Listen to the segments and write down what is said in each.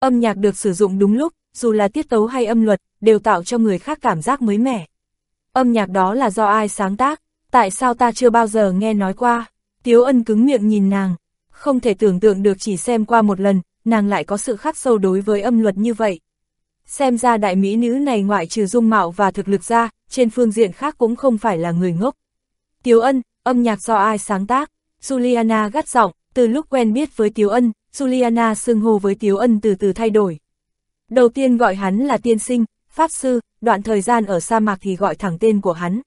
Âm nhạc được sử dụng đúng lúc, dù là tiết tấu hay âm luật, đều tạo cho người khác cảm giác mới mẻ. Âm nhạc đó là do ai sáng tác, tại sao ta chưa bao giờ nghe nói qua? Tiếu ân cứng miệng nhìn nàng, không thể tưởng tượng được chỉ xem qua một lần, nàng lại có sự khắc sâu đối với âm luật như vậy. Xem ra đại mỹ nữ này ngoại trừ dung mạo và thực lực ra, trên phương diện khác cũng không phải là người ngốc. Tiếu ân, âm nhạc do ai sáng tác? Juliana gắt giọng, từ lúc quen biết với Tiếu ân, Juliana xưng hô với Tiếu ân từ từ thay đổi. Đầu tiên gọi hắn là tiên sinh, pháp sư, đoạn thời gian ở sa mạc thì gọi thẳng tên của hắn.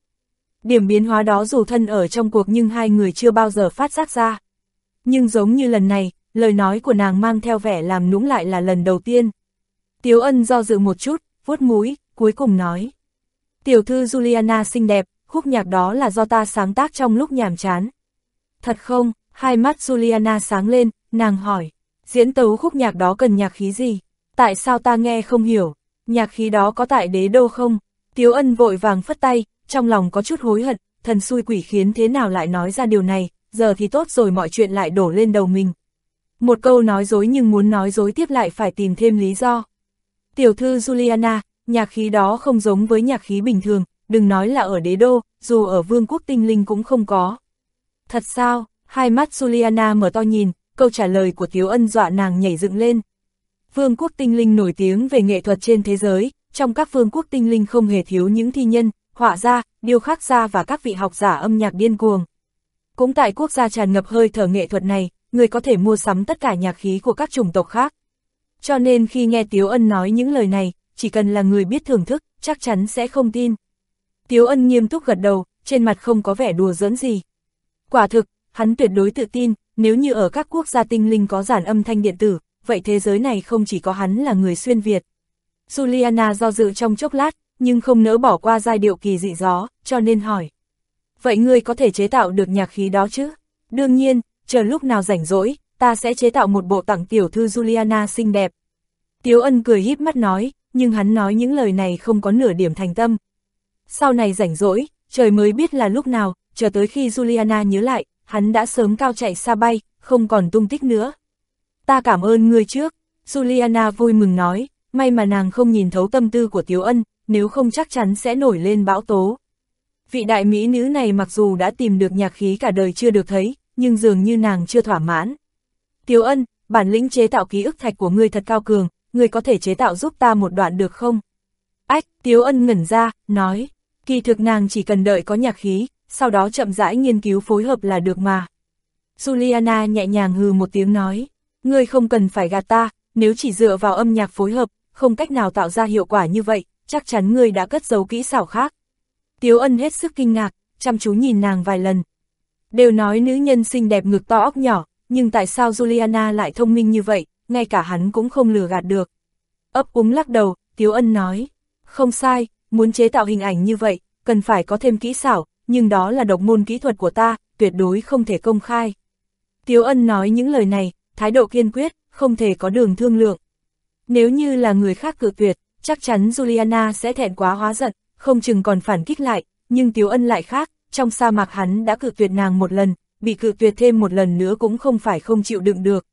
Điểm biến hóa đó dù thân ở trong cuộc nhưng hai người chưa bao giờ phát giác ra. Nhưng giống như lần này, lời nói của nàng mang theo vẻ làm nũng lại là lần đầu tiên. Tiếu ân do dự một chút, vuốt mũi, cuối cùng nói. Tiểu thư Juliana xinh đẹp, khúc nhạc đó là do ta sáng tác trong lúc nhàm chán. Thật không, hai mắt Juliana sáng lên, nàng hỏi, diễn tấu khúc nhạc đó cần nhạc khí gì? Tại sao ta nghe không hiểu? Nhạc khí đó có tại đế đô không? Tiếu ân vội vàng phất tay, trong lòng có chút hối hận, thần xui quỷ khiến thế nào lại nói ra điều này, giờ thì tốt rồi mọi chuyện lại đổ lên đầu mình. Một câu nói dối nhưng muốn nói dối tiếp lại phải tìm thêm lý do. Tiểu thư Juliana, nhạc khí đó không giống với nhạc khí bình thường, đừng nói là ở đế đô, dù ở vương quốc tinh linh cũng không có. Thật sao, hai mắt Juliana mở to nhìn, câu trả lời của Tiếu Ân dọa nàng nhảy dựng lên. Vương quốc tinh linh nổi tiếng về nghệ thuật trên thế giới, trong các vương quốc tinh linh không hề thiếu những thi nhân, họa gia, điêu khắc gia và các vị học giả âm nhạc điên cuồng. Cũng tại quốc gia tràn ngập hơi thở nghệ thuật này, người có thể mua sắm tất cả nhạc khí của các chủng tộc khác. Cho nên khi nghe Tiếu Ân nói những lời này, chỉ cần là người biết thưởng thức, chắc chắn sẽ không tin. Tiếu Ân nghiêm túc gật đầu, trên mặt không có vẻ đùa giỡn gì. Quả thực, hắn tuyệt đối tự tin, nếu như ở các quốc gia tinh linh có giản âm thanh điện tử, vậy thế giới này không chỉ có hắn là người xuyên Việt. Juliana do dự trong chốc lát, nhưng không nỡ bỏ qua giai điệu kỳ dị gió, cho nên hỏi. Vậy ngươi có thể chế tạo được nhạc khí đó chứ? Đương nhiên, chờ lúc nào rảnh rỗi, ta sẽ chế tạo một bộ tặng tiểu thư Juliana xinh đẹp. Tiếu ân cười híp mắt nói, nhưng hắn nói những lời này không có nửa điểm thành tâm. Sau này rảnh rỗi, trời mới biết là lúc nào, chờ tới khi Juliana nhớ lại, hắn đã sớm cao chạy xa bay, không còn tung tích nữa. Ta cảm ơn ngươi trước, Juliana vui mừng nói, may mà nàng không nhìn thấu tâm tư của Tiếu Ân, nếu không chắc chắn sẽ nổi lên bão tố. Vị đại mỹ nữ này mặc dù đã tìm được nhạc khí cả đời chưa được thấy, nhưng dường như nàng chưa thỏa mãn. Tiếu Ân, bản lĩnh chế tạo ký ức thạch của ngươi thật cao cường, ngươi có thể chế tạo giúp ta một đoạn được không? Ách, Tiếu Ân ngẩn ra, nói, kỳ thực nàng chỉ cần đợi có nhạc khí, sau đó chậm rãi nghiên cứu phối hợp là được mà. Juliana nhẹ nhàng hừ một tiếng nói, ngươi không cần phải gạt ta, nếu chỉ dựa vào âm nhạc phối hợp, không cách nào tạo ra hiệu quả như vậy, chắc chắn ngươi đã cất giấu kỹ xảo khác. Tiếu ân hết sức kinh ngạc, chăm chú nhìn nàng vài lần. Đều nói nữ nhân xinh đẹp ngực to óc nhỏ, nhưng tại sao Juliana lại thông minh như vậy, ngay cả hắn cũng không lừa gạt được. Ấp úng lắc đầu, Tiếu ân nói, không sai, muốn chế tạo hình ảnh như vậy, cần phải có thêm kỹ xảo, nhưng đó là độc môn kỹ thuật của ta, tuyệt đối không thể công khai. Tiếu ân nói những lời này, thái độ kiên quyết, không thể có đường thương lượng. Nếu như là người khác cự tuyệt, chắc chắn Juliana sẽ thẹn quá hóa giận, không chừng còn phản kích lại, nhưng Tiếu ân lại khác, trong sa mạc hắn đã cự tuyệt nàng một lần, bị cự tuyệt thêm một lần nữa cũng không phải không chịu đựng được.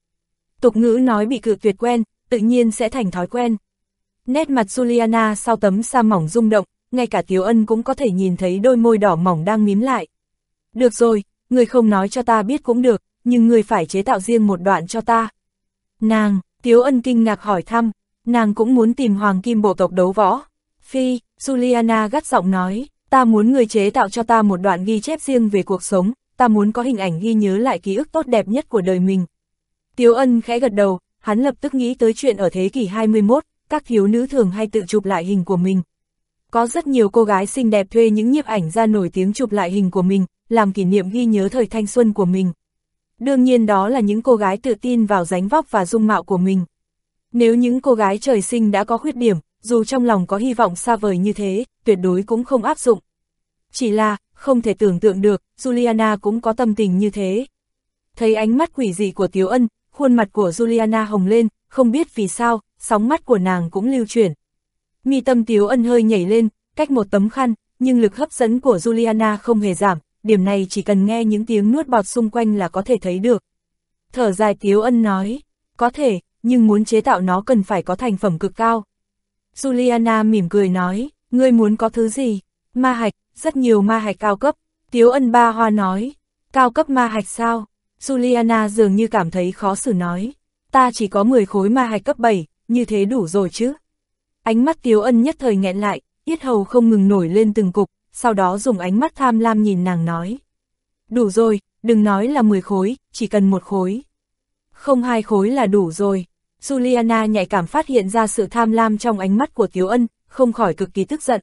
Tục ngữ nói bị cự tuyệt quen, tự nhiên sẽ thành thói quen. Nét mặt Juliana sau tấm sa mỏng rung động, ngay cả Tiếu Ân cũng có thể nhìn thấy đôi môi đỏ mỏng đang mím lại. Được rồi, người không nói cho ta biết cũng được, nhưng người phải chế tạo riêng một đoạn cho ta. Nàng, Tiếu Ân kinh ngạc hỏi thăm, nàng cũng muốn tìm Hoàng Kim bộ tộc đấu võ. Phi, Juliana gắt giọng nói, ta muốn người chế tạo cho ta một đoạn ghi chép riêng về cuộc sống, ta muốn có hình ảnh ghi nhớ lại ký ức tốt đẹp nhất của đời mình. Tiếu Ân khẽ gật đầu, hắn lập tức nghĩ tới chuyện ở thế kỷ 21, các thiếu nữ thường hay tự chụp lại hình của mình. Có rất nhiều cô gái xinh đẹp thuê những nhiếp ảnh ra nổi tiếng chụp lại hình của mình, làm kỷ niệm ghi nhớ thời thanh xuân của mình. Đương nhiên đó là những cô gái tự tin vào dáng vóc và dung mạo của mình. Nếu những cô gái trời sinh đã có khuyết điểm, dù trong lòng có hy vọng xa vời như thế, tuyệt đối cũng không áp dụng. Chỉ là, không thể tưởng tượng được, Juliana cũng có tâm tình như thế. Thấy ánh mắt quỷ dị của Tiếu Ân, khuôn mặt của Juliana hồng lên, không biết vì sao, sóng mắt của nàng cũng lưu chuyển. Mi tâm Tiếu Ân hơi nhảy lên, cách một tấm khăn, nhưng lực hấp dẫn của Juliana không hề giảm, điểm này chỉ cần nghe những tiếng nuốt bọt xung quanh là có thể thấy được. Thở dài Tiếu Ân nói, có thể, nhưng muốn chế tạo nó cần phải có thành phẩm cực cao. Juliana mỉm cười nói, ngươi muốn có thứ gì? Ma hạch, rất nhiều ma hạch cao cấp. Tiếu ân ba hoa nói, cao cấp ma hạch sao? Juliana dường như cảm thấy khó xử nói, ta chỉ có 10 khối ma hạch cấp 7, như thế đủ rồi chứ? Ánh mắt Tiếu ân nhất thời nghẹn lại, yết hầu không ngừng nổi lên từng cục, sau đó dùng ánh mắt tham lam nhìn nàng nói. Đủ rồi, đừng nói là 10 khối, chỉ cần một khối. Không hai khối là đủ rồi. Juliana nhạy cảm phát hiện ra sự tham lam trong ánh mắt của Tiếu Ân, không khỏi cực kỳ tức giận.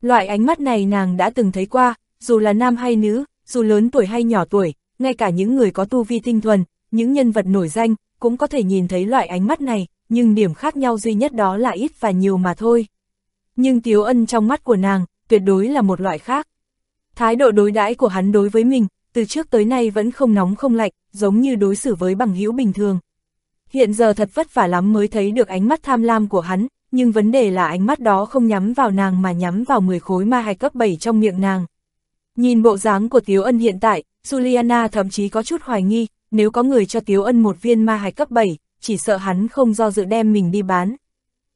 Loại ánh mắt này nàng đã từng thấy qua, dù là nam hay nữ, dù lớn tuổi hay nhỏ tuổi, ngay cả những người có tu vi tinh thuần, những nhân vật nổi danh, cũng có thể nhìn thấy loại ánh mắt này, nhưng điểm khác nhau duy nhất đó là ít và nhiều mà thôi. Nhưng Tiếu Ân trong mắt của nàng, tuyệt đối là một loại khác. Thái độ đối đãi của hắn đối với mình, từ trước tới nay vẫn không nóng không lạnh, giống như đối xử với bằng hữu bình thường. Hiện giờ thật vất vả lắm mới thấy được ánh mắt tham lam của hắn, nhưng vấn đề là ánh mắt đó không nhắm vào nàng mà nhắm vào 10 khối ma hạch cấp 7 trong miệng nàng. Nhìn bộ dáng của Tiếu Ân hiện tại, Juliana thậm chí có chút hoài nghi, nếu có người cho Tiếu Ân một viên ma hạch cấp 7, chỉ sợ hắn không do dự đem mình đi bán.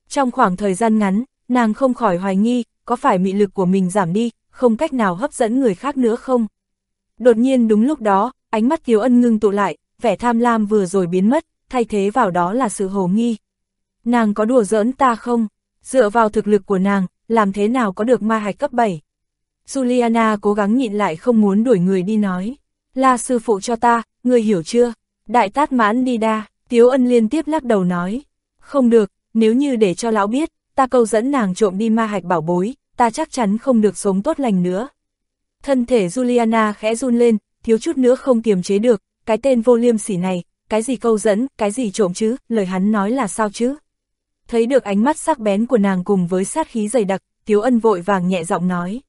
Trong khoảng thời gian ngắn, nàng không khỏi hoài nghi, có phải mị lực của mình giảm đi, không cách nào hấp dẫn người khác nữa không? Đột nhiên đúng lúc đó, ánh mắt Tiếu Ân ngưng tụ lại, vẻ tham lam vừa rồi biến mất, thay thế vào đó là sự hồ nghi. Nàng có đùa giỡn ta không? Dựa vào thực lực của nàng, làm thế nào có được ma hạch cấp 7? Juliana cố gắng nhịn lại không muốn đuổi người đi nói. La sư phụ cho ta, người hiểu chưa? Đại tát mãn đi đa, Tiếu Ân liên tiếp lắc đầu nói. Không được, nếu như để cho lão biết, ta câu dẫn nàng trộm đi ma hạch bảo bối, ta chắc chắn không được sống tốt lành nữa. Thân thể Juliana khẽ run lên, thiếu chút nữa không kiềm chế được, cái tên vô liêm sỉ này, cái gì câu dẫn, cái gì trộm chứ, lời hắn nói là sao chứ? Thấy được ánh mắt sắc bén của nàng cùng với sát khí dày đặc, Tiếu Ân vội vàng nhẹ giọng nói.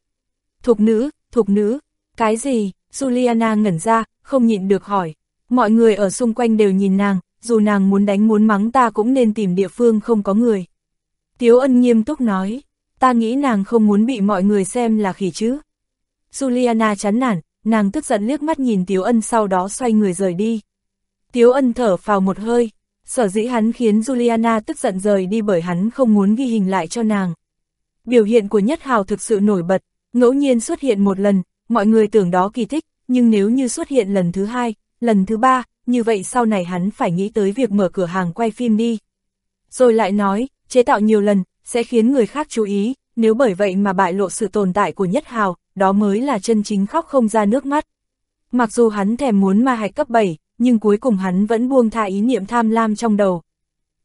Thục nữ, thục nữ, cái gì? Juliana ngẩn ra, không nhịn được hỏi. Mọi người ở xung quanh đều nhìn nàng, dù nàng muốn đánh muốn mắng ta cũng nên tìm địa phương không có người. Tiếu Ân nghiêm túc nói, ta nghĩ nàng không muốn bị mọi người xem là khỉ chứ. Juliana chán nản, nàng tức giận liếc mắt nhìn Tiếu Ân sau đó xoay người rời đi. Tiếu Ân thở vào một hơi, sở dĩ hắn khiến Juliana tức giận rời đi bởi hắn không muốn ghi hình lại cho nàng. Biểu hiện của Nhất Hào thực sự nổi bật, ngẫu nhiên xuất hiện một lần, mọi người tưởng đó kỳ thích, nhưng nếu như xuất hiện lần thứ hai, lần thứ ba, như vậy sau này hắn phải nghĩ tới việc mở cửa hàng quay phim đi. Rồi lại nói, chế tạo nhiều lần, sẽ khiến người khác chú ý, nếu bởi vậy mà bại lộ sự tồn tại của Nhất Hào, đó mới là chân chính khóc không ra nước mắt. Mặc dù hắn thèm muốn ma hạch cấp 7, nhưng cuối cùng hắn vẫn buông tha ý niệm tham lam trong đầu.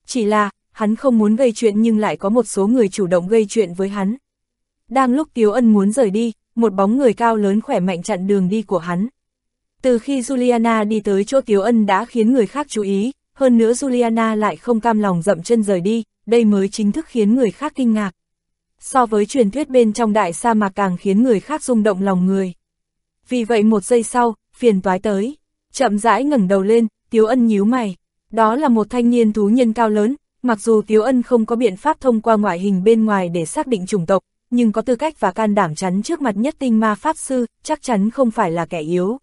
Chỉ là, hắn không muốn gây chuyện nhưng lại có một số người chủ động gây chuyện với hắn. Đang lúc Tiếu Ân muốn rời đi, một bóng người cao lớn khỏe mạnh chặn đường đi của hắn. Từ khi Juliana đi tới chỗ Tiếu Ân đã khiến người khác chú ý, hơn nữa Juliana lại không cam lòng dậm chân rời đi, đây mới chính thức khiến người khác kinh ngạc. So với truyền thuyết bên trong đại sa mạc càng khiến người khác rung động lòng người. Vì vậy một giây sau, phiền toái tới, chậm rãi ngẩng đầu lên, Tiếu Ân nhíu mày. Đó là một thanh niên thú nhân cao lớn, mặc dù Tiếu Ân không có biện pháp thông qua ngoại hình bên ngoài để xác định chủng tộc, nhưng có tư cách và can đảm chắn trước mặt nhất tinh ma pháp sư, chắc chắn không phải là kẻ yếu.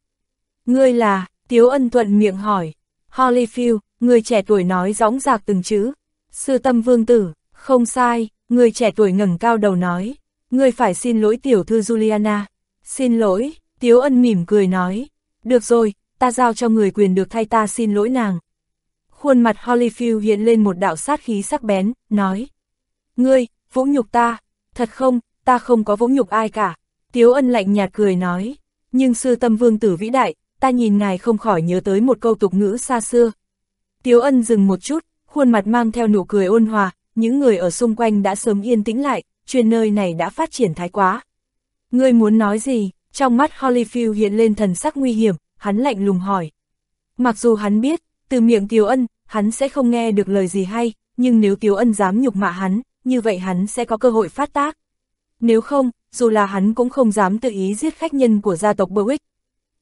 Ngươi là, Tiếu Ân thuận miệng hỏi. Holyfield, người trẻ tuổi nói gióng giạc từng chữ. Sư tâm vương tử, không sai, người trẻ tuổi ngẩng cao đầu nói. Ngươi phải xin lỗi tiểu thư Juliana. Xin lỗi, Tiếu Ân mỉm cười nói. Được rồi, ta giao cho người quyền được thay ta xin lỗi nàng. Khuôn mặt Holyfield hiện lên một đạo sát khí sắc bén, nói. Ngươi, vũ nhục ta, thật không, ta không có vũ nhục ai cả. Tiếu ân lạnh nhạt cười nói, nhưng sư tâm vương tử vĩ đại, ta nhìn ngài không khỏi nhớ tới một câu tục ngữ xa xưa. Tiếu ân dừng một chút, khuôn mặt mang theo nụ cười ôn hòa, những người ở xung quanh đã sớm yên tĩnh lại, chuyên nơi này đã phát triển thái quá. Ngươi muốn nói gì? Trong mắt Holyfield hiện lên thần sắc nguy hiểm, hắn lạnh lùng hỏi. Mặc dù hắn biết, từ miệng Tiếu Ân, hắn sẽ không nghe được lời gì hay, nhưng nếu Tiếu Ân dám nhục mạ hắn, như vậy hắn sẽ có cơ hội phát tác. Nếu không, dù là hắn cũng không dám tự ý giết khách nhân của gia tộc Berwick.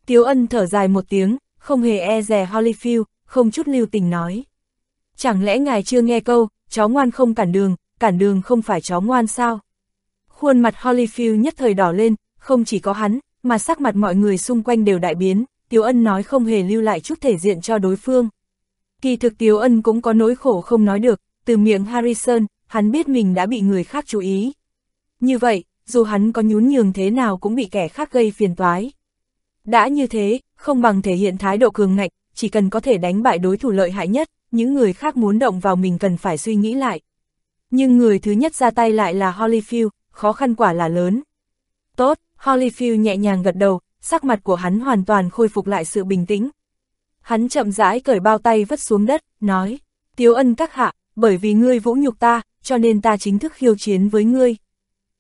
Tiếu Ân thở dài một tiếng, không hề e dè Holyfield, không chút lưu tình nói. Chẳng lẽ ngài chưa nghe câu, chó ngoan không cản đường, cản đường không phải chó ngoan sao? Khuôn mặt Holyfield nhất thời đỏ lên, không chỉ có hắn, mà sắc mặt mọi người xung quanh đều đại biến, Tiếu Ân nói không hề lưu lại chút thể diện cho đối phương. Kỳ thực Tiếu Ân cũng có nỗi khổ không nói được, từ miệng Harrison, hắn biết mình đã bị người khác chú ý. Như vậy, dù hắn có nhún nhường thế nào cũng bị kẻ khác gây phiền toái. Đã như thế, không bằng thể hiện thái độ cường ngạnh, chỉ cần có thể đánh bại đối thủ lợi hại nhất, những người khác muốn động vào mình cần phải suy nghĩ lại. Nhưng người thứ nhất ra tay lại là Holyfield, khó khăn quả là lớn. Tốt, Holyfield nhẹ nhàng gật đầu, sắc mặt của hắn hoàn toàn khôi phục lại sự bình tĩnh. Hắn chậm rãi cởi bao tay vất xuống đất, nói, Tiếu ân các hạ, bởi vì ngươi vũ nhục ta, cho nên ta chính thức khiêu chiến với ngươi.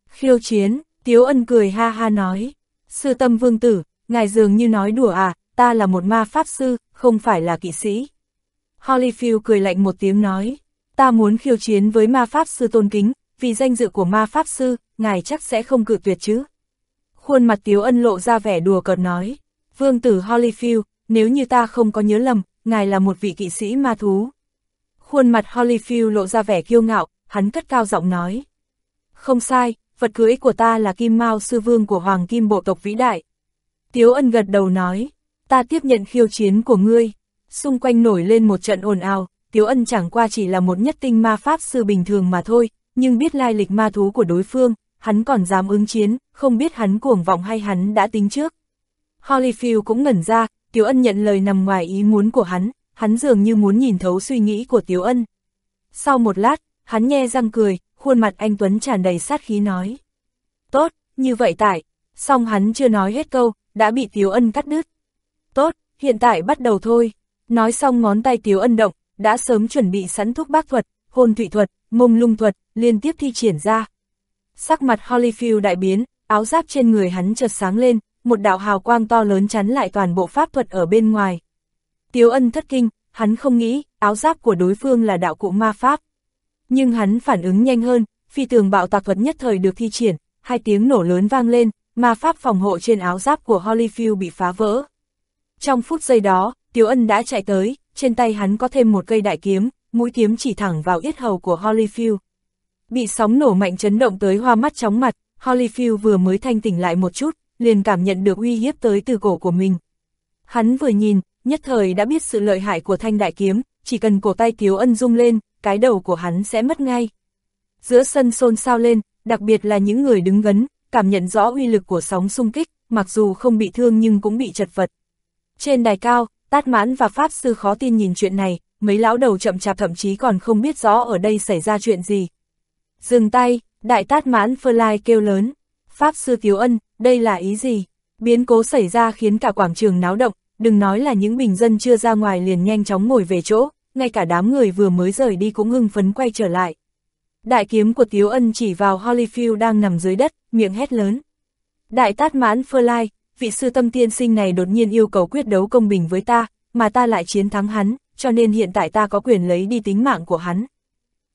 Khiêu chiến, Tiếu ân cười ha ha nói, sư tâm vương tử, ngài dường như nói đùa à, ta là một ma pháp sư, không phải là kỵ sĩ. Holyfield cười lạnh một tiếng nói, ta muốn khiêu chiến với ma pháp sư tôn kính, vì danh dự của ma pháp sư, ngài chắc sẽ không cự tuyệt chứ. Khuôn mặt Tiếu Ân lộ ra vẻ đùa cợt nói, vương tử Holyfield, nếu như ta không có nhớ lầm, ngài là một vị kỵ sĩ ma thú. Khuôn mặt Holyfield lộ ra vẻ kiêu ngạo, hắn cất cao giọng nói. Không sai, vật cưới của ta là Kim Mao sư vương của Hoàng Kim bộ tộc vĩ đại. Tiếu ân gật đầu nói, ta tiếp nhận khiêu chiến của ngươi. Xung quanh nổi lên một trận ồn ào, Tiếu ân chẳng qua chỉ là một nhất tinh ma pháp sư bình thường mà thôi, nhưng biết lai lịch ma thú của đối phương, hắn còn dám ứng chiến, không biết hắn cuồng vọng hay hắn đã tính trước. Holyfield cũng ngẩn ra, Tiếu ân nhận lời nằm ngoài ý muốn của hắn, hắn dường như muốn nhìn thấu suy nghĩ của Tiếu ân. Sau một lát, hắn nhe răng cười, khuôn mặt anh Tuấn tràn đầy sát khí nói. Tốt, như vậy tại, Song hắn chưa nói hết câu, đã bị Tiếu ân cắt đứt. Tốt, hiện tại bắt đầu thôi. Nói xong ngón tay Tiếu ân động, đã sớm chuẩn bị sẵn thuốc bác thuật, hôn thủy thuật, mông lung thuật, liên tiếp thi triển ra. Sắc mặt Holyfield đại biến, áo giáp trên người hắn chợt sáng lên, một đạo hào quang to lớn chắn lại toàn bộ pháp thuật ở bên ngoài. Tiếu ân thất kinh, hắn không nghĩ, áo giáp của đối phương là đạo cụ ma pháp. Nhưng hắn phản ứng nhanh hơn, phi tường bạo tạc thuật nhất thời được thi triển, hai tiếng nổ lớn vang lên, ma pháp phòng hộ trên áo giáp của Holyfield bị phá vỡ. Trong phút giây đó, Tiếu ân đã chạy tới, trên tay hắn có thêm một cây đại kiếm, mũi kiếm chỉ thẳng vào yết hầu của Holyfield. Bị sóng nổ mạnh chấn động tới hoa mắt chóng mặt, Holyfield vừa mới thanh tỉnh lại một chút, liền cảm nhận được uy hiếp tới từ cổ của mình. Hắn vừa nhìn, nhất thời đã biết sự lợi hại của thanh đại kiếm, chỉ cần cổ tay Tiếu Ân rung lên, cái đầu của hắn sẽ mất ngay. Giữa sân xôn xao lên, đặc biệt là những người đứng gấn, cảm nhận rõ uy lực của sóng xung kích, mặc dù không bị thương nhưng cũng bị chật vật. Trên đài cao, Tát Mãn và Pháp Sư khó tin nhìn chuyện này, mấy lão đầu chậm chạp thậm chí còn không biết rõ ở đây xảy ra chuyện gì. Dừng tay, Đại Tát Mãn Phơ Lai kêu lớn. Pháp Sư Tiếu Ân, đây là ý gì? Biến cố xảy ra khiến cả quảng trường náo động, đừng nói là những bình dân chưa ra ngoài liền nhanh chóng ngồi về chỗ, ngay cả đám người vừa mới rời đi cũng hưng phấn quay trở lại. Đại kiếm của Tiếu Ân chỉ vào Holyfield đang nằm dưới đất, miệng hét lớn. Đại tát mãn Phơ Lai, vị sư tâm tiên sinh này đột nhiên yêu cầu quyết đấu công bình với ta, mà ta lại chiến thắng hắn, cho nên hiện tại ta có quyền lấy đi tính mạng của hắn.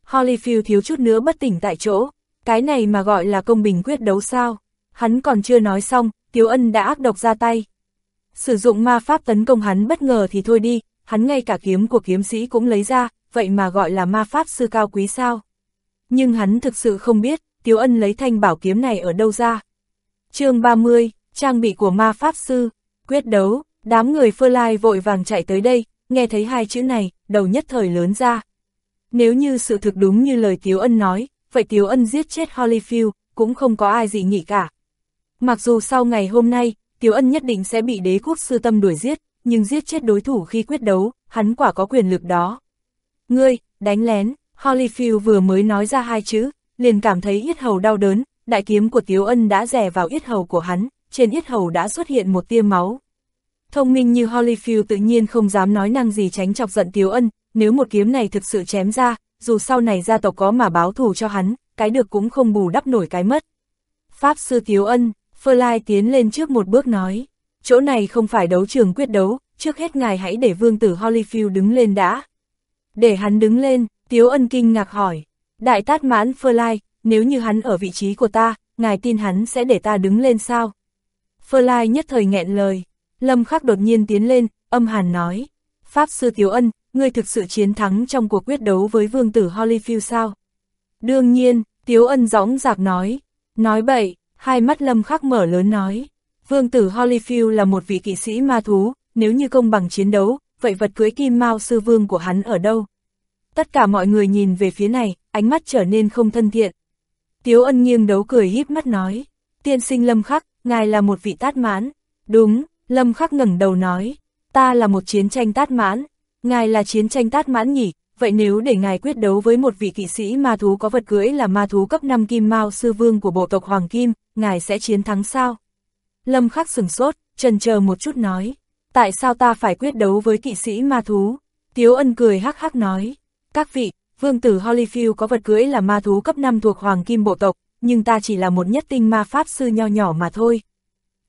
Holyfield thiếu chút nữa bất tỉnh tại chỗ, cái này mà gọi là công bình quyết đấu sao? Hắn còn chưa nói xong, Tiếu Ân đã ác độc ra tay. Sử dụng ma pháp tấn công hắn bất ngờ thì thôi đi, hắn ngay cả kiếm của kiếm sĩ cũng lấy ra, vậy mà gọi là ma pháp sư cao quý sao? Nhưng hắn thực sự không biết, Tiếu Ân lấy thanh bảo kiếm này ở đâu ra. chương 30, trang bị của ma pháp sư, quyết đấu, đám người phơ lai vội vàng chạy tới đây, nghe thấy hai chữ này, đầu nhất thời lớn ra. Nếu như sự thực đúng như lời Tiếu Ân nói, vậy Tiếu Ân giết chết Holyfield, cũng không có ai gì nghĩ cả. Mặc dù sau ngày hôm nay, Tiếu Ân nhất định sẽ bị đế quốc sư tâm đuổi giết, nhưng giết chết đối thủ khi quyết đấu, hắn quả có quyền lực đó. Ngươi, đánh lén, Holyfield vừa mới nói ra hai chữ, liền cảm thấy yết hầu đau đớn, đại kiếm của Tiếu Ân đã rẻ vào yết hầu của hắn, trên yết hầu đã xuất hiện một tia máu. Thông minh như Holyfield tự nhiên không dám nói năng gì tránh chọc giận Tiếu Ân, nếu một kiếm này thực sự chém ra, dù sau này gia tộc có mà báo thù cho hắn, cái được cũng không bù đắp nổi cái mất. Pháp sư Tiếu Ân, Phơ Lai tiến lên trước một bước nói, chỗ này không phải đấu trường quyết đấu, trước hết ngài hãy để vương tử Holyfield đứng lên đã. Để hắn đứng lên, Tiếu Ân kinh ngạc hỏi, đại tát mãn Phơ Lai, nếu như hắn ở vị trí của ta, ngài tin hắn sẽ để ta đứng lên sao? Phơ Lai nhất thời nghẹn lời, Lâm Khắc đột nhiên tiến lên, âm hàn nói, Pháp sư Tiếu Ân, ngươi thực sự chiến thắng trong cuộc quyết đấu với vương tử Holyfield sao? Đương nhiên, Tiếu Ân gióng giạc nói, nói bậy, hai mắt Lâm Khắc mở lớn nói, vương tử Holyfield là một vị kỵ sĩ ma thú, nếu như công bằng chiến đấu, vậy vật cưới kim mao sư vương của hắn ở đâu? Tất cả mọi người nhìn về phía này, ánh mắt trở nên không thân thiện. Tiếu ân nghiêng đấu cười híp mắt nói, tiên sinh lâm khắc, ngài là một vị tát mãn. Đúng, lâm khắc ngẩng đầu nói, ta là một chiến tranh tát mãn, ngài là chiến tranh tát mãn nhỉ, vậy nếu để ngài quyết đấu với một vị kỵ sĩ ma thú có vật cưỡi là ma thú cấp 5 kim mao sư vương của bộ tộc Hoàng Kim, ngài sẽ chiến thắng sao? Lâm khắc sừng sốt, trần chờ một chút nói, tại sao ta phải quyết đấu với kỵ sĩ ma thú? Tiếu ân cười hắc hắc nói, các vị, vương tử Holyfield có vật cưỡi là ma thú cấp 5 thuộc Hoàng Kim bộ tộc, nhưng ta chỉ là một nhất tinh ma pháp sư nho nhỏ mà thôi.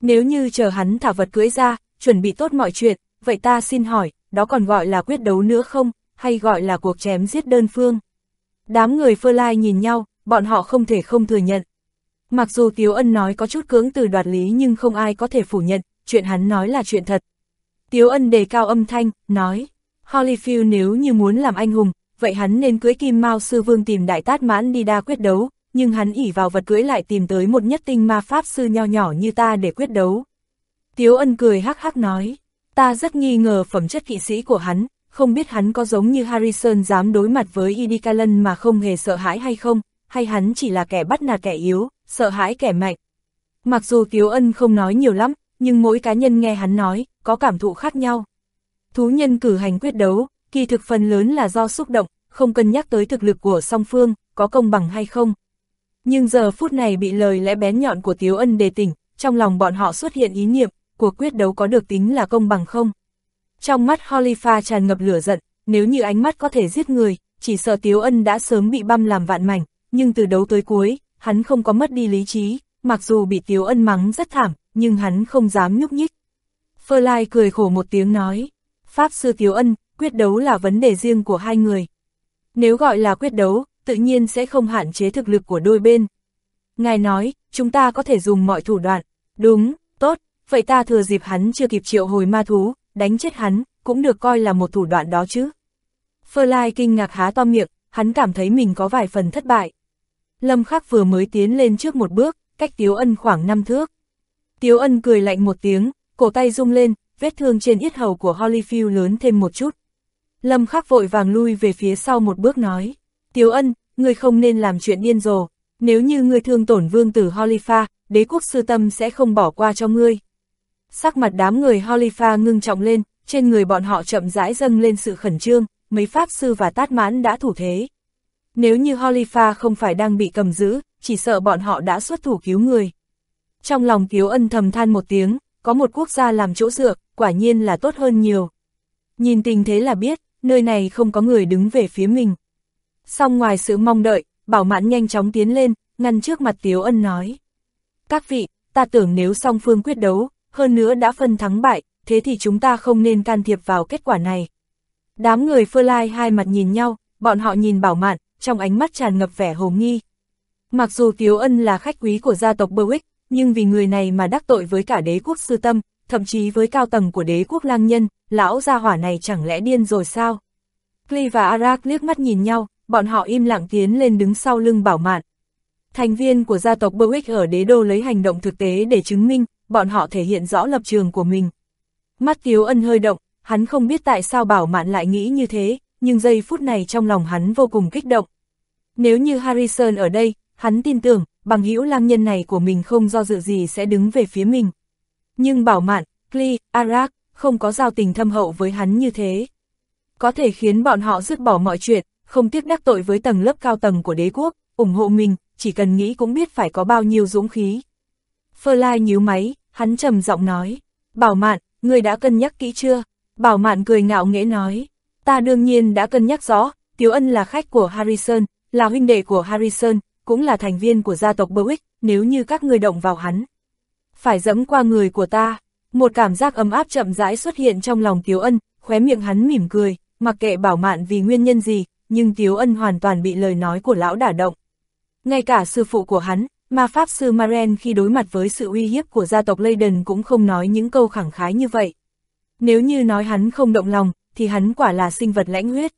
Nếu như chờ hắn thả vật cưỡi ra, chuẩn bị tốt mọi chuyện, vậy ta xin hỏi, đó còn gọi là quyết đấu nữa không, hay gọi là cuộc chém giết đơn phương? Đám người phơ lai nhìn nhau, bọn họ không thể không thừa nhận. Mặc dù Tiếu Ân nói có chút cưỡng từ đoạt lý nhưng không ai có thể phủ nhận, chuyện hắn nói là chuyện thật. Tiếu Ân đề cao âm thanh, nói, Holyfield nếu như muốn làm anh hùng, vậy hắn nên cưới Kim Mao Sư Vương tìm Đại Tát Mãn đi đa quyết đấu, nhưng hắn ỉ vào vật cưới lại tìm tới một nhất tinh ma pháp sư nho nhỏ như ta để quyết đấu. Tiếu Ân cười hắc hắc nói, ta rất nghi ngờ phẩm chất kỵ sĩ của hắn, không biết hắn có giống như Harrison dám đối mặt với Idikalan mà không hề sợ hãi hay không, hay hắn chỉ là kẻ bắt nạt kẻ yếu, sợ hãi kẻ mạnh. Mặc dù Tiếu Ân không nói nhiều lắm, nhưng mỗi cá nhân nghe hắn nói, có cảm thụ khác nhau. Thú nhân cử hành quyết đấu, kỳ thực phần lớn là do xúc động, không cân nhắc tới thực lực của song phương, có công bằng hay không. Nhưng giờ phút này bị lời lẽ bén nhọn của Tiếu Ân đề tỉnh, trong lòng bọn họ xuất hiện ý niệm, cuộc quyết đấu có được tính là công bằng không? Trong mắt Holifa tràn ngập lửa giận, nếu như ánh mắt có thể giết người, chỉ sợ Tiếu Ân đã sớm bị băm làm vạn mảnh, nhưng từ đấu tới cuối, hắn không có mất đi lý trí, mặc dù bị Tiếu Ân mắng rất thảm, nhưng hắn không dám nhúc nhích. Phơ Lai cười khổ một tiếng nói, Pháp Sư Tiếu Ân, quyết đấu là vấn đề riêng của hai người. Nếu gọi là quyết đấu, tự nhiên sẽ không hạn chế thực lực của đôi bên. Ngài nói, chúng ta có thể dùng mọi thủ đoạn. Đúng, tốt, vậy ta thừa dịp hắn chưa kịp triệu hồi ma thú, đánh chết hắn, cũng được coi là một thủ đoạn đó chứ. Phơ Lai kinh ngạc há to miệng, hắn cảm thấy mình có vài phần thất bại. Lâm Khắc vừa mới tiến lên trước một bước, cách Tiếu Ân khoảng 5 thước. Tiếu Ân cười lạnh một tiếng, cổ tay rung lên, vết thương trên yết hầu của Holyfield lớn thêm một chút. Lâm Khắc vội vàng lui về phía sau một bước nói, Tiếu Ân, ngươi không nên làm chuyện điên rồ, nếu như ngươi thương tổn vương tử Holifa, đế quốc sư tâm sẽ không bỏ qua cho ngươi. Sắc mặt đám người Holifa ngưng trọng lên, trên người bọn họ chậm rãi dâng lên sự khẩn trương, mấy pháp sư và tát mãn đã thủ thế. Nếu như Holifa không phải đang bị cầm giữ, chỉ sợ bọn họ đã xuất thủ cứu người. Trong lòng Tiếu Ân thầm than một tiếng, có một quốc gia làm chỗ dựa, quả nhiên là tốt hơn nhiều. Nhìn tình thế là biết, nơi này không có người đứng về phía mình. Xong ngoài sự mong đợi, Bảo Mãn nhanh chóng tiến lên, ngăn trước mặt Tiếu Ân nói. Các vị, ta tưởng nếu song phương quyết đấu, hơn nữa đã phân thắng bại, thế thì chúng ta không nên can thiệp vào kết quả này. Đám người phơ lai hai mặt nhìn nhau, bọn họ nhìn Bảo Mạn, trong ánh mắt tràn ngập vẻ hồ nghi. Mặc dù Tiếu Ân là khách quý của gia tộc Berwick, nhưng vì người này mà đắc tội với cả đế quốc sư tâm, thậm chí với cao tầng của đế quốc lang nhân, lão gia hỏa này chẳng lẽ điên rồi sao? Klee và Arak liếc mắt nhìn nhau, bọn họ im lặng tiến lên đứng sau lưng bảo mạn. Thành viên của gia tộc Berwick ở đế đô lấy hành động thực tế để chứng minh, bọn họ thể hiện rõ lập trường của mình. Mắt Tiếu Ân hơi động, hắn không biết tại sao bảo mạn lại nghĩ như thế, nhưng giây phút này trong lòng hắn vô cùng kích động. Nếu như Harrison ở đây, hắn tin tưởng, bằng hữu lang nhân này của mình không do dự gì sẽ đứng về phía mình. Nhưng bảo mạn, Kli, Arak, không có giao tình thâm hậu với hắn như thế. Có thể khiến bọn họ dứt bỏ mọi chuyện, không tiếc đắc tội với tầng lớp cao tầng của đế quốc, ủng hộ mình, chỉ cần nghĩ cũng biết phải có bao nhiêu dũng khí. Phơ Lai nhíu máy, hắn trầm giọng nói, Bảo Mạn, người đã cân nhắc kỹ chưa? Bảo Mạn cười ngạo nghễ nói, ta đương nhiên đã cân nhắc rõ, Tiếu Ân là khách của Harrison, là huynh đệ của Harrison, cũng là thành viên của gia tộc Berwick, nếu như các người động vào hắn. Phải dẫm qua người của ta, một cảm giác ấm áp chậm rãi xuất hiện trong lòng Tiếu Ân, khóe miệng hắn mỉm cười, mặc kệ bảo mạn vì nguyên nhân gì, nhưng Tiếu Ân hoàn toàn bị lời nói của lão đả động. Ngay cả sư phụ của hắn, ma pháp sư Maren khi đối mặt với sự uy hiếp của gia tộc Leyden cũng không nói những câu khẳng khái như vậy. Nếu như nói hắn không động lòng, thì hắn quả là sinh vật lãnh huyết.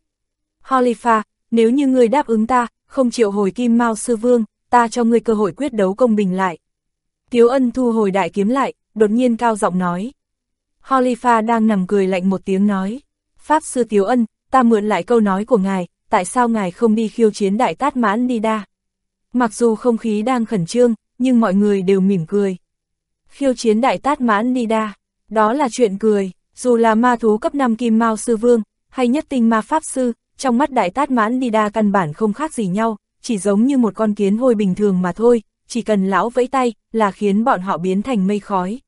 Holifa, nếu như ngươi đáp ứng ta, không chịu hồi kim mao sư vương, ta cho ngươi cơ hội quyết đấu công bình lại. Tiếu ân thu hồi đại kiếm lại, đột nhiên cao giọng nói. Holifa đang nằm cười lạnh một tiếng nói, Pháp sư Tiếu Ân, ta mượn lại câu nói của ngài, tại sao ngài không đi khiêu chiến đại tát mãn đi đa? Mặc dù không khí đang khẩn trương, nhưng mọi người đều mỉm cười. Khiêu chiến đại tát mãn đi đa, đó là chuyện cười, dù là ma thú cấp 5 kim mao sư vương, hay nhất tinh ma pháp sư, trong mắt đại tát mãn đi đa căn bản không khác gì nhau, chỉ giống như một con kiến hôi bình thường mà thôi, chỉ cần lão vẫy tay là khiến bọn họ biến thành mây khói.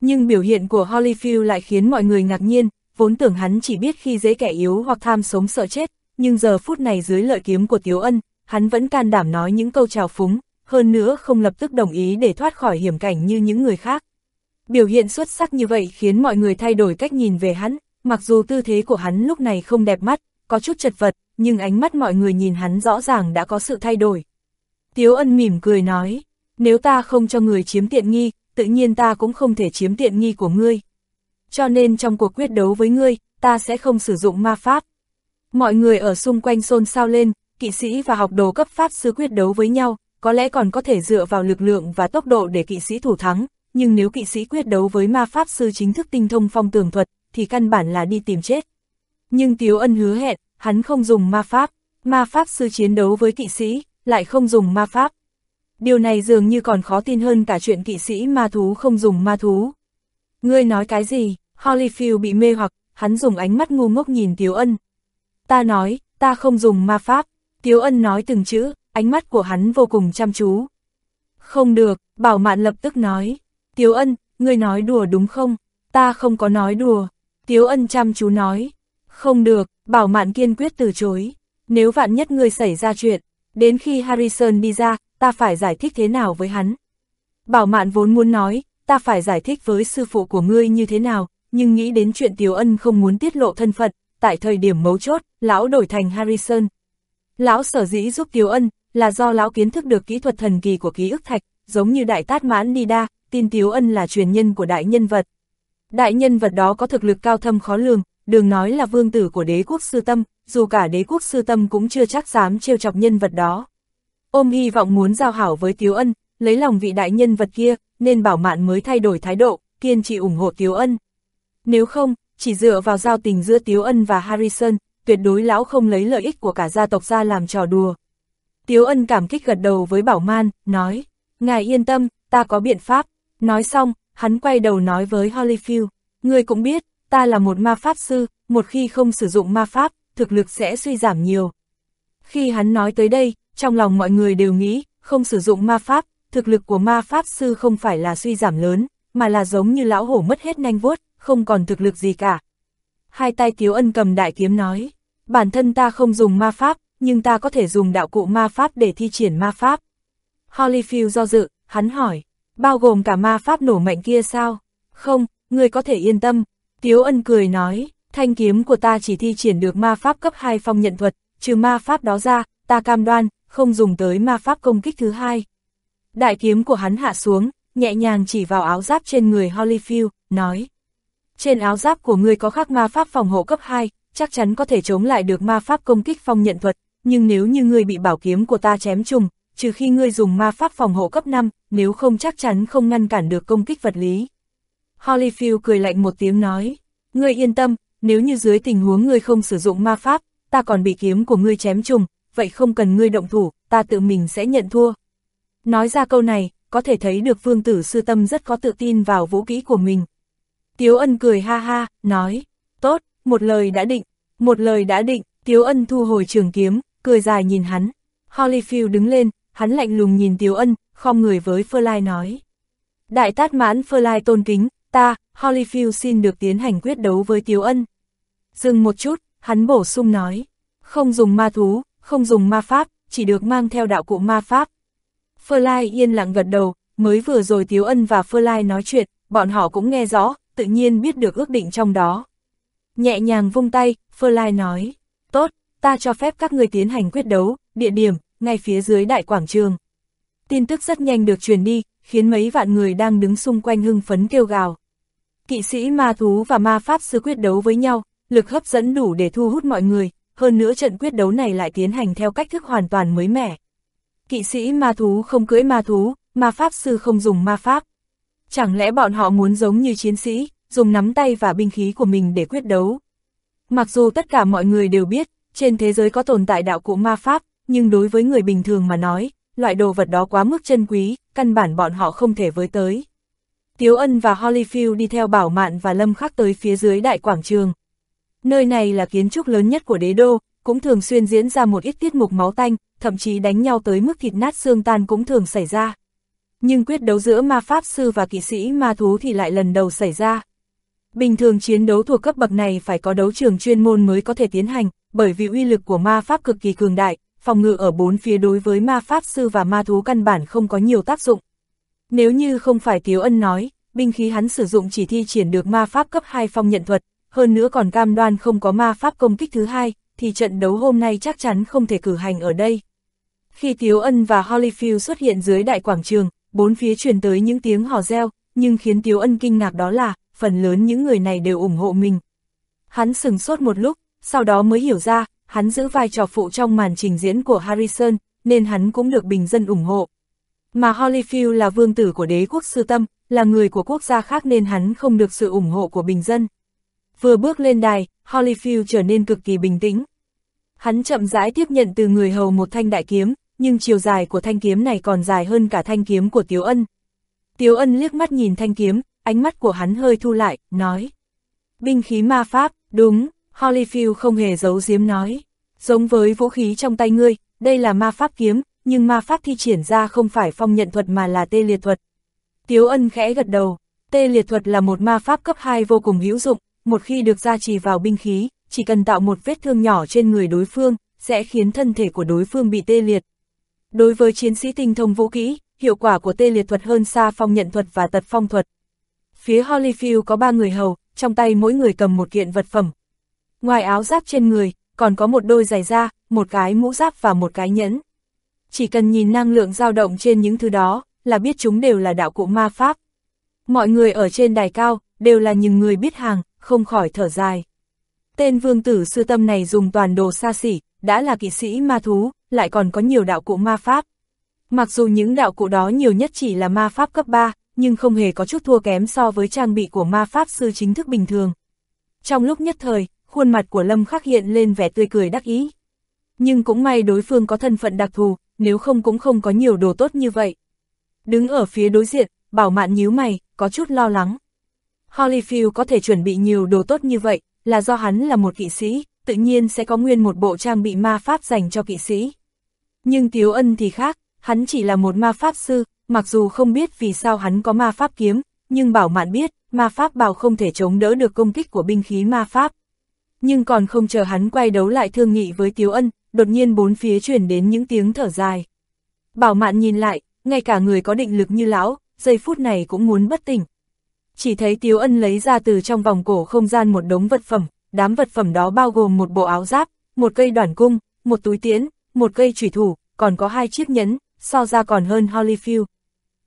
Nhưng biểu hiện của Holyfield lại khiến mọi người ngạc nhiên, vốn tưởng hắn chỉ biết khi dễ kẻ yếu hoặc tham sống sợ chết, nhưng giờ phút này dưới lợi kiếm của Tiếu Ân, hắn vẫn can đảm nói những câu trào phúng, hơn nữa không lập tức đồng ý để thoát khỏi hiểm cảnh như những người khác. Biểu hiện xuất sắc như vậy khiến mọi người thay đổi cách nhìn về hắn, mặc dù tư thế của hắn lúc này không đẹp mắt, có chút chật vật, nhưng ánh mắt mọi người nhìn hắn rõ ràng đã có sự thay đổi. Tiếu ân mỉm cười nói, nếu ta không cho người chiếm tiện nghi, tự nhiên ta cũng không thể chiếm tiện nghi của ngươi. Cho nên trong cuộc quyết đấu với ngươi, ta sẽ không sử dụng ma pháp. Mọi người ở xung quanh xôn xao lên, kỵ sĩ và học đồ cấp pháp sư quyết đấu với nhau, có lẽ còn có thể dựa vào lực lượng và tốc độ để kỵ sĩ thủ thắng, nhưng nếu kỵ sĩ quyết đấu với ma pháp sư chính thức tinh thông phong tường thuật, thì căn bản là đi tìm chết. Nhưng Tiếu Ân hứa hẹn, hắn không dùng ma pháp, ma pháp sư chiến đấu với kỵ sĩ, lại không dùng ma pháp. Điều này dường như còn khó tin hơn cả chuyện kỵ sĩ ma thú không dùng ma thú. Ngươi nói cái gì? Holyfield bị mê hoặc, hắn dùng ánh mắt ngu ngốc nhìn Tiếu Ân. Ta nói, ta không dùng ma pháp. Tiếu Ân nói từng chữ, ánh mắt của hắn vô cùng chăm chú. Không được, Bảo Mạn lập tức nói. Tiếu Ân, ngươi nói đùa đúng không? Ta không có nói đùa. Tiếu Ân chăm chú nói. Không được, Bảo Mạn kiên quyết từ chối. Nếu vạn nhất ngươi xảy ra chuyện, đến khi Harrison đi ra, ta phải giải thích thế nào với hắn. Bảo Mạn vốn muốn nói, ta phải giải thích với sư phụ của ngươi như thế nào, nhưng nghĩ đến chuyện Tiếu Ân không muốn tiết lộ thân phận, tại thời điểm mấu chốt, lão đổi thành Harrison. Lão sở dĩ giúp Tiếu Ân, là do lão kiến thức được kỹ thuật thần kỳ của ký ức thạch, giống như đại tát mãn Nida, tin Tiếu Ân là truyền nhân của đại nhân vật. Đại nhân vật đó có thực lực cao thâm khó lường, đường nói là vương tử của đế quốc sư tâm, dù cả đế quốc sư tâm cũng chưa chắc dám trêu chọc nhân vật đó. Ôm hy vọng muốn giao hảo với Tiếu Ân, lấy lòng vị đại nhân vật kia, nên bảo mạn mới thay đổi thái độ, kiên trì ủng hộ Tiếu Ân. Nếu không, chỉ dựa vào giao tình giữa Tiếu Ân và Harrison, tuyệt đối lão không lấy lợi ích của cả gia tộc ra làm trò đùa. Tiếu Ân cảm kích gật đầu với Bảo Man, nói, ngài yên tâm, ta có biện pháp. Nói xong, hắn quay đầu nói với Holyfield, người cũng biết, ta là một ma pháp sư, một khi không sử dụng ma pháp, thực lực sẽ suy giảm nhiều. Khi hắn nói tới đây, trong lòng mọi người đều nghĩ, không sử dụng ma pháp, thực lực của ma pháp sư không phải là suy giảm lớn, mà là giống như lão hổ mất hết nanh vuốt, không còn thực lực gì cả. Hai tay Tiếu Ân cầm đại kiếm nói, bản thân ta không dùng ma pháp, nhưng ta có thể dùng đạo cụ ma pháp để thi triển ma pháp. Holyfield do dự, hắn hỏi, bao gồm cả ma pháp nổ mạnh kia sao? Không, người có thể yên tâm. Tiếu Ân cười nói, thanh kiếm của ta chỉ thi triển được ma pháp cấp 2 phong nhận thuật, trừ ma pháp đó ra, ta cam đoan, không dùng tới ma pháp công kích thứ hai. Đại kiếm của hắn hạ xuống, nhẹ nhàng chỉ vào áo giáp trên người Holyfield, nói. Trên áo giáp của ngươi có khắc ma pháp phòng hộ cấp 2, chắc chắn có thể chống lại được ma pháp công kích phong nhận thuật, nhưng nếu như ngươi bị bảo kiếm của ta chém trùng, trừ khi ngươi dùng ma pháp phòng hộ cấp 5, nếu không chắc chắn không ngăn cản được công kích vật lý. Holyfield cười lạnh một tiếng nói, ngươi yên tâm, nếu như dưới tình huống ngươi không sử dụng ma pháp, ta còn bị kiếm của ngươi chém trùng, vậy không cần ngươi động thủ, ta tự mình sẽ nhận thua. Nói ra câu này, có thể thấy được vương tử sư tâm rất có tự tin vào vũ kỹ của mình. Tiếu ân cười ha ha, nói, tốt, một lời đã định, một lời đã định, Tiếu ân thu hồi trường kiếm, cười dài nhìn hắn. Holyfield đứng lên, hắn lạnh lùng nhìn Tiếu ân, khom người với Phơ Lai nói. Đại tát mãn Phơ Lai tôn kính, ta, Holyfield xin được tiến hành quyết đấu với Tiếu ân. Dừng một chút, hắn bổ sung nói, không dùng ma thú, không dùng ma pháp, chỉ được mang theo đạo cụ ma pháp. Phơ Lai yên lặng gật đầu, mới vừa rồi Tiếu Ân và Phơ Lai nói chuyện, bọn họ cũng nghe rõ, tự nhiên biết được ước định trong đó. Nhẹ nhàng vung tay, Phơ Lai nói, tốt, ta cho phép các người tiến hành quyết đấu, địa điểm, ngay phía dưới đại quảng trường. Tin tức rất nhanh được truyền đi, khiến mấy vạn người đang đứng xung quanh hưng phấn kêu gào. Kỵ sĩ ma thú và ma pháp sư quyết đấu với nhau, lực hấp dẫn đủ để thu hút mọi người, hơn nữa trận quyết đấu này lại tiến hành theo cách thức hoàn toàn mới mẻ. Kỵ sĩ ma thú không cưỡi ma thú, ma pháp sư không dùng ma pháp. Chẳng lẽ bọn họ muốn giống như chiến sĩ, dùng nắm tay và binh khí của mình để quyết đấu? Mặc dù tất cả mọi người đều biết, trên thế giới có tồn tại đạo cụ ma pháp, nhưng đối với người bình thường mà nói, loại đồ vật đó quá mức chân quý, căn bản bọn họ không thể với tới. Tiếu Ân và Holyfield đi theo Bảo Mạn và Lâm Khắc tới phía dưới đại quảng trường. Nơi này là kiến trúc lớn nhất của đế đô, cũng thường xuyên diễn ra một ít tiết mục máu tanh, thậm chí đánh nhau tới mức thịt nát xương tan cũng thường xảy ra. Nhưng quyết đấu giữa ma pháp sư và kỵ sĩ ma thú thì lại lần đầu xảy ra. Bình thường chiến đấu thuộc cấp bậc này phải có đấu trường chuyên môn mới có thể tiến hành, bởi vì uy lực của ma pháp cực kỳ cường đại, phòng ngự ở bốn phía đối với ma pháp sư và ma thú căn bản không có nhiều tác dụng. Nếu như không phải Tiếu Ân nói, binh khí hắn sử dụng chỉ thi triển được ma pháp cấp 2 phong nhận thuật, hơn nữa còn cam đoan không có ma pháp công kích thứ hai, thì trận đấu hôm nay chắc chắn không thể cử hành ở đây. Khi Tiếu Ân và Holyfield xuất hiện dưới đại quảng trường, bốn phía truyền tới những tiếng hò reo, nhưng khiến Tiếu Ân kinh ngạc đó là, phần lớn những người này đều ủng hộ mình. Hắn sừng sốt một lúc, sau đó mới hiểu ra, hắn giữ vai trò phụ trong màn trình diễn của Harrison, nên hắn cũng được bình dân ủng hộ. Mà Holyfield là vương tử của đế quốc sư tâm, là người của quốc gia khác nên hắn không được sự ủng hộ của bình dân. Vừa bước lên đài, Holyfield trở nên cực kỳ bình tĩnh. Hắn chậm rãi tiếp nhận từ người hầu một thanh đại kiếm, nhưng chiều dài của thanh kiếm này còn dài hơn cả thanh kiếm của Tiếu Ân. Tiếu Ân liếc mắt nhìn thanh kiếm, ánh mắt của hắn hơi thu lại, nói. Binh khí ma pháp, đúng, Holyfield không hề giấu giếm nói. Giống với vũ khí trong tay ngươi, đây là ma pháp kiếm, nhưng ma pháp thi triển ra không phải phong nhận thuật mà là tê liệt thuật. Tiếu ân khẽ gật đầu, tê liệt thuật là một ma pháp cấp 2 vô cùng hữu dụng, một khi được gia trì vào binh khí, chỉ cần tạo một vết thương nhỏ trên người đối phương, sẽ khiến thân thể của đối phương bị tê liệt. Đối với chiến sĩ tinh thông vũ kỹ, hiệu quả của tê liệt thuật hơn xa phong nhận thuật và tật phong thuật. Phía Holyfield có ba người hầu, trong tay mỗi người cầm một kiện vật phẩm. Ngoài áo giáp trên người, còn có một đôi giày da, một cái mũ giáp và một cái nhẫn. Chỉ cần nhìn năng lượng dao động trên những thứ đó, là biết chúng đều là đạo cụ ma pháp. Mọi người ở trên đài cao, đều là những người biết hàng, không khỏi thở dài. Tên vương tử sư tâm này dùng toàn đồ xa xỉ, đã là kỵ sĩ ma thú, lại còn có nhiều đạo cụ ma pháp. Mặc dù những đạo cụ đó nhiều nhất chỉ là ma pháp cấp 3, nhưng không hề có chút thua kém so với trang bị của ma pháp sư chính thức bình thường. Trong lúc nhất thời, khuôn mặt của Lâm khắc hiện lên vẻ tươi cười đắc ý. Nhưng cũng may đối phương có thân phận đặc thù, nếu không cũng không có nhiều đồ tốt như vậy. Đứng ở phía đối diện, bảo mạn nhíu mày, có chút lo lắng. Holyfield có thể chuẩn bị nhiều đồ tốt như vậy, là do hắn là một kỵ sĩ, tự nhiên sẽ có nguyên một bộ trang bị ma pháp dành cho kỵ sĩ. Nhưng Tiếu Ân thì khác, hắn chỉ là một ma pháp sư, mặc dù không biết vì sao hắn có ma pháp kiếm, nhưng bảo mạn biết, ma pháp bảo không thể chống đỡ được công kích của binh khí ma pháp. Nhưng còn không chờ hắn quay đấu lại thương nghị với Tiếu Ân, đột nhiên bốn phía chuyển đến những tiếng thở dài. Bảo mạn nhìn lại, ngay cả người có định lực như lão, giây phút này cũng muốn bất tỉnh. Chỉ thấy Tiếu Ân lấy ra từ trong vòng cổ không gian một đống vật phẩm, đám vật phẩm đó bao gồm một bộ áo giáp, một cây đoàn cung, một túi tiễn, một cây chủy thủ, còn có hai chiếc nhẫn, so ra còn hơn Holyfield.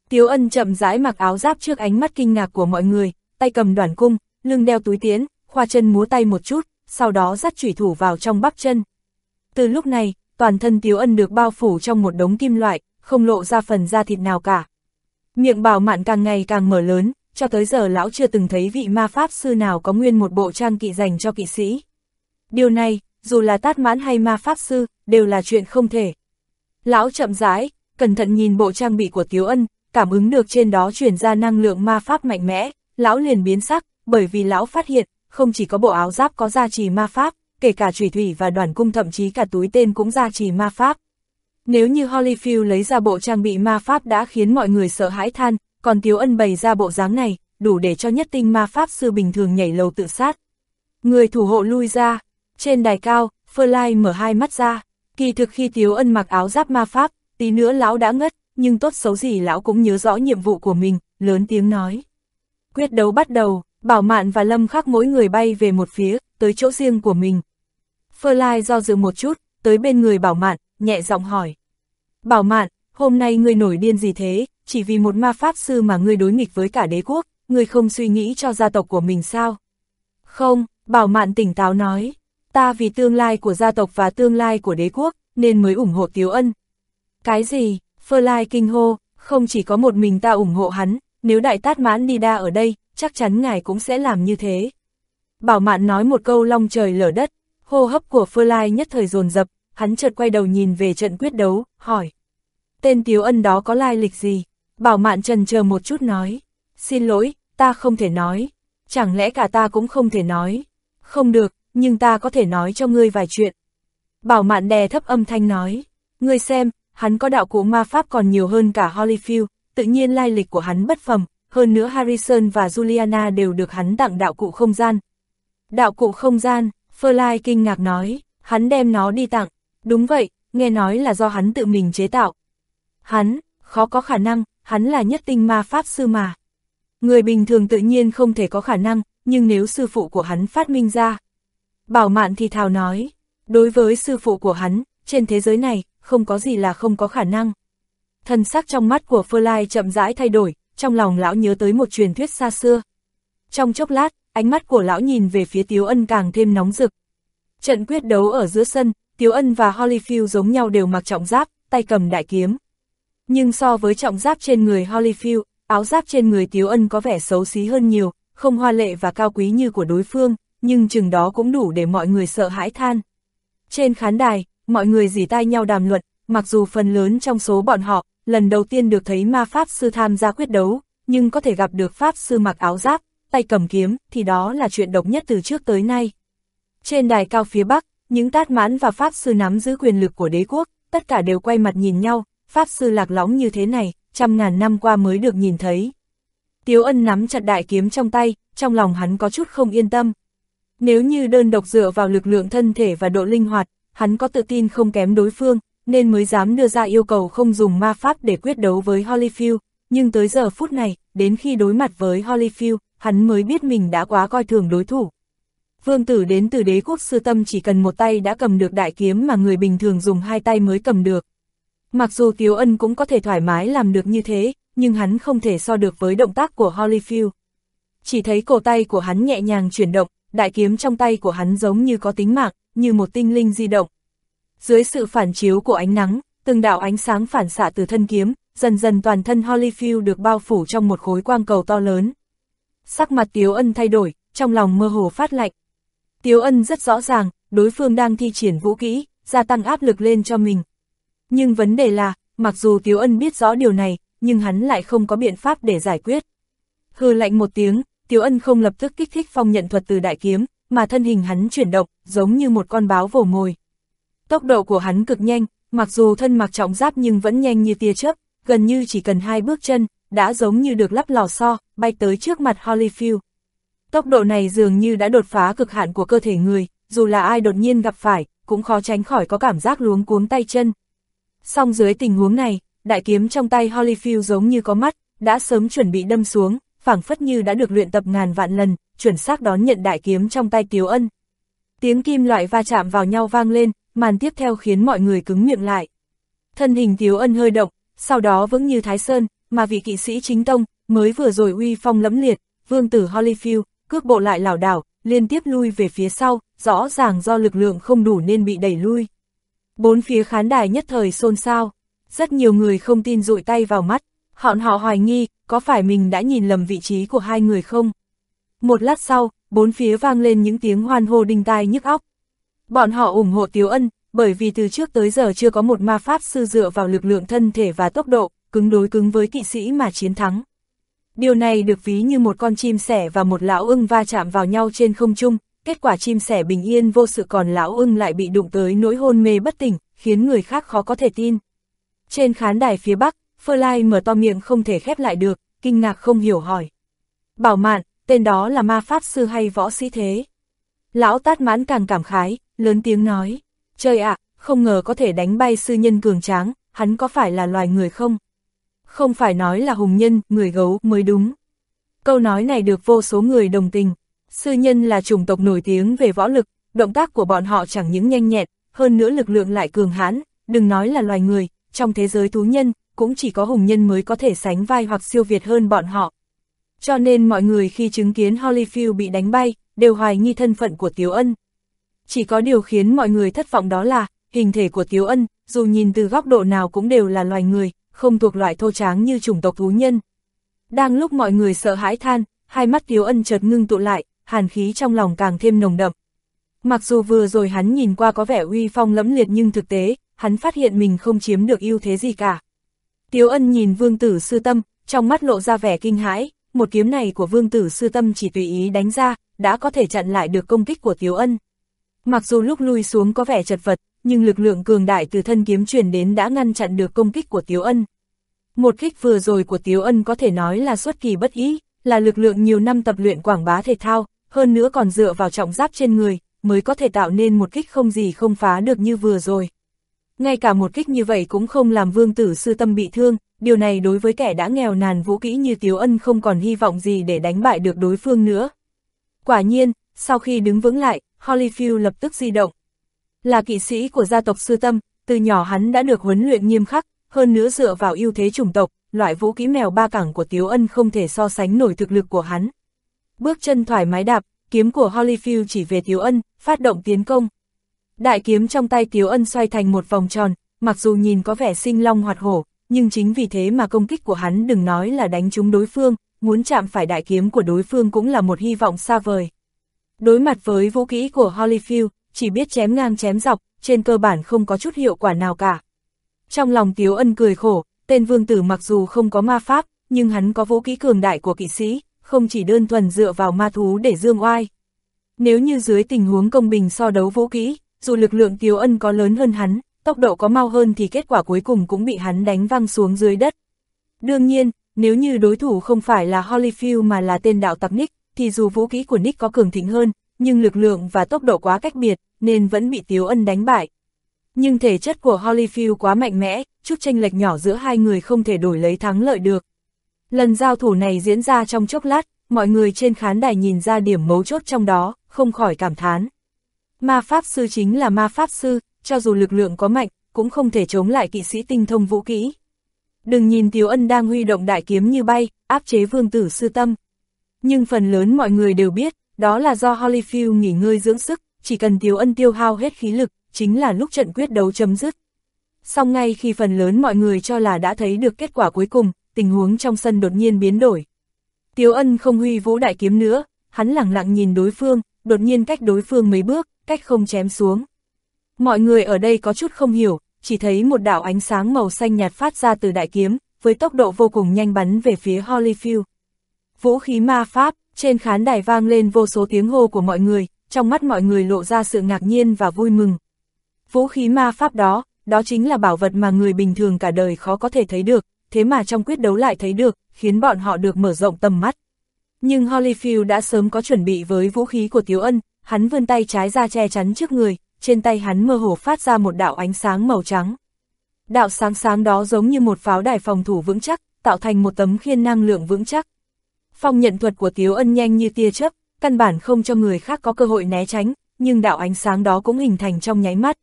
Tiếu Ân chậm rãi mặc áo giáp trước ánh mắt kinh ngạc của mọi người, tay cầm đoàn cung, lưng đeo túi tiễn, khoa chân múa tay một chút, sau đó dắt chủy thủ vào trong bắp chân. Từ lúc này, toàn thân Tiếu Ân được bao phủ trong một đống kim loại, không lộ ra phần da thịt nào cả. Miệng bảo mạn càng ngày càng mở lớn, cho tới giờ lão chưa từng thấy vị ma pháp sư nào có nguyên một bộ trang kỵ dành cho kỵ sĩ. Điều này, dù là tát mãn hay ma pháp sư, đều là chuyện không thể. Lão chậm rãi, cẩn thận nhìn bộ trang bị của Tiếu Ân, cảm ứng được trên đó truyền ra năng lượng ma pháp mạnh mẽ, lão liền biến sắc, bởi vì lão phát hiện, không chỉ có bộ áo giáp có gia trì ma pháp, kể cả trùy thủy và đoàn cung thậm chí cả túi tên cũng gia trì ma pháp. Nếu như Holyfield lấy ra bộ trang bị ma pháp đã khiến mọi người sợ hãi than, còn Tiếu Ân bày ra bộ dáng này, đủ để cho nhất tinh ma pháp sư bình thường nhảy lầu tự sát. Người thủ hộ lui ra, trên đài cao, Phơ Lai mở hai mắt ra, kỳ thực khi Tiếu Ân mặc áo giáp ma pháp, tí nữa lão đã ngất, nhưng tốt xấu gì lão cũng nhớ rõ nhiệm vụ của mình, lớn tiếng nói. Quyết đấu bắt đầu, Bảo Mạn và Lâm Khắc mỗi người bay về một phía, tới chỗ riêng của mình. Phơ Lai do dự một chút, tới bên người Bảo Mạn, nhẹ giọng hỏi. Bảo Mạn, hôm nay ngươi nổi điên gì thế, chỉ vì một ma pháp sư mà ngươi đối nghịch với cả đế quốc, ngươi không suy nghĩ cho gia tộc của mình sao? Không, Bảo Mạn tỉnh táo nói, ta vì tương lai của gia tộc và tương lai của đế quốc, nên mới ủng hộ Tiếu Ân. Cái gì? Phơ Lai kinh hô, không chỉ có một mình ta ủng hộ hắn, nếu đại tát mãn đi đa ở đây, chắc chắn ngài cũng sẽ làm như thế. Bảo mạn nói một câu long trời lở đất, hô hấp của Phơ Lai nhất thời dồn dập, hắn chợt quay đầu nhìn về trận quyết đấu, hỏi. Tên Tiếu Ân đó có lai lịch gì? Bảo mạn trần chờ một chút nói. Xin lỗi, ta không thể nói. Chẳng lẽ cả ta cũng không thể nói? Không được, nhưng ta có thể nói cho ngươi vài chuyện. Bảo mạn đè thấp âm thanh nói. Ngươi xem, hắn có đạo cụ ma pháp còn nhiều hơn cả Holyfield, tự nhiên lai lịch của hắn bất phẩm, hơn nữa Harrison và Juliana đều được hắn tặng đạo cụ không gian. Đạo cụ không gian, Phơ Lai kinh ngạc nói, hắn đem nó đi tặng, đúng vậy, nghe nói là do hắn tự mình chế tạo. Hắn, khó có khả năng, hắn là nhất tinh ma pháp sư mà. Người bình thường tự nhiên không thể có khả năng, nhưng nếu sư phụ của hắn phát minh ra. Bảo mạn thì thào nói, đối với sư phụ của hắn, trên thế giới này, không có gì là không có khả năng. Thần sắc trong mắt của Phơ Lai chậm rãi thay đổi, trong lòng lão nhớ tới một truyền thuyết xa xưa. Trong chốc lát, ánh mắt của lão nhìn về phía Tiếu Ân càng thêm nóng rực. Trận quyết đấu ở giữa sân, Tiếu Ân và Holyfield giống nhau đều mặc trọng giáp, tay cầm đại kiếm. Nhưng so với trọng giáp trên người Holyfield, áo giáp trên người Tiếu Ân có vẻ xấu xí hơn nhiều, không hoa lệ và cao quý như của đối phương, nhưng chừng đó cũng đủ để mọi người sợ hãi than. Trên khán đài, mọi người dì tai nhau đàm luận, mặc dù phần lớn trong số bọn họ, lần đầu tiên được thấy ma pháp sư tham gia quyết đấu, nhưng có thể gặp được pháp sư mặc áo giáp, tay cầm kiếm, thì đó là chuyện độc nhất từ trước tới nay. Trên đài cao phía Bắc, những tát mãn và pháp sư nắm giữ quyền lực của đế quốc, tất cả đều quay mặt nhìn nhau, pháp sư lạc lõng như thế này, trăm ngàn năm qua mới được nhìn thấy. Tiếu ân nắm chặt đại kiếm trong tay, trong lòng hắn có chút không yên tâm. Nếu như đơn độc dựa vào lực lượng thân thể và độ linh hoạt, hắn có tự tin không kém đối phương, nên mới dám đưa ra yêu cầu không dùng ma pháp để quyết đấu với Holyfield, nhưng tới giờ phút này, đến khi đối mặt với Holyfield, hắn mới biết mình đã quá coi thường đối thủ. Vương tử đến từ đế quốc sư tâm chỉ cần một tay đã cầm được đại kiếm mà người bình thường dùng hai tay mới cầm được. Mặc dù Tiếu Ân cũng có thể thoải mái làm được như thế, nhưng hắn không thể so được với động tác của Holyfield. Chỉ thấy cổ tay của hắn nhẹ nhàng chuyển động, đại kiếm trong tay của hắn giống như có tính mạng, như một tinh linh di động. Dưới sự phản chiếu của ánh nắng, từng đạo ánh sáng phản xạ từ thân kiếm, dần dần toàn thân Holyfield được bao phủ trong một khối quang cầu to lớn. Sắc mặt Tiếu Ân thay đổi, trong lòng mơ hồ phát lạnh. Tiếu Ân rất rõ ràng, đối phương đang thi triển vũ kỹ, gia tăng áp lực lên cho mình. Nhưng vấn đề là, mặc dù Tiếu Ân biết rõ điều này, nhưng hắn lại không có biện pháp để giải quyết. Hừ lạnh một tiếng, Tiếu Ân không lập tức kích thích phong nhận thuật từ đại kiếm, mà thân hình hắn chuyển động, giống như một con báo vồ mồi. Tốc độ của hắn cực nhanh, mặc dù thân mặc trọng giáp nhưng vẫn nhanh như tia chớp, gần như chỉ cần hai bước chân, đã giống như được lắp lò xo, bay tới trước mặt Holyfield. Tốc độ này dường như đã đột phá cực hạn của cơ thể người, dù là ai đột nhiên gặp phải, cũng khó tránh khỏi có cảm giác luống cuống tay chân. Song dưới tình huống này, đại kiếm trong tay Holyfield giống như có mắt, đã sớm chuẩn bị đâm xuống, phảng phất như đã được luyện tập ngàn vạn lần, chuẩn xác đón nhận đại kiếm trong tay Tiếu Ân. Tiếng kim loại va chạm vào nhau vang lên, màn tiếp theo khiến mọi người cứng miệng lại. Thân hình Tiếu Ân hơi động, sau đó vững như Thái Sơn, mà vị kỵ sĩ chính tông, mới vừa rồi uy phong lẫm liệt, vương tử Holyfield, cước bộ lại lảo đảo, liên tiếp lui về phía sau, rõ ràng do lực lượng không đủ nên bị đẩy lui. Bốn phía khán đài nhất thời xôn xao, rất nhiều người không tin dụi tay vào mắt, họ họ hoài nghi, có phải mình đã nhìn lầm vị trí của hai người không? Một lát sau, bốn phía vang lên những tiếng hoan hô đinh tai nhức óc. Bọn họ ủng hộ Tiếu Ân, bởi vì từ trước tới giờ chưa có một ma pháp sư dựa vào lực lượng thân thể và tốc độ, cứng đối cứng với kỵ sĩ mà chiến thắng. Điều này được ví như một con chim sẻ và một lão ưng va chạm vào nhau trên không trung, kết quả chim sẻ bình yên vô sự còn lão ưng lại bị đụng tới nỗi hôn mê bất tỉnh, khiến người khác khó có thể tin. Trên khán đài phía bắc, Phơ Lai mở to miệng không thể khép lại được, kinh ngạc không hiểu hỏi. Bảo mạn, tên đó là ma pháp sư hay võ sĩ thế? Lão tát mãn càng cảm khái, lớn tiếng nói. Trời ạ, không ngờ có thể đánh bay sư nhân cường tráng, hắn có phải là loài người không? Không phải nói là hùng nhân, người gấu mới đúng. Câu nói này được vô số người đồng tình. Sư nhân là chủng tộc nổi tiếng về võ lực, động tác của bọn họ chẳng những nhanh nhẹn, hơn nữa lực lượng lại cường hãn, đừng nói là loài người, trong thế giới thú nhân, cũng chỉ có hùng nhân mới có thể sánh vai hoặc siêu việt hơn bọn họ. Cho nên mọi người khi chứng kiến Holyfield bị đánh bay, đều hoài nghi thân phận của Tiếu Ân. Chỉ có điều khiến mọi người thất vọng đó là, hình thể của Tiếu Ân, dù nhìn từ góc độ nào cũng đều là loài người, không thuộc loại thô tráng như chủng tộc thú nhân. Đang lúc mọi người sợ hãi than, hai mắt Tiếu Ân chợt ngưng tụ lại, hàn khí trong lòng càng thêm nồng đậm. Mặc dù vừa rồi hắn nhìn qua có vẻ uy phong lẫm liệt nhưng thực tế, hắn phát hiện mình không chiếm được ưu thế gì cả. Tiếu ân nhìn vương tử sư tâm, trong mắt lộ ra vẻ kinh hãi, một kiếm này của vương tử sư tâm chỉ tùy ý đánh ra, đã có thể chặn lại được công kích của Tiếu ân. Mặc dù lúc lui xuống có vẻ chật vật, nhưng lực lượng cường đại từ thân kiếm truyền đến đã ngăn chặn được công kích của Tiếu ân. Một kích vừa rồi của Tiếu ân có thể nói là xuất kỳ bất ý, là lực lượng nhiều năm tập luyện quảng bá thể thao, hơn nữa còn dựa vào trọng giáp trên người, mới có thể tạo nên một kích không gì không phá được như vừa rồi. Ngay cả một kích như vậy cũng không làm vương tử sư tâm bị thương, điều này đối với kẻ đã nghèo nàn vũ kỹ như Tiếu Ân không còn hy vọng gì để đánh bại được đối phương nữa. Quả nhiên, sau khi đứng vững lại, Holyfield lập tức di động. Là kỵ sĩ của gia tộc sư tâm, từ nhỏ hắn đã được huấn luyện nghiêm khắc, hơn nữa dựa vào ưu thế chủng tộc, loại vũ kỹ mèo ba cẳng của Tiếu Ân không thể so sánh nổi thực lực của hắn. Bước chân thoải mái đạp, kiếm của Holyfield chỉ về Tiếu Ân, phát động tiến công. Đại kiếm trong tay Tiếu Ân xoay thành một vòng tròn, mặc dù nhìn có vẻ sinh long hoạt hổ, nhưng chính vì thế mà công kích của hắn đừng nói là đánh trúng đối phương, muốn chạm phải đại kiếm của đối phương cũng là một hy vọng xa vời. Đối mặt với vũ kỹ của Holyfield, chỉ biết chém ngang chém dọc, trên cơ bản không có chút hiệu quả nào cả. Trong lòng Tiếu Ân cười khổ, tên vương tử mặc dù không có ma pháp, nhưng hắn có vũ kỹ cường đại của kỵ sĩ, không chỉ đơn thuần dựa vào ma thú để dương oai. Nếu như dưới tình huống công bình so đấu vũ kỹ, dù lực lượng Tiếu Ân có lớn hơn hắn, tốc độ có mau hơn thì kết quả cuối cùng cũng bị hắn đánh văng xuống dưới đất. Đương nhiên, nếu như đối thủ không phải là Holyfield mà là tên đạo tặc Nick, thì dù vũ kỹ của Nick có cường thịnh hơn, nhưng lực lượng và tốc độ quá cách biệt, nên vẫn bị Tiếu Ân đánh bại. Nhưng thể chất của Holyfield quá mạnh mẽ, chút tranh lệch nhỏ giữa hai người không thể đổi lấy thắng lợi được. Lần giao thủ này diễn ra trong chốc lát, mọi người trên khán đài nhìn ra điểm mấu chốt trong đó, không khỏi cảm thán. Ma Pháp Sư chính là Ma Pháp Sư, cho dù lực lượng có mạnh, cũng không thể chống lại kỵ sĩ tinh thông vũ kỹ. Đừng nhìn Tiếu Ân đang huy động đại kiếm như bay, áp chế vương tử sư tâm. Nhưng phần lớn mọi người đều biết, đó là do Holyfield nghỉ ngơi dưỡng sức, chỉ cần Tiếu Ân tiêu hao hết khí lực, chính là lúc trận quyết đấu chấm dứt. Song ngay khi phần lớn mọi người cho là đã thấy được kết quả cuối cùng, tình huống trong sân đột nhiên biến đổi. Tiếu Ân không huy vũ đại kiếm nữa, hắn lặng lặng nhìn đối phương, đột nhiên cách đối phương mấy bước, cách không chém xuống. Mọi người ở đây có chút không hiểu, chỉ thấy một đạo ánh sáng màu xanh nhạt phát ra từ đại kiếm, với tốc độ vô cùng nhanh bắn về phía Holyfield. Vũ khí ma pháp, trên khán đài vang lên vô số tiếng hô của mọi người, trong mắt mọi người lộ ra sự ngạc nhiên và vui mừng. Vũ khí ma pháp đó, đó chính là bảo vật mà người bình thường cả đời khó có thể thấy được, thế mà trong quyết đấu lại thấy được, khiến bọn họ được mở rộng tầm mắt. Nhưng Holyfield đã sớm có chuẩn bị với vũ khí của Tiếu Ân, hắn vươn tay trái ra che chắn trước người, trên tay hắn mơ hồ phát ra một đạo ánh sáng màu trắng. Đạo sáng sáng đó giống như một pháo đài phòng thủ vững chắc, tạo thành một tấm khiên năng lượng vững chắc. Phong nhận thuật của Tiếu Ân nhanh như tia chớp, căn bản không cho người khác có cơ hội né tránh, nhưng đạo ánh sáng đó cũng hình thành trong nháy mắt.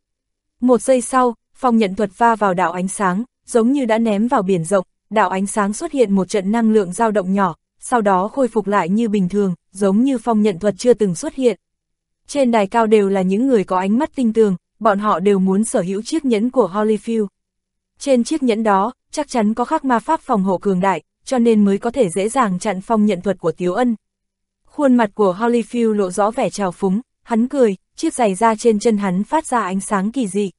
Một giây sau, phong nhận thuật va vào đạo ánh sáng, giống như đã ném vào biển rộng, đạo ánh sáng xuất hiện một trận năng lượng dao động nhỏ, sau đó khôi phục lại như bình thường, giống như phong nhận thuật chưa từng xuất hiện. Trên đài cao đều là những người có ánh mắt tinh tường, bọn họ đều muốn sở hữu chiếc nhẫn của Holyfield. Trên chiếc nhẫn đó, chắc chắn có khắc ma pháp phòng hộ cường đại, cho nên mới có thể dễ dàng chặn phong nhận thuật của Tiếu Ân. Khuôn mặt của Holyfield lộ rõ vẻ trào phúng, hắn cười, chiếc giày da trên chân hắn phát ra ánh sáng kỳ dị.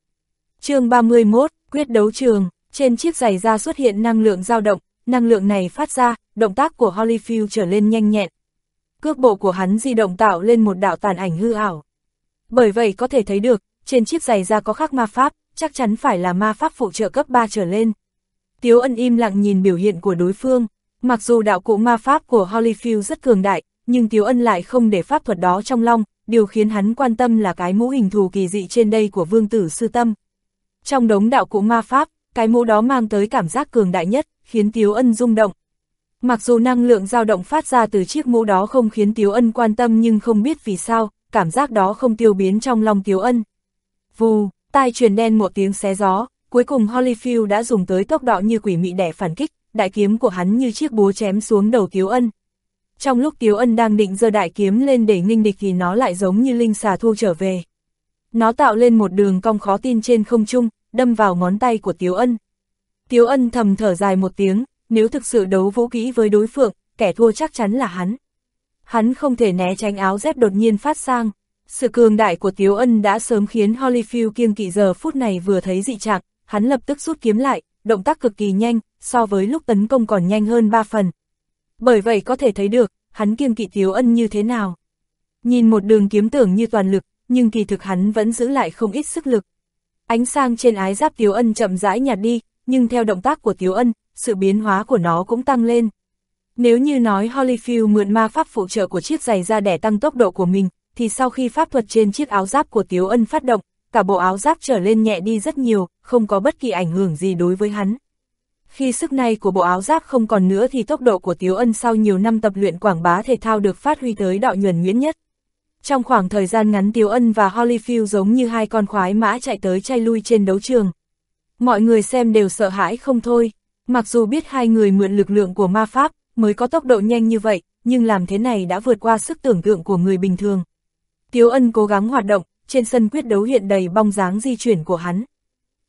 chương 31, quyết đấu trường, trên chiếc giày da xuất hiện năng lượng dao động, năng lượng này phát ra, động tác của Holyfield trở lên nhanh nhẹn. Cước bộ của hắn di động tạo lên một đạo tàn ảnh hư ảo. Bởi vậy có thể thấy được, trên chiếc giày da có khắc ma pháp, chắc chắn phải là ma pháp phụ trợ cấp 3 trở lên. Tiếu ân im lặng nhìn biểu hiện của đối phương, mặc dù đạo cụ ma pháp của Holyfield rất cường đại, nhưng Tiếu ân lại không để pháp thuật đó trong lòng, điều khiến hắn quan tâm là cái mũ hình thù kỳ dị trên đây của vương tử sư tâm. Trong đống đạo cụ ma pháp, cái mũ đó mang tới cảm giác cường đại nhất, khiến Tiếu ân rung động. Mặc dù năng lượng dao động phát ra từ chiếc mũ đó không khiến Tiếu ân quan tâm nhưng không biết vì sao, cảm giác đó không tiêu biến trong lòng Tiếu ân. Vù, tai truyền đen một tiếng xé gió, cuối cùng Holyfield đã dùng tới tốc độ như quỷ mị đẻ phản kích, đại kiếm của hắn như chiếc búa chém xuống đầu Tiếu ân. Trong lúc Tiếu ân đang định giơ đại kiếm lên để nghinh địch thì nó lại giống như linh xà thu trở về. Nó tạo lên một đường cong khó tin trên không trung, đâm vào ngón tay của Tiếu ân. Tiếu ân thầm thở dài một tiếng, nếu thực sự đấu vũ kỹ với đối phương, kẻ thua chắc chắn là hắn. hắn không thể né tránh áo dép đột nhiên phát sang. Sự cường đại của Tiếu Ân đã sớm khiến Holyfield kiêng kỵ giờ phút này vừa thấy dị trạng, hắn lập tức rút kiếm lại, động tác cực kỳ nhanh, so với lúc tấn công còn nhanh hơn 3 phần. Bởi vậy có thể thấy được, hắn kiêng kỵ Tiếu Ân như thế nào. Nhìn một đường kiếm tưởng như toàn lực, nhưng kỳ thực hắn vẫn giữ lại không ít sức lực. Ánh sang trên ái giáp Tiếu Ân chậm rãi nhạt đi, nhưng theo động tác của Tiếu Ân, sự biến hóa của nó cũng tăng lên. Nếu như nói Holyfield mượn ma pháp phụ trợ của chiếc giày ra để tăng tốc độ của mình, thì sau khi pháp thuật trên chiếc áo giáp của Tiếu Ân phát động, cả bộ áo giáp trở lên nhẹ đi rất nhiều, không có bất kỳ ảnh hưởng gì đối với hắn. Khi sức này của bộ áo giáp không còn nữa thì tốc độ của Tiếu Ân sau nhiều năm tập luyện quảng bá thể thao được phát huy tới đạo nhuần nguyễn nhất. Trong khoảng thời gian ngắn Tiếu Ân và Holyfield giống như hai con khoái mã chạy tới chay lui trên đấu trường. Mọi người xem đều sợ hãi không thôi, mặc dù biết hai người mượn lực lượng của ma pháp mới có tốc độ nhanh như vậy, nhưng làm thế này đã vượt qua sức tưởng tượng của người bình thường. Tiếu Ân cố gắng hoạt động, trên sân quyết đấu hiện đầy bong dáng di chuyển của hắn.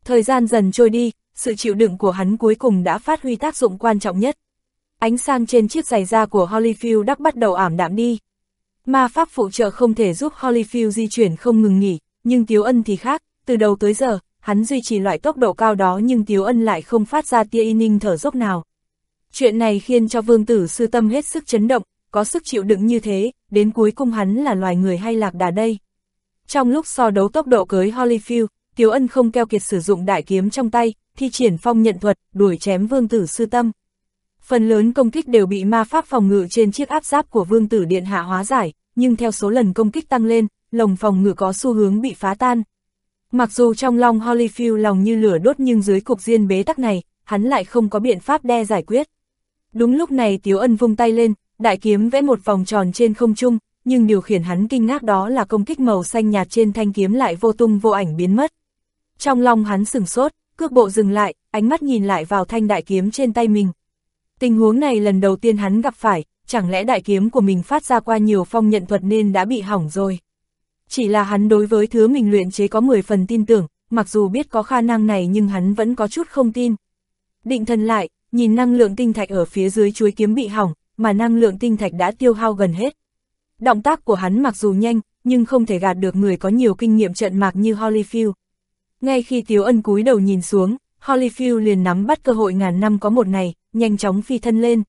Thời gian dần trôi đi, sự chịu đựng của hắn cuối cùng đã phát huy tác dụng quan trọng nhất. Ánh sang trên chiếc giày da của Holyfield đắc bắt đầu ảm đạm đi. Ma pháp phụ trợ không thể giúp Holyfield di chuyển không ngừng nghỉ, nhưng Tiếu Ân thì khác, từ đầu tới giờ, hắn duy trì loại tốc độ cao đó nhưng Tiếu Ân lại không phát ra tia y ninh thở dốc nào. Chuyện này khiến cho vương tử sư tâm hết sức chấn động, có sức chịu đựng như thế, đến cuối cùng hắn là loài người hay lạc đà đây. Trong lúc so đấu tốc độ cưới Holyfield, Tiếu Ân không keo kiệt sử dụng đại kiếm trong tay, thi triển phong nhận thuật, đuổi chém vương tử sư tâm. Phần lớn công kích đều bị ma pháp phòng ngự trên chiếc áp giáp của vương tử điện hạ hóa giải, nhưng theo số lần công kích tăng lên, lồng phòng ngự có xu hướng bị phá tan. Mặc dù trong lòng Holyfield lòng như lửa đốt nhưng dưới cục diên bế tắc này, hắn lại không có biện pháp đe giải quyết. Đúng lúc này Tiếu Ân vung tay lên, đại kiếm vẽ một vòng tròn trên không trung, nhưng điều khiển hắn kinh ngạc đó là công kích màu xanh nhạt trên thanh kiếm lại vô tung vô ảnh biến mất. Trong lòng hắn sừng sốt, cước bộ dừng lại, ánh mắt nhìn lại vào thanh đại kiếm trên tay mình. Tình huống này lần đầu tiên hắn gặp phải, chẳng lẽ đại kiếm của mình phát ra qua nhiều phong nhận thuật nên đã bị hỏng rồi. Chỉ là hắn đối với thứ mình luyện chế có 10 phần tin tưởng, mặc dù biết có khả năng này nhưng hắn vẫn có chút không tin. Định thần lại, nhìn năng lượng tinh thạch ở phía dưới chuối kiếm bị hỏng, mà năng lượng tinh thạch đã tiêu hao gần hết. Động tác của hắn mặc dù nhanh, nhưng không thể gạt được người có nhiều kinh nghiệm trận mạc như Holyfield. Ngay khi Tiếu Ân cúi đầu nhìn xuống, Holyfield liền nắm bắt cơ hội ngàn năm có một này, nhanh chóng phi thân lên.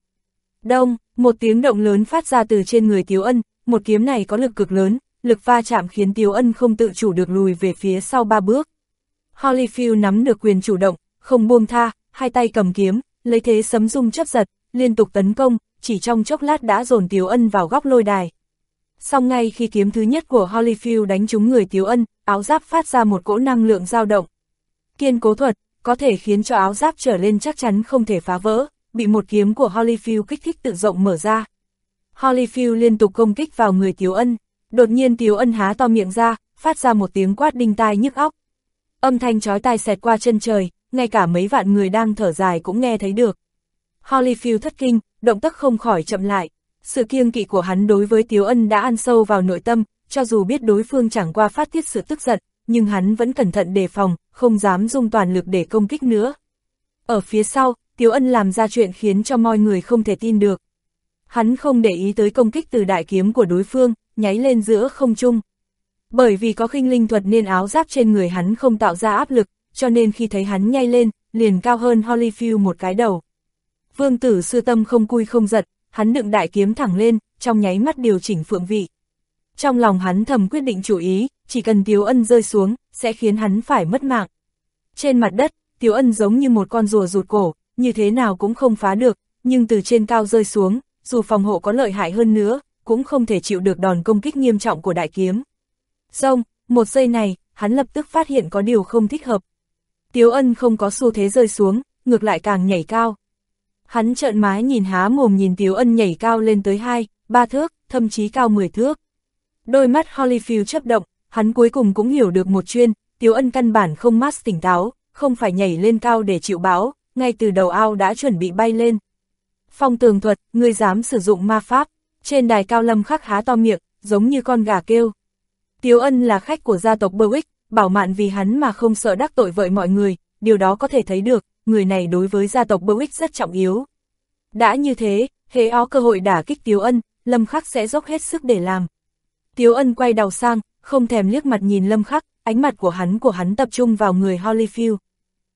Đông, một tiếng động lớn phát ra từ trên người Tiếu Ân, một kiếm này có lực cực lớn, lực va chạm khiến Tiếu Ân không tự chủ được lùi về phía sau ba bước. Holyfield nắm được quyền chủ động, không buông tha, hai tay cầm kiếm, lấy thế sấm rung chấp giật, liên tục tấn công, chỉ trong chốc lát đã dồn Tiếu Ân vào góc lôi đài song ngay khi kiếm thứ nhất của Holyfield đánh trúng người Tiếu Ân, áo giáp phát ra một cỗ năng lượng dao động. Kiên cố thuật, có thể khiến cho áo giáp trở lên chắc chắn không thể phá vỡ, bị một kiếm của Holyfield kích thích tự rộng mở ra. Holyfield liên tục công kích vào người Tiếu Ân, đột nhiên Tiếu Ân há to miệng ra, phát ra một tiếng quát đinh tai nhức óc. Âm thanh chói tai xẹt qua chân trời, ngay cả mấy vạn người đang thở dài cũng nghe thấy được. Holyfield thất kinh, động tác không khỏi chậm lại. Sự kiêng kỵ của hắn đối với Tiếu Ân đã ăn sâu vào nội tâm, cho dù biết đối phương chẳng qua phát tiết sự tức giận, nhưng hắn vẫn cẩn thận đề phòng, không dám dùng toàn lực để công kích nữa. Ở phía sau, Tiếu Ân làm ra chuyện khiến cho mọi người không thể tin được. Hắn không để ý tới công kích từ đại kiếm của đối phương, nháy lên giữa không trung. Bởi vì có khinh linh thuật nên áo giáp trên người hắn không tạo ra áp lực, cho nên khi thấy hắn nhay lên, liền cao hơn Holyfield một cái đầu. Vương tử sư tâm không cui không giật, hắn đựng đại kiếm thẳng lên, trong nháy mắt điều chỉnh phượng vị. Trong lòng hắn thầm quyết định chủ ý, chỉ cần Tiếu Ân rơi xuống, sẽ khiến hắn phải mất mạng. Trên mặt đất, Tiếu Ân giống như một con rùa rụt cổ, như thế nào cũng không phá được, nhưng từ trên cao rơi xuống, dù phòng hộ có lợi hại hơn nữa, cũng không thể chịu được đòn công kích nghiêm trọng của đại kiếm. Xong, một giây này, hắn lập tức phát hiện có điều không thích hợp. Tiếu Ân không có xu thế rơi xuống, ngược lại càng nhảy cao. Hắn trợn mái nhìn há mồm nhìn Tiếu Ân nhảy cao lên tới 2, 3 thước, thậm chí cao 10 thước. Đôi mắt Holyfield chấp động, hắn cuối cùng cũng hiểu được một chuyên, Tiếu Ân căn bản không mát tỉnh táo, không phải nhảy lên cao để chịu báo, ngay từ đầu ao đã chuẩn bị bay lên. Phong tường thuật, ngươi dám sử dụng ma pháp, trên đài cao lâm khắc há to miệng, giống như con gà kêu. Tiếu Ân là khách của gia tộc Berwick, bảo mạn vì hắn mà không sợ đắc tội vợi mọi người, điều đó có thể thấy được, người này đối với gia tộc Bowick rất trọng yếu. Đã như thế, hễ ó cơ hội đả kích Tiếu Ân, Lâm Khắc sẽ dốc hết sức để làm. Tiếu ân quay đầu sang, không thèm liếc mặt nhìn Lâm Khắc, ánh mặt của hắn của hắn tập trung vào người Holyfield.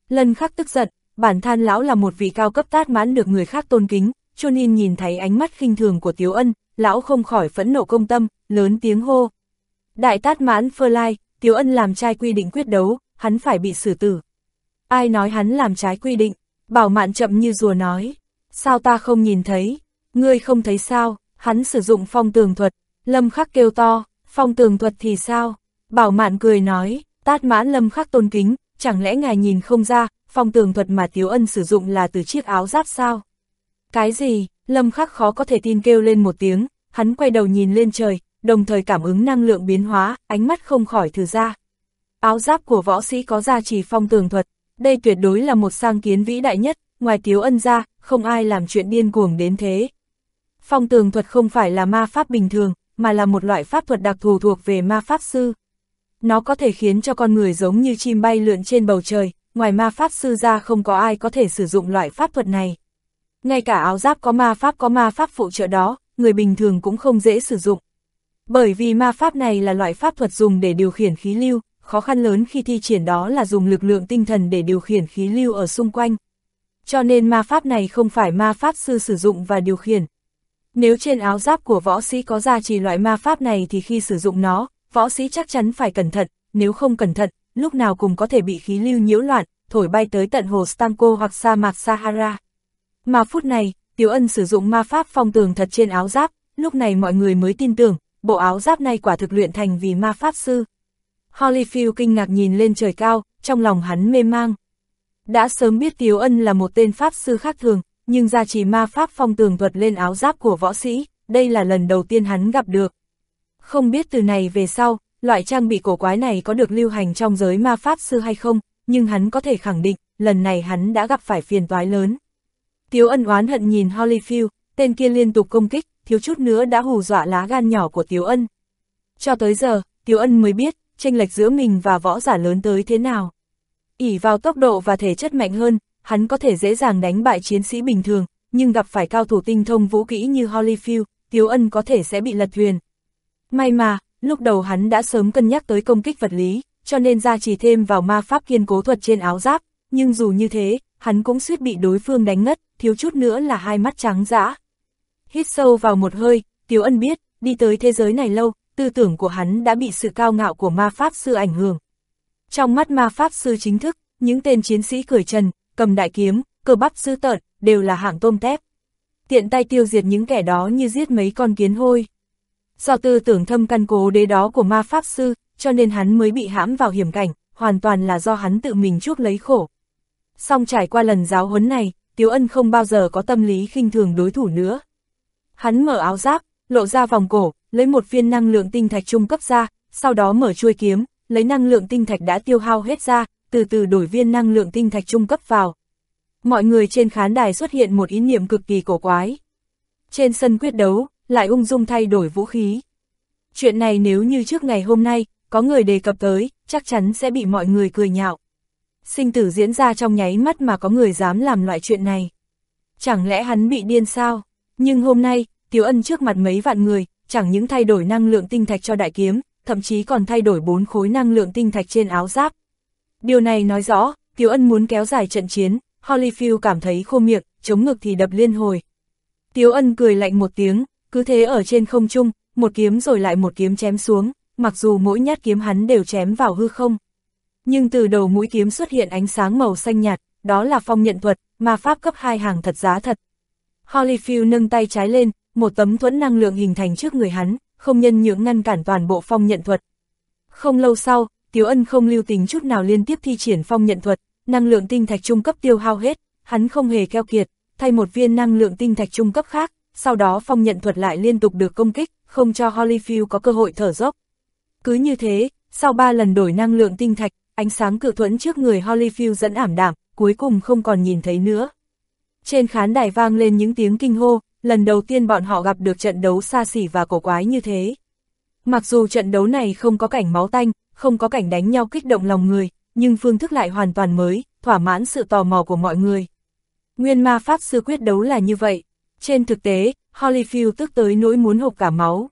Lâm Khắc tức giận, bản thân lão là một vị cao cấp tát mãn được người khác tôn kính, cho nên nhìn thấy ánh mắt khinh thường của Tiếu ân, lão không khỏi phẫn nộ công tâm, lớn tiếng hô. Đại tát mãn phơ lai, Tiếu ân làm trai quy định quyết đấu, hắn phải bị xử tử. Ai nói hắn làm trái quy định, bảo mạn chậm như rùa nói. Sao ta không nhìn thấy, ngươi không thấy sao, hắn sử dụng phong tường thuật, lâm khắc kêu to, phong tường thuật thì sao? Bảo mạn cười nói, tát mãn lâm khắc tôn kính, chẳng lẽ ngài nhìn không ra, phong tường thuật mà Tiếu Ân sử dụng là từ chiếc áo giáp sao? Cái gì? Lâm khắc khó có thể tin kêu lên một tiếng, hắn quay đầu nhìn lên trời, đồng thời cảm ứng năng lượng biến hóa, ánh mắt không khỏi thử ra. Áo giáp của võ sĩ có gia trì phong tường thuật, đây tuyệt đối là một sang kiến vĩ đại nhất, ngoài Tiếu Ân ra, không ai làm chuyện điên cuồng đến thế. Phong tường thuật không phải là ma pháp bình thường, mà là một loại pháp thuật đặc thù thuộc về ma pháp sư. Nó có thể khiến cho con người giống như chim bay lượn trên bầu trời, ngoài ma pháp sư ra không có ai có thể sử dụng loại pháp thuật này. Ngay cả áo giáp có ma pháp có ma pháp phụ trợ đó, người bình thường cũng không dễ sử dụng. Bởi vì ma pháp này là loại pháp thuật dùng để điều khiển khí lưu, khó khăn lớn khi thi triển đó là dùng lực lượng tinh thần để điều khiển khí lưu ở xung quanh. Cho nên ma pháp này không phải ma pháp sư sử dụng và điều khiển. Nếu trên áo giáp của võ sĩ có gia trì loại ma pháp này thì khi sử dụng nó, võ sĩ chắc chắn phải cẩn thận, nếu không cẩn thận, lúc nào cũng có thể bị khí lưu nhiễu loạn, thổi bay tới tận hồ Stanko hoặc sa mạc Sahara. Mà phút này, Tiểu Ân sử dụng ma pháp phong tường thật trên áo giáp, lúc này mọi người mới tin tưởng, bộ áo giáp này quả thực luyện thành vì ma pháp sư. Holyfield kinh ngạc nhìn lên trời cao, trong lòng hắn mê mang. Đã sớm biết Tiếu Ân là một tên pháp sư khác thường, nhưng gia trì ma pháp phong tường thuật lên áo giáp của võ sĩ, đây là lần đầu tiên hắn gặp được. Không biết từ này về sau, loại trang bị cổ quái này có được lưu hành trong giới ma pháp sư hay không, nhưng hắn có thể khẳng định, lần này hắn đã gặp phải phiền toái lớn. Tiếu ân oán hận nhìn Holyfield, tên kia liên tục công kích, thiếu chút nữa đã hù dọa lá gan nhỏ của Tiếu ân. Cho tới giờ, Tiếu ân mới biết, tranh lệch giữa mình và võ giả lớn tới thế nào. ỉ vào tốc độ và thể chất mạnh hơn, hắn có thể dễ dàng đánh bại chiến sĩ bình thường, nhưng gặp phải cao thủ tinh thông vũ kỹ như Holyfield, Tiếu Ân có thể sẽ bị lật thuyền. May mà, lúc đầu hắn đã sớm cân nhắc tới công kích vật lý, cho nên ra chỉ thêm vào ma pháp kiên cố thuật trên áo giáp, nhưng dù như thế, hắn cũng suýt bị đối phương đánh ngất, thiếu chút nữa là hai mắt trắng dã. Hít sâu vào một hơi, Tiếu Ân biết, đi tới thế giới này lâu, tư tưởng của hắn đã bị sự cao ngạo của ma pháp sư ảnh hưởng. Trong mắt ma pháp sư chính thức, những tên chiến sĩ cởi trần, cầm đại kiếm, cơ bắp sư tợn, đều là hạng tôm tép. Tiện tay tiêu diệt những kẻ đó như giết mấy con kiến hôi. Do tư tưởng thâm căn cố đế đó của ma pháp sư, cho nên hắn mới bị hãm vào hiểm cảnh, hoàn toàn là do hắn tự mình chuốc lấy khổ. Xong trải qua lần giáo huấn này, Tiếu Ân không bao giờ có tâm lý khinh thường đối thủ nữa. Hắn mở áo giáp, lộ ra vòng cổ, lấy một viên năng lượng tinh thạch trung cấp ra, sau đó mở chuôi kiếm, lấy năng lượng tinh thạch đã tiêu hao hết ra, từ từ đổi viên năng lượng tinh thạch trung cấp vào. Mọi người trên khán đài xuất hiện một ý niệm cực kỳ cổ quái. Trên sân quyết đấu, lại ung dung thay đổi vũ khí. Chuyện này nếu như trước ngày hôm nay, có người đề cập tới, chắc chắn sẽ bị mọi người cười nhạo. Sinh tử diễn ra trong nháy mắt mà có người dám làm loại chuyện này. Chẳng lẽ hắn bị điên sao? Nhưng hôm nay, Tiếu Ân trước mặt mấy vạn người, chẳng những thay đổi năng lượng tinh thạch cho đại kiếm, thậm chí còn thay đổi bốn khối năng lượng tinh thạch trên áo giáp. Điều này nói rõ, Tiếu Ân muốn kéo dài trận chiến, Holyfield cảm thấy khô miệng, chống ngực thì đập liên hồi. Tiếu Ân cười lạnh một tiếng, cứ thế ở trên không trung, một kiếm rồi lại một kiếm chém xuống, mặc dù mỗi nhát kiếm hắn đều chém vào hư không. Nhưng từ đầu mũi kiếm xuất hiện ánh sáng màu xanh nhạt, đó là phong nhận thuật, ma pháp cấp 2 hàng thật giá thật. Holyfield nâng tay trái lên, một tấm thuẫn năng lượng hình thành trước người hắn, không nhân nhượng ngăn cản toàn bộ phong nhận thuật. Không lâu sau, Tiếu Ân không lưu tình chút nào liên tiếp thi triển phong nhận thuật, năng lượng tinh thạch trung cấp tiêu hao hết, hắn không hề keo kiệt, thay một viên năng lượng tinh thạch trung cấp khác, sau đó phong nhận thuật lại liên tục được công kích, không cho Holyfield có cơ hội thở dốc. Cứ như thế, sau ba lần đổi năng lượng tinh thạch, ánh sáng cự thuẫn trước người Holyfield dẫn ảm đạm, cuối cùng không còn nhìn thấy nữa. Trên khán đài vang lên những tiếng kinh hô, lần đầu tiên bọn họ gặp được trận đấu xa xỉ và cổ quái như thế. Mặc dù trận đấu này không có cảnh máu tanh, không có cảnh đánh nhau kích động lòng người, nhưng phương thức lại hoàn toàn mới, thỏa mãn sự tò mò của mọi người. Nguyên ma pháp sư quyết đấu là như vậy. Trên thực tế, Holyfield tức tới nỗi muốn hộp cả máu.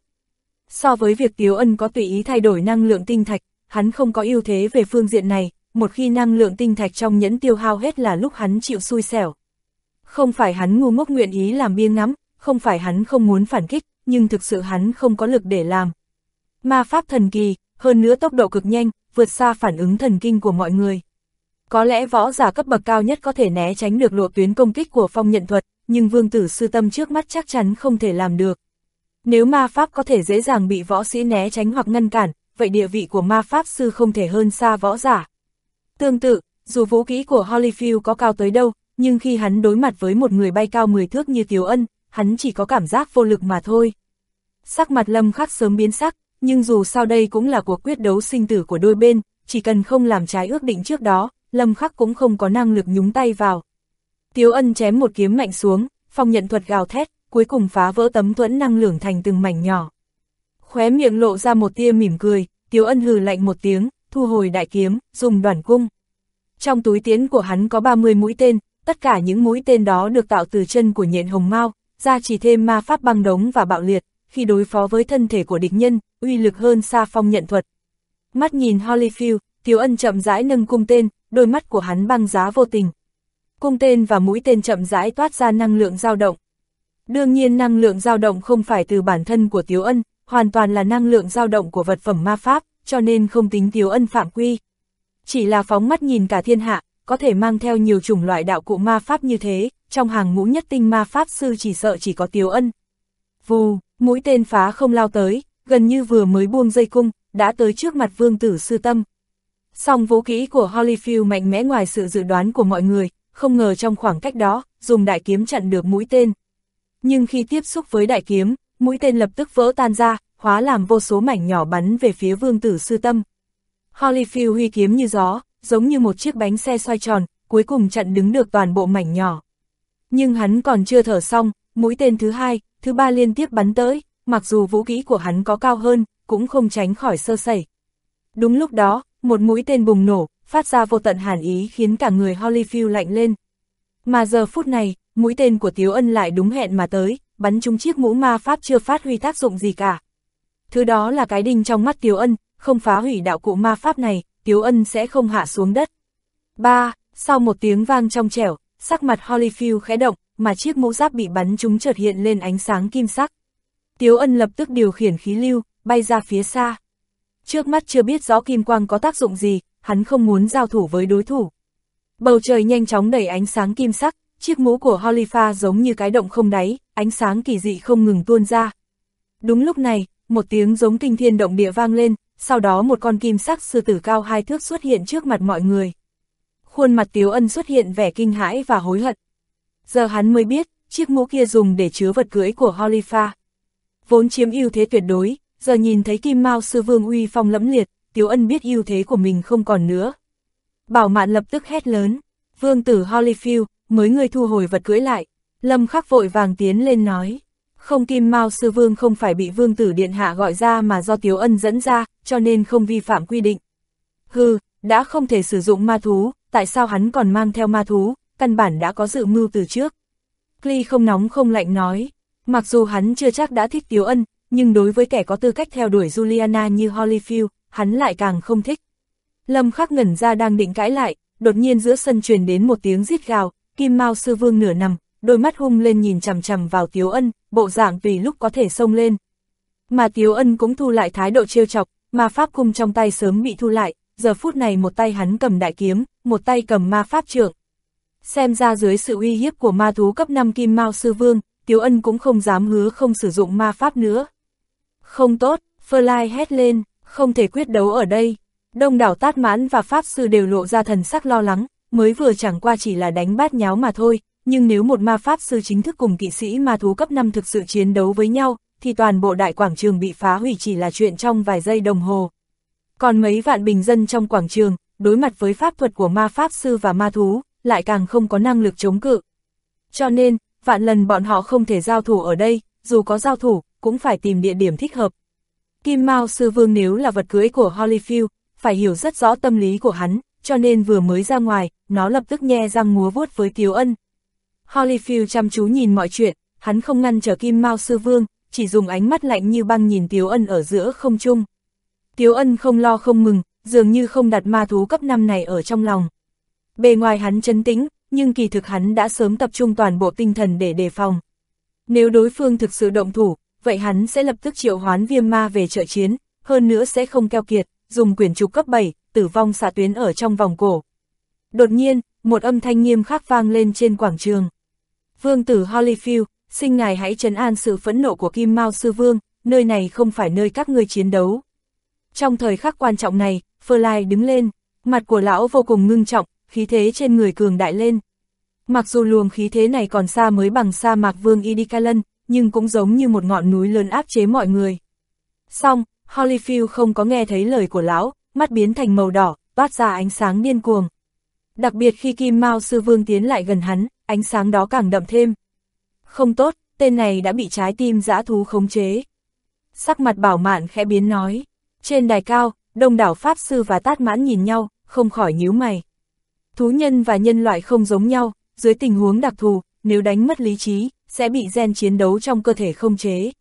So với việc Tiếu Ân có tùy ý thay đổi năng lượng tinh thạch, hắn không có ưu thế về phương diện này, một khi năng lượng tinh thạch trong nhẫn tiêu hao hết là lúc hắn chịu xui xẻo. Không phải hắn ngu ngốc nguyện ý làm biếng ngắm, không phải hắn không muốn phản kích, nhưng thực sự hắn không có lực để làm. Ma pháp thần kỳ, hơn nữa tốc độ cực nhanh, vượt xa phản ứng thần kinh của mọi người. Có lẽ võ giả cấp bậc cao nhất có thể né tránh được lộ tuyến công kích của phong nhận thuật, nhưng vương tử sư tâm trước mắt chắc chắn không thể làm được. Nếu ma pháp có thể dễ dàng bị võ sĩ né tránh hoặc ngăn cản, vậy địa vị của ma pháp sư không thể hơn xa võ giả. Tương tự, dù vũ khí của Holyfield có cao tới đâu, nhưng khi hắn đối mặt với một người bay cao 10 thước như Tiếu Ân, hắn chỉ có cảm giác vô lực mà thôi. Sắc mặt lâm khắc sớm biến sắc, nhưng dù sao đây cũng là cuộc quyết đấu sinh tử của đôi bên, chỉ cần không làm trái ước định trước đó, lâm khắc cũng không có năng lực nhúng tay vào. Tiếu Ân chém một kiếm mạnh xuống, phong nhận thuật gào thét, cuối cùng phá vỡ tấm thuẫn năng lượng thành từng mảnh nhỏ. Khóe miệng lộ ra một tia mỉm cười, Tiếu Ân hừ lạnh một tiếng, thu hồi đại kiếm, dùng đoàn cung. Trong túi tiến của hắn có 30 mũi tên, tất cả những mũi tên đó được tạo từ chân của nhện hồng mao, ra chỉ thêm ma pháp băng đống và bạo liệt, khi đối phó với thân thể của địch nhân, uy lực hơn xa phong nhận thuật. Mắt nhìn Holyfield, Tiếu Ân chậm rãi nâng cung tên, đôi mắt của hắn băng giá vô tình. Cung tên và mũi tên chậm rãi toát ra năng lượng dao động. Đương nhiên năng lượng dao động không phải từ bản thân của Tiếu Ân, hoàn toàn là năng lượng dao động của vật phẩm ma pháp, cho nên không tính Tiếu Ân phạm quy. Chỉ là phóng mắt nhìn cả thiên hạ, có thể mang theo nhiều chủng loại đạo cụ ma pháp như thế, trong hàng ngũ nhất tinh ma pháp sư chỉ sợ chỉ có Tiếu Ân. Vù, mũi tên phá không lao tới, gần như vừa mới buông dây cung, đã tới trước mặt vương tử sư tâm. Song vũ kỹ của Holyfield mạnh mẽ ngoài sự dự đoán của mọi người, không ngờ trong khoảng cách đó, dùng đại kiếm chặn được mũi tên. Nhưng khi tiếp xúc với đại kiếm, mũi tên lập tức vỡ tan ra, hóa làm vô số mảnh nhỏ bắn về phía vương tử sư tâm. Holyfield huy kiếm như gió, giống như một chiếc bánh xe xoay tròn, cuối cùng chặn đứng được toàn bộ mảnh nhỏ. Nhưng hắn còn chưa thở xong, mũi tên thứ hai, thứ ba liên tiếp bắn tới, mặc dù vũ khí của hắn có cao hơn, cũng không tránh khỏi sơ sẩy. Đúng lúc đó, một mũi tên bùng nổ, phát ra vô tận hàn ý khiến cả người Holyfield lạnh lên. Mà giờ phút này, mũi tên của Tiếu Ân lại đúng hẹn mà tới, bắn trúng chiếc mũ ma pháp chưa phát huy tác dụng gì cả. Thứ đó là cái đinh trong mắt Tiếu Ân, không phá hủy đạo cụ ma pháp này, Tiếu Ân sẽ không hạ xuống đất. 3. Sau một tiếng vang trong trẻo, sắc mặt Holyfield khẽ động, mà chiếc mũ giáp bị bắn trúng chợt hiện lên ánh sáng kim sắc. Tiếu Ân lập tức điều khiển khí lưu, bay ra phía xa. Trước mắt chưa biết rõ kim quang có tác dụng gì, hắn không muốn giao thủ với đối thủ. Bầu trời nhanh chóng đầy ánh sáng kim sắc, chiếc mũ của Holifa giống như cái động không đáy, ánh sáng kỳ dị không ngừng tuôn ra. Đúng lúc này, một tiếng giống kinh thiên động địa vang lên, sau đó một con kim sắc sư tử cao hai thước xuất hiện trước mặt mọi người. Khuôn mặt Tiếu Ân xuất hiện vẻ kinh hãi và hối hận. Giờ hắn mới biết, chiếc mũ kia dùng để chứa vật cưới của Holifa. Vốn chiếm ưu thế tuyệt đối, giờ nhìn thấy Kim Mao sư vương uy phong lẫm liệt, Tiếu Ân biết ưu thế của mình không còn nữa. Bảo mạn lập tức hét lớn, vương tử Holyfield, mới người thu hồi vật cưỡi lại. Lâm khắc vội vàng tiến lên nói, không Kim Mao sư vương không phải bị vương tử điện hạ gọi ra mà do Tiếu Ân dẫn ra, cho nên không vi phạm quy định. Hừ, đã không thể sử dụng ma thú, tại sao hắn còn mang theo ma thú, căn bản đã có dự mưu từ trước. Clee không nóng không lạnh nói, mặc dù hắn chưa chắc đã thích Tiếu Ân, nhưng đối với kẻ có tư cách theo đuổi Juliana như Holyfield, hắn lại càng không thích. Lâm khắc ngẩn ra đang định cãi lại, đột nhiên giữa sân truyền đến một tiếng rít gào, Kim Mao sư vương nửa nằm, đôi mắt hung lên nhìn chằm chằm vào Tiếu Ân, bộ dạng tùy lúc có thể xông lên. Mà Tiếu Ân cũng thu lại thái độ trêu chọc, mà pháp cung trong tay sớm bị thu lại, giờ phút này một tay hắn cầm đại kiếm, một tay cầm ma pháp trượng. Xem ra dưới sự uy hiếp của ma thú cấp 5 Kim Mao sư vương, Tiếu Ân cũng không dám hứa không sử dụng ma pháp nữa. Không tốt, Fly hét lên, không thể quyết đấu ở đây. Đông đảo tát mãn và pháp sư đều lộ ra thần sắc lo lắng, mới vừa chẳng qua chỉ là đánh bát nháo mà thôi, nhưng nếu một ma pháp sư chính thức cùng kỵ sĩ ma thú cấp 5 thực sự chiến đấu với nhau, thì toàn bộ đại quảng trường bị phá hủy chỉ là chuyện trong vài giây đồng hồ. Còn mấy vạn bình dân trong quảng trường, đối mặt với pháp thuật của ma pháp sư và ma thú, lại càng không có năng lực chống cự. Cho nên, vạn lần bọn họ không thể giao thủ ở đây, dù có giao thủ, cũng phải tìm địa điểm thích hợp. Kim Mao Sư Vương nếu là vật cưới của Holyfield, phải hiểu rất rõ tâm lý của hắn, cho nên vừa mới ra ngoài, nó lập tức nhe răng múa vuốt với Tiếu Ân. Holyfield chăm chú nhìn mọi chuyện, hắn không ngăn trở Kim Mao Sư Vương, chỉ dùng ánh mắt lạnh như băng nhìn Tiếu Ân ở giữa không trung. Tiếu Ân không lo không mừng, dường như không đặt ma thú cấp 5 này ở trong lòng. Bề ngoài hắn chấn tĩnh, nhưng kỳ thực hắn đã sớm tập trung toàn bộ tinh thần để đề phòng. Nếu đối phương thực sự động thủ, vậy hắn sẽ lập tức triệu hoán viêm ma về trợ chiến, hơn nữa sẽ không keo kiệt, dùng quyển trục cấp 7, tử vong xạ tuyến ở trong vòng cổ. Đột nhiên, một âm thanh nghiêm khắc vang lên trên quảng trường. Vương tử Holyfield, xin ngài hãy trấn an sự phẫn nộ của Kim Mao Sư Vương, nơi này không phải nơi các ngươi chiến đấu. Trong thời khắc quan trọng này, Phơ Lai đứng lên, mặt của lão vô cùng ngưng trọng, khí thế trên người cường đại lên. Mặc dù luồng khí thế này còn xa mới bằng sa mạc vương Idikalan, nhưng cũng giống như một ngọn núi lớn áp chế mọi người. Xong, Holyfield không có nghe thấy lời của lão, mắt biến thành màu đỏ, toát ra ánh sáng điên cuồng. Đặc biệt khi Kim Mao Sư Vương tiến lại gần hắn, ánh sáng đó càng đậm thêm. Không tốt, tên này đã bị trái tim dã thú khống chế. Sắc mặt bảo mạn khẽ biến nói. Trên đài cao, đông đảo Pháp Sư và Tát Mãn nhìn nhau, không khỏi nhíu mày. Thú nhân và nhân loại không giống nhau, dưới tình huống đặc thù, nếu đánh mất lý trí, sẽ bị gen chiến đấu trong cơ thể không chế.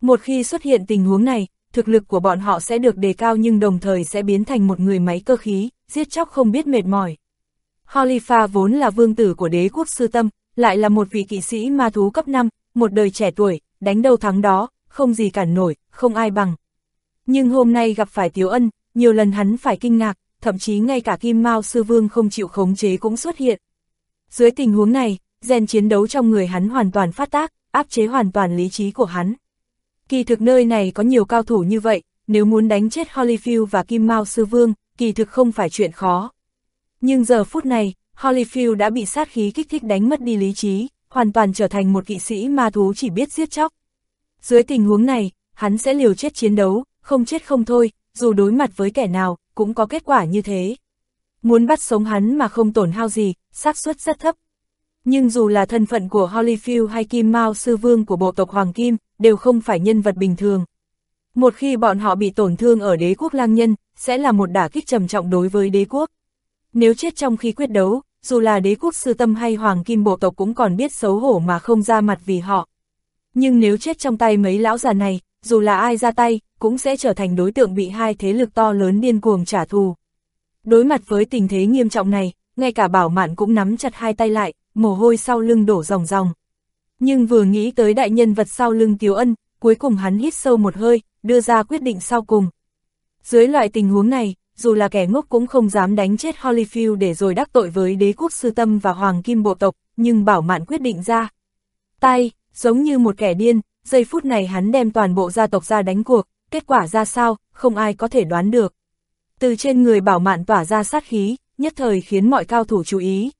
Một khi xuất hiện tình huống này, thực lực của bọn họ sẽ được đề cao nhưng đồng thời sẽ biến thành một người máy cơ khí, giết chóc không biết mệt mỏi. Holifa vốn là vương tử của đế quốc sư tâm, lại là một vị kỵ sĩ ma thú cấp 5, một đời trẻ tuổi, đánh đầu thắng đó, không gì cản nổi, không ai bằng. Nhưng hôm nay gặp phải Tiếu Ân, nhiều lần hắn phải kinh ngạc, thậm chí ngay cả Kim Mao Sư Vương không chịu khống chế cũng xuất hiện. Dưới tình huống này, gen chiến đấu trong người hắn hoàn toàn phát tác, áp chế hoàn toàn lý trí của hắn. Kỳ thực nơi này có nhiều cao thủ như vậy, nếu muốn đánh chết Holyfield và Kim Mao Sư Vương, kỳ thực không phải chuyện khó. Nhưng giờ phút này, Holyfield đã bị sát khí kích thích đánh mất đi lý trí, hoàn toàn trở thành một kỵ sĩ ma thú chỉ biết giết chóc. Dưới tình huống này, hắn sẽ liều chết chiến đấu, không chết không thôi, dù đối mặt với kẻ nào, cũng có kết quả như thế. Muốn bắt sống hắn mà không tổn hao gì, xác suất rất thấp. Nhưng dù là thân phận của Holyfield hay Kim Mao sư vương của bộ tộc Hoàng Kim, đều không phải nhân vật bình thường. Một khi bọn họ bị tổn thương ở đế quốc lang nhân, sẽ là một đả kích trầm trọng đối với đế quốc. Nếu chết trong khi quyết đấu, dù là đế quốc sư tâm hay Hoàng Kim bộ tộc cũng còn biết xấu hổ mà không ra mặt vì họ. Nhưng nếu chết trong tay mấy lão già này, dù là ai ra tay, cũng sẽ trở thành đối tượng bị hai thế lực to lớn điên cuồng trả thù. Đối mặt với tình thế nghiêm trọng này, ngay cả bảo mạn cũng nắm chặt hai tay lại, mồ hôi sau lưng đổ ròng ròng. Nhưng vừa nghĩ tới đại nhân vật sau lưng Tiếu Ân, cuối cùng hắn hít sâu một hơi, đưa ra quyết định sau cùng. Dưới loại tình huống này, dù là kẻ ngốc cũng không dám đánh chết Holyfield để rồi đắc tội với đế quốc sư tâm và hoàng kim bộ tộc, nhưng bảo mạn quyết định ra. Tay, giống như một kẻ điên, giây phút này hắn đem toàn bộ gia tộc ra đánh cuộc, kết quả ra sao, không ai có thể đoán được. Từ trên người bảo mạn tỏa ra sát khí, nhất thời khiến mọi cao thủ chú ý.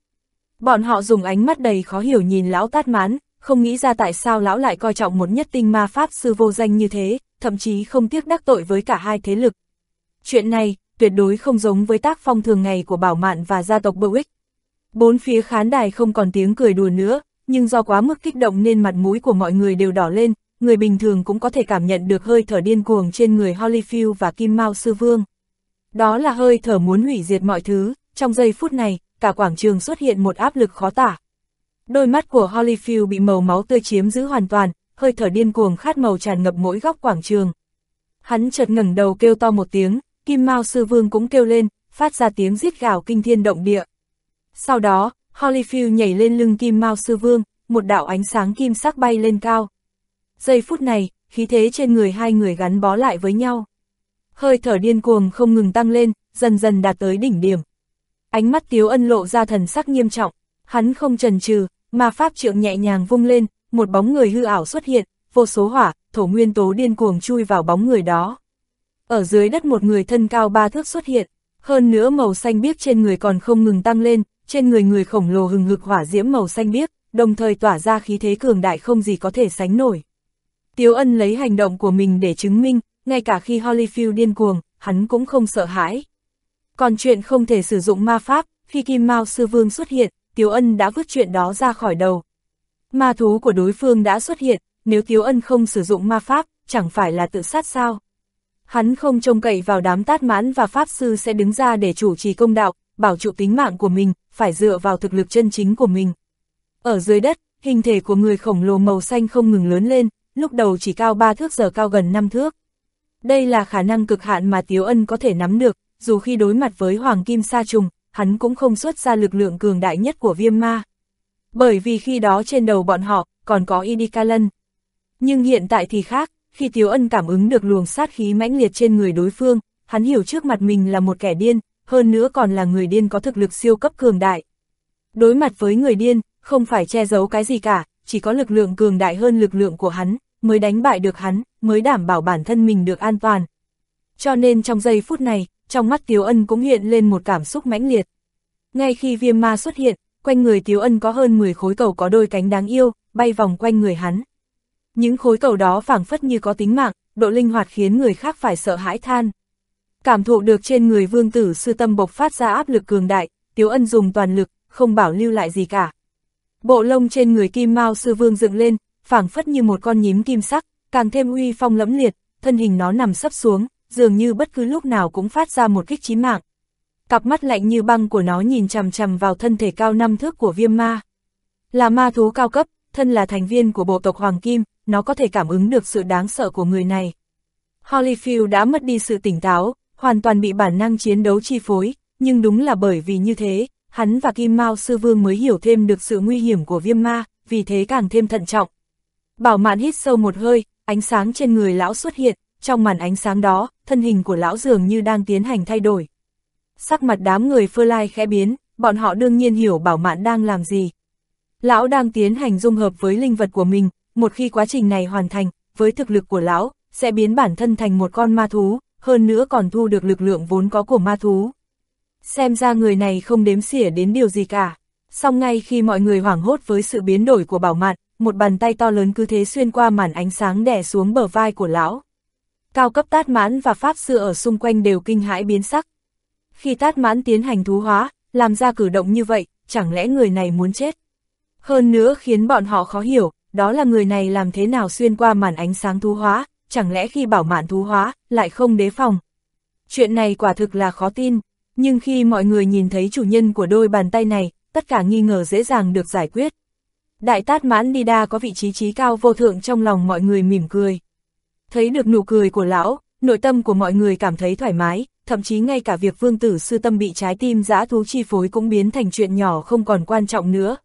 Bọn họ dùng ánh mắt đầy khó hiểu nhìn lão tát mán, không nghĩ ra tại sao lão lại coi trọng một nhất tinh ma pháp sư vô danh như thế, thậm chí không tiếc đắc tội với cả hai thế lực. Chuyện này, tuyệt đối không giống với tác phong thường ngày của Bảo Mạn và gia tộc Berwick. Bốn phía khán đài không còn tiếng cười đùa nữa, nhưng do quá mức kích động nên mặt mũi của mọi người đều đỏ lên, người bình thường cũng có thể cảm nhận được hơi thở điên cuồng trên người Holyfield và Kim Mao Sư Vương. Đó là hơi thở muốn hủy diệt mọi thứ, trong giây phút này, cả quảng trường xuất hiện một áp lực khó tả. Đôi mắt của Holyfield bị màu máu tươi chiếm giữ hoàn toàn, hơi thở điên cuồng khát màu tràn ngập mỗi góc quảng trường. Hắn chợt ngẩng đầu kêu to một tiếng, Kim Mao Sư Vương cũng kêu lên, phát ra tiếng rít gào kinh thiên động địa. Sau đó, Holyfield nhảy lên lưng Kim Mao Sư Vương, một đạo ánh sáng kim sắc bay lên cao. Giây phút này, khí thế trên người hai người gắn bó lại với nhau. Hơi thở điên cuồng không ngừng tăng lên, dần dần đạt tới đỉnh điểm. Ánh mắt Tiếu Ân lộ ra thần sắc nghiêm trọng, hắn không chần chừ, mà pháp trượng nhẹ nhàng vung lên, một bóng người hư ảo xuất hiện, vô số hỏa, thổ nguyên tố điên cuồng chui vào bóng người đó. Ở dưới đất một người thân cao ba thước xuất hiện, hơn nữa màu xanh biếc trên người còn không ngừng tăng lên, trên người người khổng lồ hừng hực hỏa diễm màu xanh biếc, đồng thời tỏa ra khí thế cường đại không gì có thể sánh nổi. Tiếu ân lấy hành động của mình để chứng minh, ngay cả khi Holyfield điên cuồng, hắn cũng không sợ hãi. Còn chuyện không thể sử dụng ma pháp, khi Kim Mao Sư Vương xuất hiện, Tiếu ân đã vứt chuyện đó ra khỏi đầu. Ma thú của đối phương đã xuất hiện, nếu Tiếu ân không sử dụng ma pháp, chẳng phải là tự sát sao? Hắn không trông cậy vào đám tát mãn và pháp sư sẽ đứng ra để chủ trì công đạo, bảo trụ tính mạng của mình, phải dựa vào thực lực chân chính của mình. Ở dưới đất, hình thể của người khổng lồ màu xanh không ngừng lớn lên, lúc đầu chỉ cao 3 thước giờ cao gần 5 thước. Đây là khả năng cực hạn mà Tiếu Ân có thể nắm được, dù khi đối mặt với Hoàng Kim Sa Trùng, hắn cũng không xuất ra lực lượng cường đại nhất của viêm ma. Bởi vì khi đó trên đầu bọn họ, còn có Idikalan. Nhưng hiện tại thì khác, khi Tiếu Ân cảm ứng được luồng sát khí mãnh liệt trên người đối phương, hắn hiểu trước mặt mình là một kẻ điên, hơn nữa còn là người điên có thực lực siêu cấp cường đại. Đối mặt với người điên, không phải che giấu cái gì cả, chỉ có lực lượng cường đại hơn lực lượng của hắn, mới đánh bại được hắn, mới đảm bảo bản thân mình được an toàn. Cho nên trong giây phút này, trong mắt Tiếu Ân cũng hiện lên một cảm xúc mãnh liệt. Ngay khi viêm ma xuất hiện, quanh người Tiếu Ân có hơn 10 khối cầu có đôi cánh đáng yêu, bay vòng quanh người hắn. Những khối cầu đó phảng phất như có tính mạng, độ linh hoạt khiến người khác phải sợ hãi than. Cảm thụ được trên người vương tử sư tâm bộc phát ra áp lực cường đại, Tiếu Ân dùng toàn lực, không bảo lưu lại gì cả. Bộ lông trên người kim mao sư vương dựng lên, phảng phất như một con nhím kim sắc, càng thêm uy phong lẫm liệt, thân hình nó nằm sấp xuống, dường như bất cứ lúc nào cũng phát ra một kích chí mạng. Cặp mắt lạnh như băng của nó nhìn chằm chằm vào thân thể cao năm thước của viêm ma. Là ma thú cao cấp, thân là thành viên của bộ tộc Hoàng Kim, nó có thể cảm ứng được sự đáng sợ của người này. Holyfield đã mất đi sự tỉnh táo, hoàn toàn bị bản năng chiến đấu chi phối, nhưng đúng là bởi vì như thế, hắn và Kim Mao Sư Vương mới hiểu thêm được sự nguy hiểm của viêm ma, vì thế càng thêm thận trọng. Bảo mạn hít sâu một hơi, ánh sáng trên người lão xuất hiện, trong màn ánh sáng đó, thân hình của lão dường như đang tiến hành thay đổi. Sắc mặt đám người phơ lai khẽ biến, bọn họ đương nhiên hiểu bảo mạn đang làm gì. Lão đang tiến hành dung hợp với linh vật của mình, một khi quá trình này hoàn thành, với thực lực của lão, sẽ biến bản thân thành một con ma thú, hơn nữa còn thu được lực lượng vốn có của ma thú. Xem ra người này không đếm xỉa đến điều gì cả. Xong ngay khi mọi người hoảng hốt với sự biến đổi của bảo mạn, một bàn tay to lớn cứ thế xuyên qua màn ánh sáng đè xuống bờ vai của lão. Cao cấp tát mãn và pháp sư ở xung quanh đều kinh hãi biến sắc. Khi tát mãn tiến hành thú hóa, làm ra cử động như vậy, chẳng lẽ người này muốn chết? Hơn nữa khiến bọn họ khó hiểu, đó là người này làm thế nào xuyên qua màn ánh sáng thú hóa, chẳng lẽ khi bảo mạn thú hóa, lại không đế phòng. Chuyện này quả thực là khó tin, nhưng khi mọi người nhìn thấy chủ nhân của đôi bàn tay này, tất cả nghi ngờ dễ dàng được giải quyết. Đại tát mãn Nida có vị trí trí cao vô thượng trong lòng mọi người mỉm cười. Thấy được nụ cười của lão, nội tâm của mọi người cảm thấy thoải mái, thậm chí ngay cả việc vương tử sư tâm bị trái tim giã thú chi phối cũng biến thành chuyện nhỏ không còn quan trọng nữa.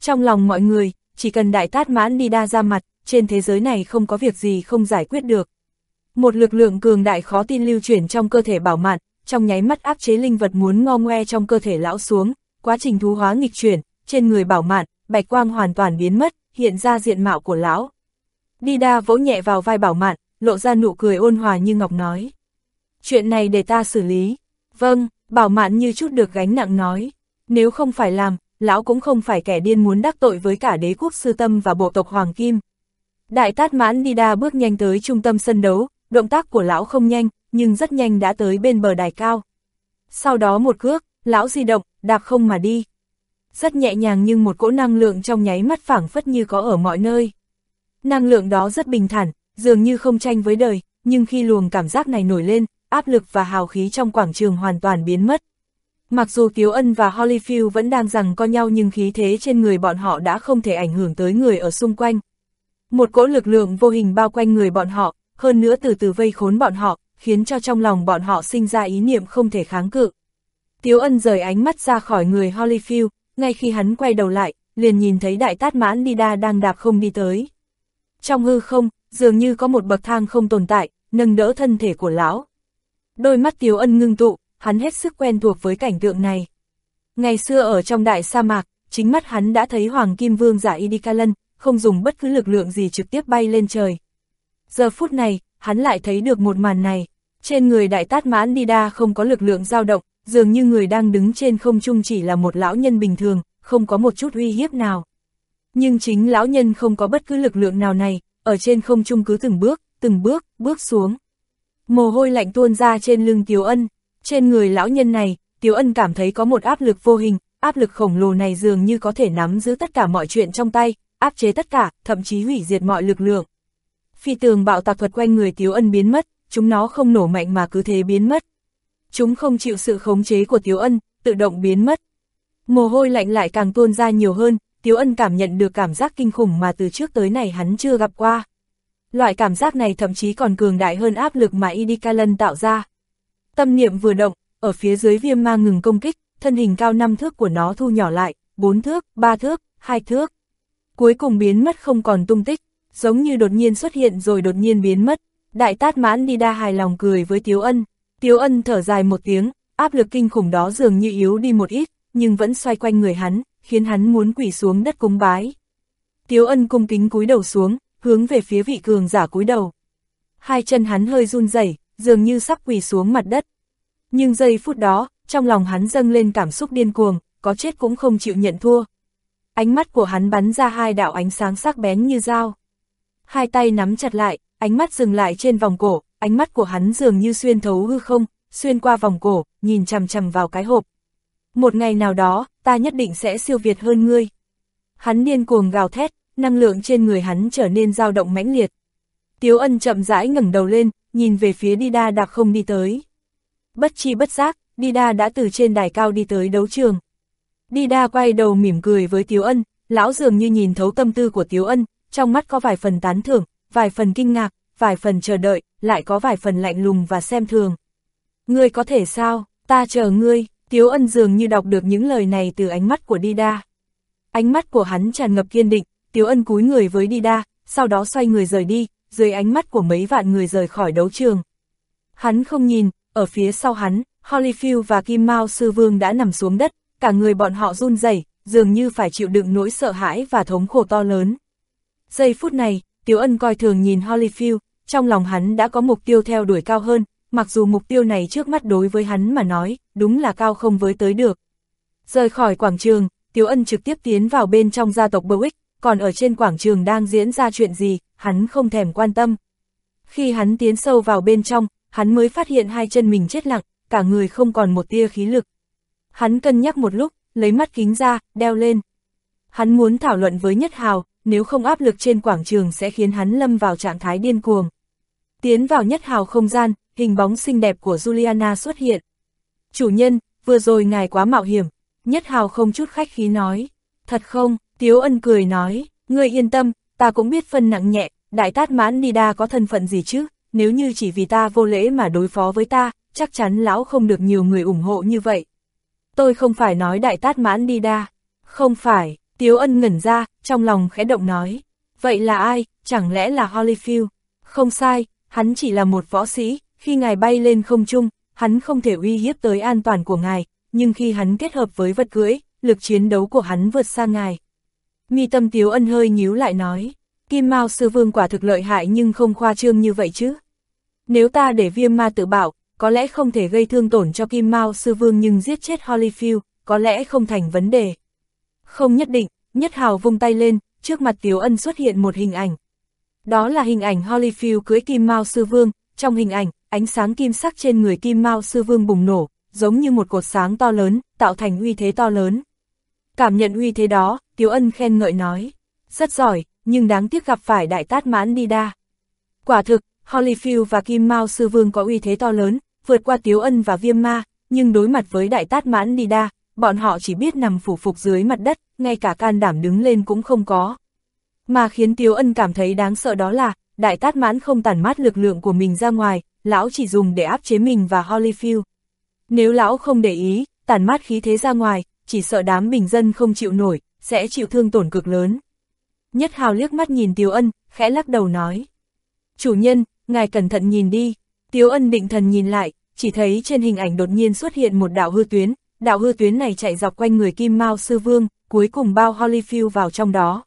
Trong lòng mọi người, chỉ cần đại tát mãn đi đa ra mặt, trên thế giới này không có việc gì không giải quyết được. Một lực lượng cường đại khó tin lưu chuyển trong cơ thể bảo mạn, trong nháy mắt áp chế linh vật muốn ngo ngoe trong cơ thể lão xuống, quá trình thú hóa nghịch chuyển, trên người bảo mạn, bạch quang hoàn toàn biến mất, hiện ra diện mạo của lão. Đi đa vỗ nhẹ vào vai bảo mạn, lộ ra nụ cười ôn hòa như ngọc nói. Chuyện này để ta xử lý. Vâng, bảo mạn như chút được gánh nặng nói. Nếu không phải làm, lão cũng không phải kẻ điên muốn đắc tội với cả đế quốc sư tâm và bộ tộc Hoàng Kim. Đại tát mãn đi đa bước nhanh tới trung tâm sân đấu, động tác của lão không nhanh, nhưng rất nhanh đã tới bên bờ đài cao. Sau đó một cước, lão di động, đạp không mà đi. Rất nhẹ nhàng nhưng một cỗ năng lượng trong nháy mắt phảng phất như có ở mọi nơi. Năng lượng đó rất bình thản, dường như không tranh với đời, nhưng khi luồng cảm giác này nổi lên, áp lực và hào khí trong quảng trường hoàn toàn biến mất. Mặc dù Tiếu Ân và Holyfield vẫn đang rằng co nhau nhưng khí thế trên người bọn họ đã không thể ảnh hưởng tới người ở xung quanh. Một cỗ lực lượng vô hình bao quanh người bọn họ, hơn nữa từ từ vây khốn bọn họ, khiến cho trong lòng bọn họ sinh ra ý niệm không thể kháng cự. Tiếu Ân rời ánh mắt ra khỏi người Holyfield, ngay khi hắn quay đầu lại, liền nhìn thấy đại tát mãn đi đa đang đạp không đi tới. Trong hư không, dường như có một bậc thang không tồn tại, nâng đỡ thân thể của lão. Đôi mắt Tiếu Ân ngưng tụ, hắn hết sức quen thuộc với cảnh tượng này. Ngày xưa ở trong đại sa mạc, chính mắt hắn đã thấy Hoàng Kim Vương giả Idikalan, không dùng bất cứ lực lượng gì trực tiếp bay lên trời. Giờ phút này, hắn lại thấy được một màn này. Trên người đại tát mãn Nida không có lực lượng dao động, dường như người đang đứng trên không trung chỉ là một lão nhân bình thường, không có một chút uy hiếp nào. Nhưng chính lão nhân không có bất cứ lực lượng nào này, ở trên không trung cứ từng bước, từng bước, bước xuống. Mồ hôi lạnh tuôn ra trên lưng Tiếu Ân, trên người lão nhân này, Tiếu Ân cảm thấy có một áp lực vô hình, áp lực khổng lồ này dường như có thể nắm giữ tất cả mọi chuyện trong tay, áp chế tất cả, thậm chí hủy diệt mọi lực lượng. Phi tường bạo tạc thuật quanh người Tiếu Ân biến mất, chúng nó không nổ mạnh mà cứ thế biến mất. Chúng không chịu sự khống chế của Tiếu Ân, tự động biến mất. Mồ hôi lạnh lại càng tuôn ra nhiều hơn, Tiếu Ân cảm nhận được cảm giác kinh khủng mà từ trước tới này hắn chưa gặp qua. Loại cảm giác này thậm chí còn cường đại hơn áp lực mà Idikalan tạo ra. Tâm niệm vừa động, ở phía dưới viêm ma ngừng công kích, thân hình cao 5 thước của nó thu nhỏ lại, 4 thước, 3 thước, 2 thước. Cuối cùng biến mất không còn tung tích, giống như đột nhiên xuất hiện rồi đột nhiên biến mất. Đại tát mãn đi đa hài lòng cười với Tiếu Ân. Tiếu Ân thở dài một tiếng, áp lực kinh khủng đó dường như yếu đi một ít, nhưng vẫn xoay quanh người hắn, khiến hắn muốn quỳ xuống đất cúng bái. Tiếu Ân cung kính cúi đầu xuống, hướng về phía vị cường giả cúi đầu. Hai chân hắn hơi run rẩy, dường như sắp quỳ xuống mặt đất. Nhưng giây phút đó, trong lòng hắn dâng lên cảm xúc điên cuồng, có chết cũng không chịu nhận thua. Ánh mắt của hắn bắn ra hai đạo ánh sáng sắc bén như dao. Hai tay nắm chặt lại, ánh mắt dừng lại trên vòng cổ, ánh mắt của hắn dường như xuyên thấu hư không, xuyên qua vòng cổ, nhìn chằm chằm vào cái hộp. Một ngày nào đó, ta nhất định sẽ siêu việt hơn ngươi. Hắn điên cuồng gào thét, năng lượng trên người hắn trở nên dao động mãnh liệt. Tiếu ân chậm rãi ngẩng đầu lên, nhìn về phía Dida đặc không đi tới. Bất chi bất giác, Dida đã từ trên đài cao đi tới đấu trường. Dida quay đầu mỉm cười với Tiếu ân, lão dường như nhìn thấu tâm tư của Tiếu ân, trong mắt có vài phần tán thưởng, vài phần kinh ngạc, vài phần chờ đợi, lại có vài phần lạnh lùng và xem thường. Ngươi có thể sao, ta chờ ngươi, Tiếu ân dường như đọc được những lời này từ ánh mắt của Dida. Ánh mắt của hắn tràn ngập kiên định, Tiếu ân cúi người với Dida, sau đó xoay người rời đi, dưới ánh mắt của mấy vạn người rời khỏi đấu trường. Hắn không nhìn, ở phía sau hắn, Holyfield và Kim Mao Sư Vương đã nằm xuống đất, cả người bọn họ run rẩy, dường như phải chịu đựng nỗi sợ hãi và thống khổ to lớn. Giây phút này, Tiếu Ân coi thường nhìn Holyfield, trong lòng hắn đã có mục tiêu theo đuổi cao hơn, mặc dù mục tiêu này trước mắt đối với hắn mà nói, đúng là cao không với tới được. Rời khỏi quảng trường, Tiếu Ân trực tiếp tiến vào bên trong gia tộc Berwick, còn ở trên quảng trường đang diễn ra chuyện gì, hắn không thèm quan tâm. Khi hắn tiến sâu vào bên trong, hắn mới phát hiện hai chân mình chết lặng, cả người không còn một tia khí lực. Hắn cân nhắc một lúc, lấy mắt kính ra, đeo lên. Hắn muốn thảo luận với Nhất Hào, nếu không áp lực trên quảng trường sẽ khiến hắn lâm vào trạng thái điên cuồng. Tiến vào Nhất Hào không gian, hình bóng xinh đẹp của Juliana xuất hiện. Chủ nhân, vừa rồi ngài quá mạo hiểm, Nhất Hào không chút khách khí nói. Thật không, Tiếu Ân cười nói, ngươi yên tâm, ta cũng biết phân nặng nhẹ, đại tát mãn Nida có thân phận gì chứ, nếu như chỉ vì ta vô lễ mà đối phó với ta, chắc chắn lão không được nhiều người ủng hộ như vậy. Tôi không phải nói đại tát mãn Nida, không phải, Tiếu Ân ngẩn ra, trong lòng khẽ động nói, vậy là ai, chẳng lẽ là Holyfield? Không sai, hắn chỉ là một võ sĩ, khi ngài bay lên không trung, hắn không thể uy hiếp tới an toàn của ngài, nhưng khi hắn kết hợp với vật cưỡi, lực chiến đấu của hắn vượt xa ngài. Mi tâm Tiếu Ân hơi nhíu lại nói, Kim Mao Sư Vương quả thực lợi hại nhưng không khoa trương như vậy chứ. Nếu ta để viêm ma tự bảo, có lẽ không thể gây thương tổn cho Kim Mao Sư Vương nhưng giết chết Holyfield, có lẽ không thành vấn đề. Không nhất định, Nhất Hào vung tay lên, trước mặt Tiếu Ân xuất hiện một hình ảnh. Đó là hình ảnh Holyfield cưới Kim Mao Sư Vương, trong hình ảnh, ánh sáng kim sắc trên người Kim Mao Sư Vương bùng nổ, giống như một cột sáng to lớn, tạo thành uy thế to lớn. Cảm nhận uy thế đó, Tiếu Ân khen ngợi nói, rất giỏi, nhưng đáng tiếc gặp phải đại tát mãn đi đa. Quả thực, Holyfield và Kim Mao Sư Vương có uy thế to lớn, vượt qua Tiếu Ân và Viêm Ma, nhưng đối mặt với đại tát mãn đi đa, bọn họ chỉ biết nằm phủ phục dưới mặt đất, ngay cả can đảm đứng lên cũng không có. Mà khiến Tiếu Ân cảm thấy đáng sợ đó là, đại tát mãn không tản mát lực lượng của mình ra ngoài, lão chỉ dùng để áp chế mình và Holyfield. Nếu lão không để ý, tản mát khí thế ra ngoài, chỉ sợ đám bình dân không chịu nổi, sẽ chịu thương tổn cực lớn. Nhất hào liếc mắt nhìn Tiếu Ân, khẽ lắc đầu nói. Chủ nhân, ngài cẩn thận nhìn đi. Tiếu Ân định thần nhìn lại, chỉ thấy trên hình ảnh đột nhiên xuất hiện một đạo hư tuyến, đạo hư tuyến này chạy dọc quanh người Kim Mao Sư Vương, cuối cùng bao Holyfield vào trong đó.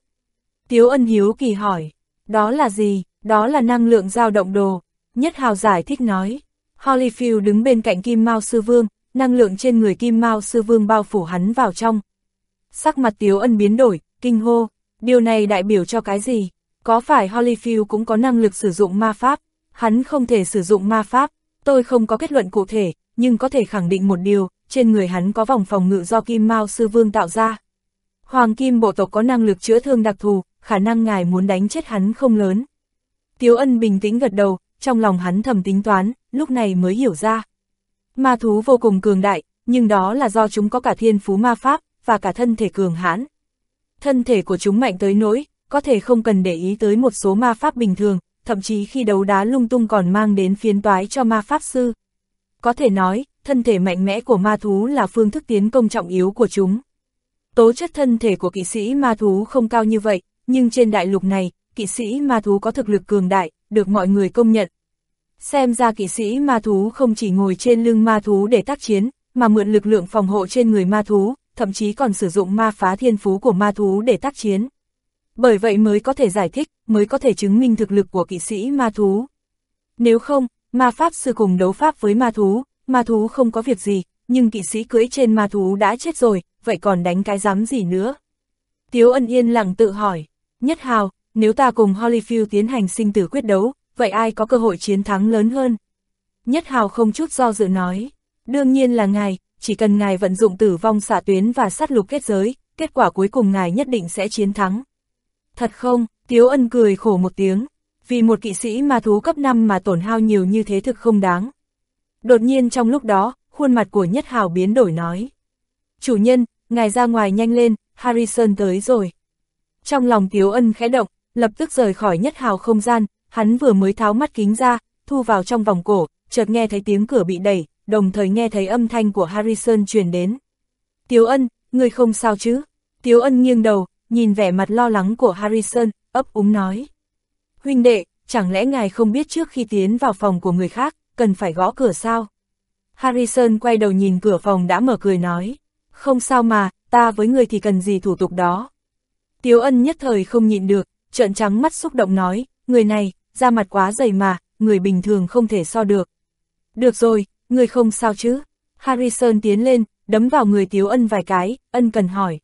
Tiếu Ân hiếu kỳ hỏi, đó là gì, đó là năng lượng dao động đồ. Nhất hào giải thích nói, Holyfield đứng bên cạnh Kim Mao Sư Vương, năng lượng trên người Kim Mao Sư Vương bao phủ hắn vào trong. Sắc mặt Tiếu Ân biến đổi, kinh hô, điều này đại biểu cho cái gì? Có phải Holyfield cũng có năng lực sử dụng ma pháp? Hắn không thể sử dụng ma pháp, tôi không có kết luận cụ thể, nhưng có thể khẳng định một điều, trên người hắn có vòng phòng ngự do Kim Mao Sư Vương tạo ra. Hoàng Kim bộ tộc có năng lực chữa thương đặc thù, khả năng ngài muốn đánh chết hắn không lớn. Tiếu Ân bình tĩnh gật đầu, trong lòng hắn thầm tính toán, lúc này mới hiểu ra. Ma thú vô cùng cường đại, nhưng đó là do chúng có cả thiên phú ma pháp, và cả thân thể cường hãn. Thân thể của chúng mạnh tới nỗi, có thể không cần để ý tới một số ma pháp bình thường, thậm chí khi đấu đá lung tung còn mang đến phiến toái cho ma pháp sư. Có thể nói, thân thể mạnh mẽ của ma thú là phương thức tiến công trọng yếu của chúng. Tố chất thân thể của kỵ sĩ ma thú không cao như vậy, nhưng trên đại lục này, kỵ sĩ ma thú có thực lực cường đại, được mọi người công nhận. Xem ra kỵ sĩ ma thú không chỉ ngồi trên lưng ma thú để tác chiến, mà mượn lực lượng phòng hộ trên người ma thú, thậm chí còn sử dụng ma phá thiên phú của ma thú để tác chiến. Bởi vậy mới có thể giải thích, mới có thể chứng minh thực lực của kỵ sĩ ma thú. Nếu không, ma pháp sư cùng đấu pháp với ma thú, ma thú không có việc gì, nhưng kỵ sĩ cưỡi trên ma thú đã chết rồi, vậy còn đánh cái dám gì nữa? Tiếu ân yên lặng tự hỏi, nhất hào, nếu ta cùng Holyfield tiến hành sinh tử quyết đấu, vậy ai có cơ hội chiến thắng lớn hơn? Nhất hào không chút do dự nói, đương nhiên là ngài, chỉ cần ngài vận dụng tử vong xạ tuyến và sát lục kết giới, kết quả cuối cùng ngài nhất định sẽ chiến thắng. Thật không, Tiếu ân cười khổ một tiếng, vì một kỵ sĩ ma thú cấp 5 mà tổn hao nhiều như thế thực không đáng. Đột nhiên trong lúc đó, khuôn mặt của Nhất Hào biến đổi nói. Chủ nhân, ngài ra ngoài nhanh lên, Harrison tới rồi. Trong lòng Tiếu Ân khẽ động, lập tức rời khỏi Nhất Hào không gian, hắn vừa mới tháo mắt kính ra, thu vào trong vòng cổ, chợt nghe thấy tiếng cửa bị đẩy, đồng thời nghe thấy âm thanh của Harrison truyền đến. Tiếu Ân, người không sao chứ? Tiếu Ân nghiêng đầu, nhìn vẻ mặt lo lắng của Harrison, ấp úng nói. Huynh đệ, chẳng lẽ ngài không biết trước khi tiến vào phòng của người khác, cần phải gõ cửa sao? Harrison quay đầu nhìn cửa phòng đã mở cười nói. Không sao mà, ta với người thì cần gì thủ tục đó. Tiếu ân nhất thời không nhịn được, trợn trắng mắt xúc động nói, người này, da mặt quá dày mà, người bình thường không thể so được. Được rồi, người không sao chứ. Harrison tiến lên, đấm vào người Tiếu ân vài cái, ân cần hỏi.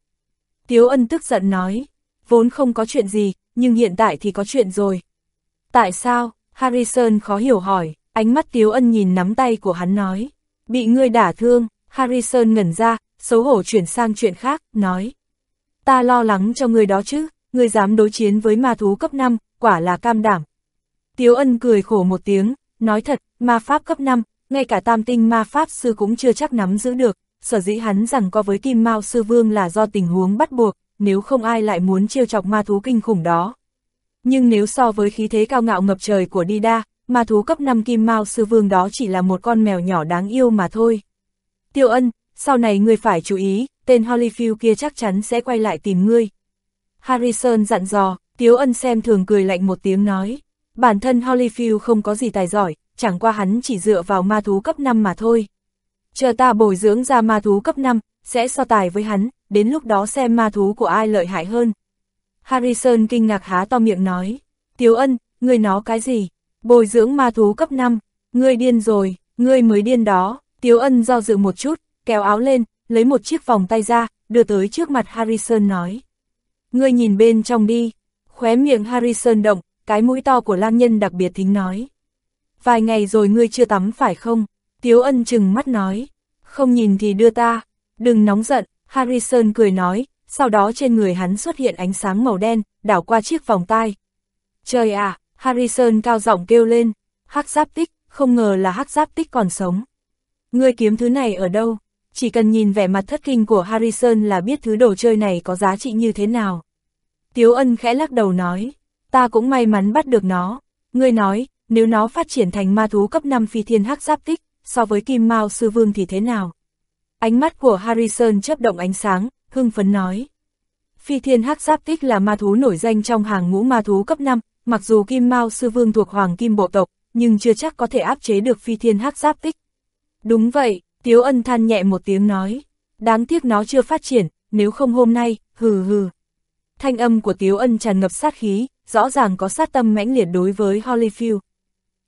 Tiếu ân tức giận nói, vốn không có chuyện gì, nhưng hiện tại thì có chuyện rồi. Tại sao? Harrison khó hiểu hỏi, ánh mắt Tiếu ân nhìn nắm tay của hắn nói. Bị ngươi đả thương, Harrison ngẩn ra, xấu hổ chuyển sang chuyện khác, nói. Ta lo lắng cho ngươi đó chứ, ngươi dám đối chiến với ma thú cấp 5, quả là cam đảm. Tiếu ân cười khổ một tiếng, nói thật, ma pháp cấp 5, ngay cả tam tinh ma pháp sư cũng chưa chắc nắm giữ được, sở dĩ hắn rằng có với kim mao sư vương là do tình huống bắt buộc, nếu không ai lại muốn trêu chọc ma thú kinh khủng đó. Nhưng nếu so với khí thế cao ngạo ngập trời của Dida, ma thú cấp 5 kim mao sư vương đó chỉ là một con mèo nhỏ đáng yêu mà thôi. Tiêu ân, sau này ngươi phải chú ý, tên Holyfield kia chắc chắn sẽ quay lại tìm ngươi. Harrison dặn dò, Tiếu ân xem thường cười lạnh một tiếng nói, bản thân Holyfield không có gì tài giỏi, chẳng qua hắn chỉ dựa vào ma thú cấp 5 mà thôi. Chờ ta bồi dưỡng ra ma thú cấp 5, sẽ so tài với hắn, đến lúc đó xem ma thú của ai lợi hại hơn. Harrison kinh ngạc há to miệng nói, Tiếu ân, ngươi nói cái gì? Bồi dưỡng ma thú cấp 5, ngươi điên rồi, ngươi mới điên đó, Tiếu ân do dự một chút, kéo áo lên, lấy một chiếc vòng tay ra, đưa tới trước mặt Harrison nói. Ngươi nhìn bên trong đi, khóe miệng Harrison động, cái mũi to của lang nhân đặc biệt thính nói. Vài ngày rồi ngươi chưa tắm phải không? Tiếu ân chừng mắt nói. Không nhìn thì đưa ta, đừng nóng giận, Harrison cười nói, sau đó trên người hắn xuất hiện ánh sáng màu đen, đảo qua chiếc vòng tai. Trời à Harrison cao giọng kêu lên, hắc giáp tích, không ngờ là hắc giáp tích còn sống. Ngươi kiếm thứ này ở đâu? Chỉ cần nhìn vẻ mặt thất kinh của Harrison là biết thứ đồ chơi này có giá trị như thế nào. Tiếu ân khẽ lắc đầu nói, ta cũng may mắn bắt được nó. Ngươi nói, nếu nó phát triển thành ma thú cấp 5 phi thiên hắc giáp tích, so với kim mao sư vương thì thế nào? Ánh mắt của Harrison chớp động ánh sáng, hưng phấn nói. Phi thiên hắc giáp tích là ma thú nổi danh trong hàng ngũ ma thú cấp 5, mặc dù Kim Mao sư vương thuộc Hoàng Kim bộ tộc, nhưng chưa chắc có thể áp chế được phi thiên hắc giáp tích. Đúng vậy, Tiếu Ân than nhẹ một tiếng nói, đáng tiếc nó chưa phát triển, nếu không hôm nay, hừ hừ. Thanh âm của Tiếu Ân tràn ngập sát khí, rõ ràng có sát tâm mãnh liệt đối với Holyfield.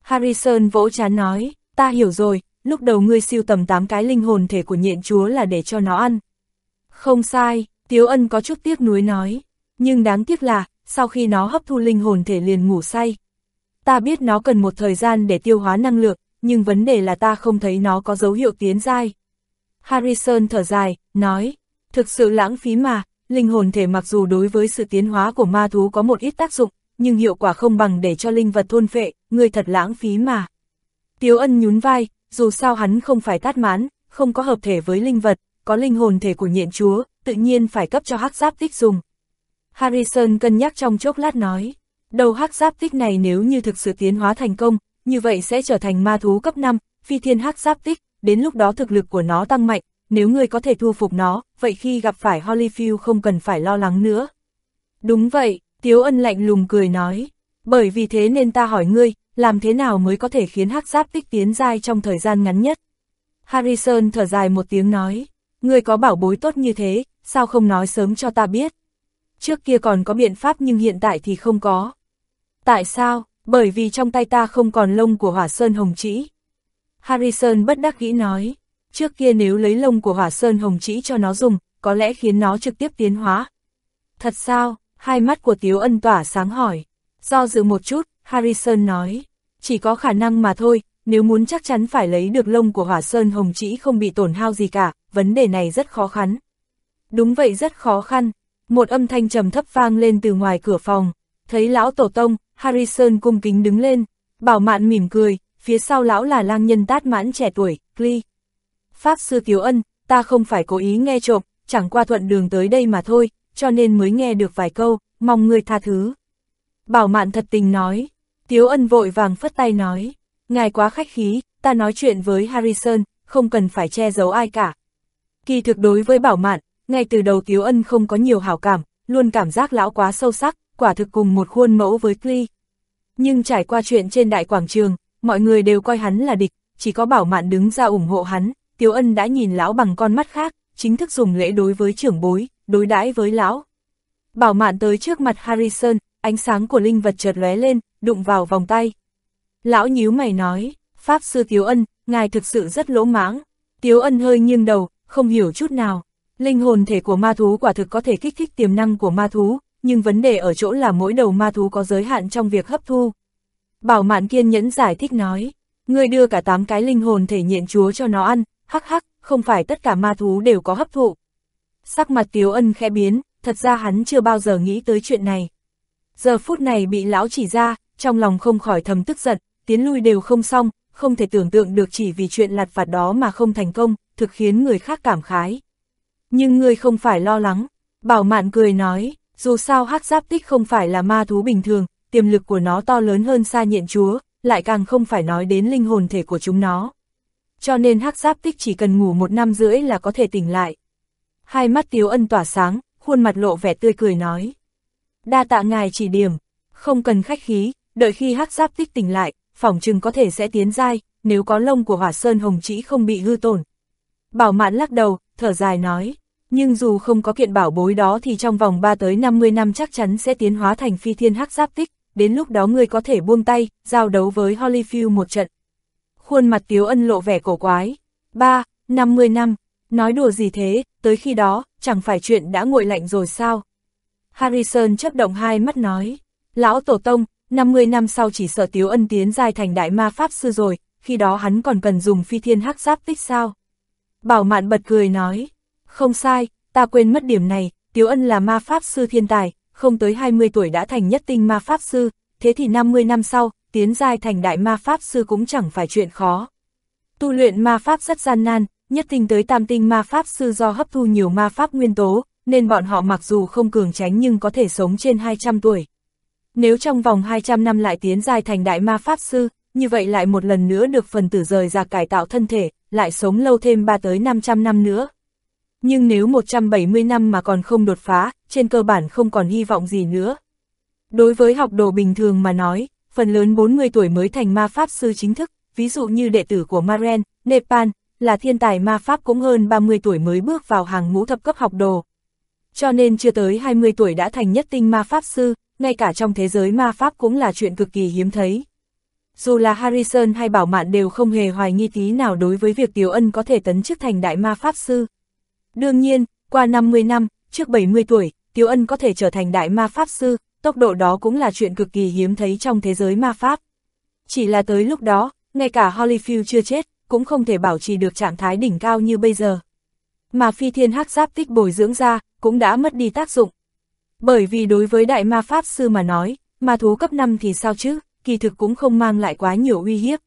Harrison vỗ chán nói, ta hiểu rồi, lúc đầu ngươi siêu tầm 8 cái linh hồn thể của nhện chúa là để cho nó ăn. Không sai, Tiếu Ân có chút tiếc nuối nói, nhưng đáng tiếc là, sau khi nó hấp thu linh hồn thể liền ngủ say. Ta biết nó cần một thời gian để tiêu hóa năng lượng, nhưng vấn đề là ta không thấy nó có dấu hiệu tiến dai. Harrison thở dài, nói, thực sự lãng phí mà, linh hồn thể mặc dù đối với sự tiến hóa của ma thú có một ít tác dụng, nhưng hiệu quả không bằng để cho linh vật thôn phệ, người thật lãng phí mà. Tiếu ân nhún vai, dù sao hắn không phải tát mãn, không có hợp thể với linh vật, có linh hồn thể của nhện chúa, tự nhiên phải cấp cho hắc giáp tích dùng. Harrison cân nhắc trong chốc lát nói, đầu hắc giáp tích này nếu như thực sự tiến hóa thành công, như vậy sẽ trở thành ma thú cấp 5, phi thiên hắc giáp tích, đến lúc đó thực lực của nó tăng mạnh, nếu ngươi có thể thu phục nó, vậy khi gặp phải Holyfield không cần phải lo lắng nữa. Đúng vậy, Tiếu Ân lạnh lùng cười nói, bởi vì thế nên ta hỏi ngươi, làm thế nào mới có thể khiến hắc giáp tích tiến giai trong thời gian ngắn nhất. Harrison thở dài một tiếng nói, ngươi có bảo bối tốt như thế, sao không nói sớm cho ta biết. Trước kia còn có biện pháp nhưng hiện tại thì không có. Tại sao? Bởi vì trong tay ta không còn lông của hỏa sơn hồng chỉ. Harrison bất đắc nghĩ nói, trước kia nếu lấy lông của hỏa sơn hồng chỉ cho nó dùng, có lẽ khiến nó trực tiếp tiến hóa. Thật sao? Hai mắt của Tiếu Ân tỏa sáng hỏi. Do dự một chút, Harrison nói, chỉ có khả năng mà thôi, nếu muốn chắc chắn phải lấy được lông của hỏa sơn hồng chỉ không bị tổn hao gì cả, vấn đề này rất khó khăn. Đúng vậy rất khó khăn, một âm thanh trầm thấp vang lên từ ngoài cửa phòng, thấy lão tổ tông, Harrison cung kính đứng lên, bảo mạn mỉm cười, phía sau lão là lang nhân tát mãn trẻ tuổi, Clee. Pháp sư Tiếu Ân, ta không phải cố ý nghe trộm, chẳng qua thuận đường tới đây mà thôi, cho nên mới nghe được vài câu, mong người tha thứ. Bảo mạn thật tình nói, Tiếu Ân vội vàng phất tay nói, ngài quá khách khí, ta nói chuyện với Harrison, không cần phải che giấu ai cả. Kỳ thực đối với bảo mạn, ngay từ đầu Tiếu Ân không có nhiều hảo cảm, luôn cảm giác lão quá sâu sắc, quả thực cùng một khuôn mẫu với Clee. Nhưng trải qua chuyện trên đại quảng trường, mọi người đều coi hắn là địch, chỉ có bảo mạn đứng ra ủng hộ hắn, Tiếu Ân đã nhìn lão bằng con mắt khác, chính thức dùng lễ đối với trưởng bối, đối đãi với lão. Bảo mạn tới trước mặt Harrison, ánh sáng của linh vật chợt lóe lên, đụng vào vòng tay. Lão nhíu mày nói, Pháp sư Tiếu Ân, ngài thực sự rất lỗ mãng. Tiếu Ân hơi nghiêng đầu, không hiểu chút nào. Linh hồn thể của ma thú quả thực có thể kích thích tiềm năng của ma thú, nhưng vấn đề ở chỗ là mỗi đầu ma thú có giới hạn trong việc hấp thu. Bảo mạn kiên nhẫn giải thích nói, người đưa cả 8 cái linh hồn thể nhện chúa cho nó ăn, hắc hắc, không phải tất cả ma thú đều có hấp thụ. Sắc mặt Tiếu Ân khẽ biến, thật ra hắn chưa bao giờ nghĩ tới chuyện này. Giờ phút này bị lão chỉ ra, trong lòng không khỏi thầm tức giận, tiến lui đều không xong, không thể tưởng tượng được chỉ vì chuyện lặt vặt đó mà không thành công, thực khiến người khác cảm khái. Nhưng người không phải lo lắng, bảo mạn cười nói, dù sao hắc giáp tích không phải là ma thú bình thường, tiềm lực của nó to lớn hơn xa nhện chúa, lại càng không phải nói đến linh hồn thể của chúng nó. Cho nên hắc giáp tích chỉ cần ngủ một năm rưỡi là có thể tỉnh lại. Hai mắt tiếu ân tỏa sáng, khuôn mặt lộ vẻ tươi cười nói. Đa tạ ngài chỉ điểm, không cần khách khí, đợi khi hắc giáp tích tỉnh lại, phỏng chừng có thể sẽ tiến dai, nếu có lông của hỏa sơn hồng chỉ không bị hư tổn. Bảo Mạn lắc đầu, thở dài nói, nhưng dù không có kiện bảo bối đó thì trong vòng 3 tới 50 năm chắc chắn sẽ tiến hóa thành phi thiên hắc giáp tích, đến lúc đó ngươi có thể buông tay, giao đấu với Holyfield một trận. Khuôn mặt Tiếu Ân lộ vẻ cổ quái. 3, 50 năm, nói đùa gì thế, tới khi đó, chẳng phải chuyện đã nguội lạnh rồi sao? Harrison chấp động hai mắt nói, lão tổ tông, 50 năm sau chỉ sợ Tiếu Ân tiến dài thành đại ma pháp sư rồi, khi đó hắn còn cần dùng phi thiên hắc giáp tích sao? Bảo mạn bật cười nói, không sai, ta quên mất điểm này, Tiếu Ân là ma pháp sư thiên tài, không tới 20 tuổi đã thành nhất tinh ma pháp sư, thế thì 50 năm sau, tiến giai thành đại ma pháp sư cũng chẳng phải chuyện khó. Tu luyện ma pháp rất gian nan, nhất tinh tới tam tinh ma pháp sư do hấp thu nhiều ma pháp nguyên tố, nên bọn họ mặc dù không cường tránh nhưng có thể sống trên 200 tuổi. Nếu trong vòng 200 năm lại tiến giai thành đại ma pháp sư, như vậy lại một lần nữa được phần tử rời ra cải tạo thân thể, lại sống lâu thêm 3 tới 500 năm nữa. Nhưng nếu 170 năm mà còn không đột phá, trên cơ bản không còn hy vọng gì nữa. Đối với học đồ bình thường mà nói, phần lớn 40 tuổi mới thành ma pháp sư chính thức, ví dụ như đệ tử của Maren, Nepal, là thiên tài ma pháp cũng hơn 30 tuổi mới bước vào hàng ngũ thập cấp học đồ. Cho nên chưa tới 20 tuổi đã thành nhất tinh ma pháp sư, ngay cả trong thế giới ma pháp cũng là chuyện cực kỳ hiếm thấy. Dù là Harrison hay Bảo Mạn đều không hề hoài nghi tí nào đối với việc Tiểu Ân có thể tấn chức thành đại ma pháp sư. Đương nhiên, qua 50 năm, trước 70 tuổi, Tiểu Ân có thể trở thành đại ma pháp sư, tốc độ đó cũng là chuyện cực kỳ hiếm thấy trong thế giới ma pháp. Chỉ là tới lúc đó, ngay cả Holyfield chưa chết, cũng không thể bảo trì được trạng thái đỉnh cao như bây giờ. Mà phi thiên hắc giáp tích bồi dưỡng ra, cũng đã mất đi tác dụng. Bởi vì đối với đại ma pháp sư mà nói, ma thú cấp 5 thì sao chứ, kỳ thực cũng không mang lại quá nhiều uy hiếp.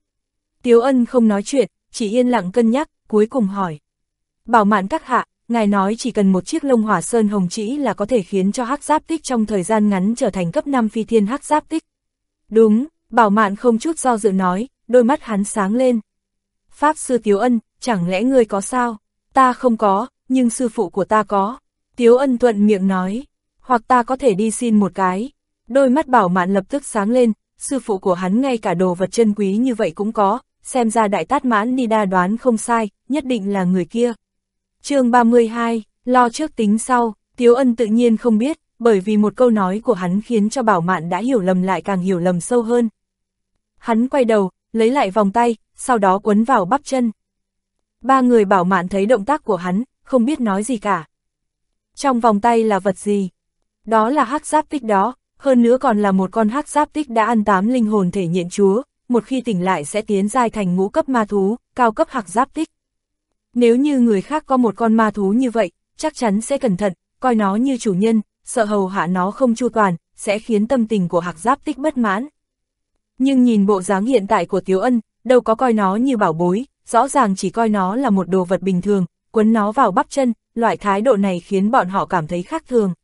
Tiếu ân không nói chuyện, chỉ yên lặng cân nhắc, cuối cùng hỏi. Bảo mạn các hạ, ngài nói chỉ cần một chiếc lông hỏa sơn hồng chỉ là có thể khiến cho hắc giáp tích trong thời gian ngắn trở thành cấp 5 phi thiên hắc giáp tích. Đúng, bảo mạn không chút do dự nói, đôi mắt hắn sáng lên. Pháp sư Tiếu Ân, chẳng lẽ ngươi có sao? Ta không có, nhưng sư phụ của ta có. Tiếu Ân thuận miệng nói, hoặc ta có thể đi xin một cái. Đôi mắt bảo mạn lập tức sáng lên, sư phụ của hắn ngay cả đồ vật chân quý như vậy cũng có, xem ra đại tát mãn đi đa đoán không sai, nhất định là người kia chương 32, lo trước tính sau, Tiếu Ân tự nhiên không biết, bởi vì một câu nói của hắn khiến cho bảo mạn đã hiểu lầm lại càng hiểu lầm sâu hơn. Hắn quay đầu, lấy lại vòng tay, sau đó quấn vào bắp chân. Ba người bảo mạn thấy động tác của hắn, không biết nói gì cả. Trong vòng tay là vật gì? Đó là hắc giáp tích đó, hơn nữa còn là một con hắc giáp tích đã ăn tám linh hồn thể nhện chúa, một khi tỉnh lại sẽ tiến giai thành ngũ cấp ma thú, cao cấp hắc giáp tích. Nếu như người khác có một con ma thú như vậy, chắc chắn sẽ cẩn thận, coi nó như chủ nhân, sợ hầu hạ nó không chu toàn, sẽ khiến tâm tình của hạc giáp tích bất mãn. Nhưng nhìn bộ dáng hiện tại của Tiếu Ân, đâu có coi nó như bảo bối, rõ ràng chỉ coi nó là một đồ vật bình thường, quấn nó vào bắp chân, loại thái độ này khiến bọn họ cảm thấy khác thường.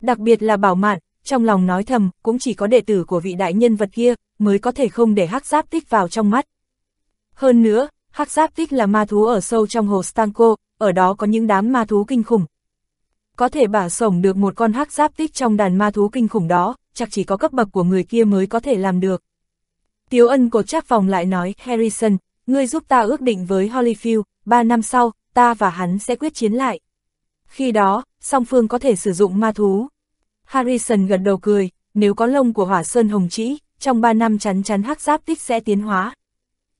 Đặc biệt là bảo mạn, trong lòng nói thầm, cũng chỉ có đệ tử của vị đại nhân vật kia, mới có thể không để hắc giáp tích vào trong mắt. Hơn nữa, hắc giáp tích là ma thú ở sâu trong hồ Stanko, ở đó có những đám ma thú kinh khủng. Có thể bả sổng được một con hắc giáp tích trong đàn ma thú kinh khủng đó, chắc chỉ có cấp bậc của người kia mới có thể làm được. Tiếu ân cột chắc vòng lại nói, Harrison, ngươi giúp ta ước định với Holyfield, ba năm sau, ta và hắn sẽ quyết chiến lại. Khi đó, song phương có thể sử dụng ma thú. Harrison gật đầu cười, nếu có lông của hỏa sơn hồng chỉ, trong 3 năm chắn chắn hắc giáp tích sẽ tiến hóa.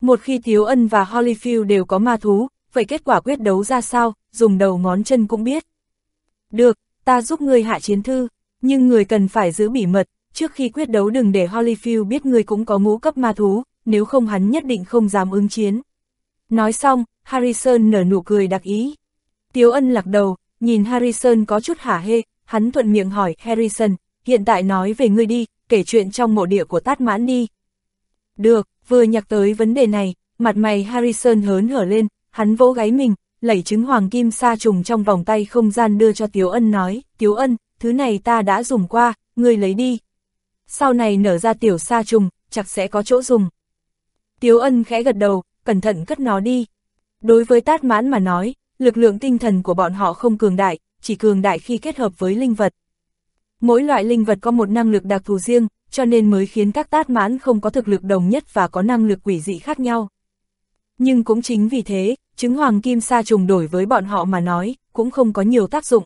Một khi Thiếu Ân và Holyfield đều có ma thú, vậy kết quả quyết đấu ra sao, dùng đầu ngón chân cũng biết. Được, ta giúp ngươi hạ chiến thư, nhưng người cần phải giữ bí mật, trước khi quyết đấu đừng để Holyfield biết ngươi cũng có ngũ cấp ma thú, nếu không hắn nhất định không dám ứng chiến. Nói xong, Harrison nở nụ cười đặc ý. Tiếu ân lạc đầu, nhìn Harrison có chút hả hê, hắn thuận miệng hỏi Harrison, hiện tại nói về ngươi đi, kể chuyện trong mộ địa của Tát Mãn đi. Được, vừa nhắc tới vấn đề này, mặt mày Harrison hớn hở lên, hắn vỗ gáy mình, lẩy trứng hoàng kim sa trùng trong vòng tay không gian đưa cho Tiếu Ân nói, Tiếu Ân, thứ này ta đã dùng qua, ngươi lấy đi. Sau này nở ra tiểu sa trùng, chắc sẽ có chỗ dùng. Tiếu Ân khẽ gật đầu, cẩn thận cất nó đi. Đối với tát mãn mà nói, lực lượng tinh thần của bọn họ không cường đại, chỉ cường đại khi kết hợp với linh vật. Mỗi loại linh vật có một năng lực đặc thù riêng, cho nên mới khiến các tát mãn không có thực lực đồng nhất và có năng lực quỷ dị khác nhau. Nhưng cũng chính vì thế, chứng hoàng kim sa trùng đổi với bọn họ mà nói, cũng không có nhiều tác dụng.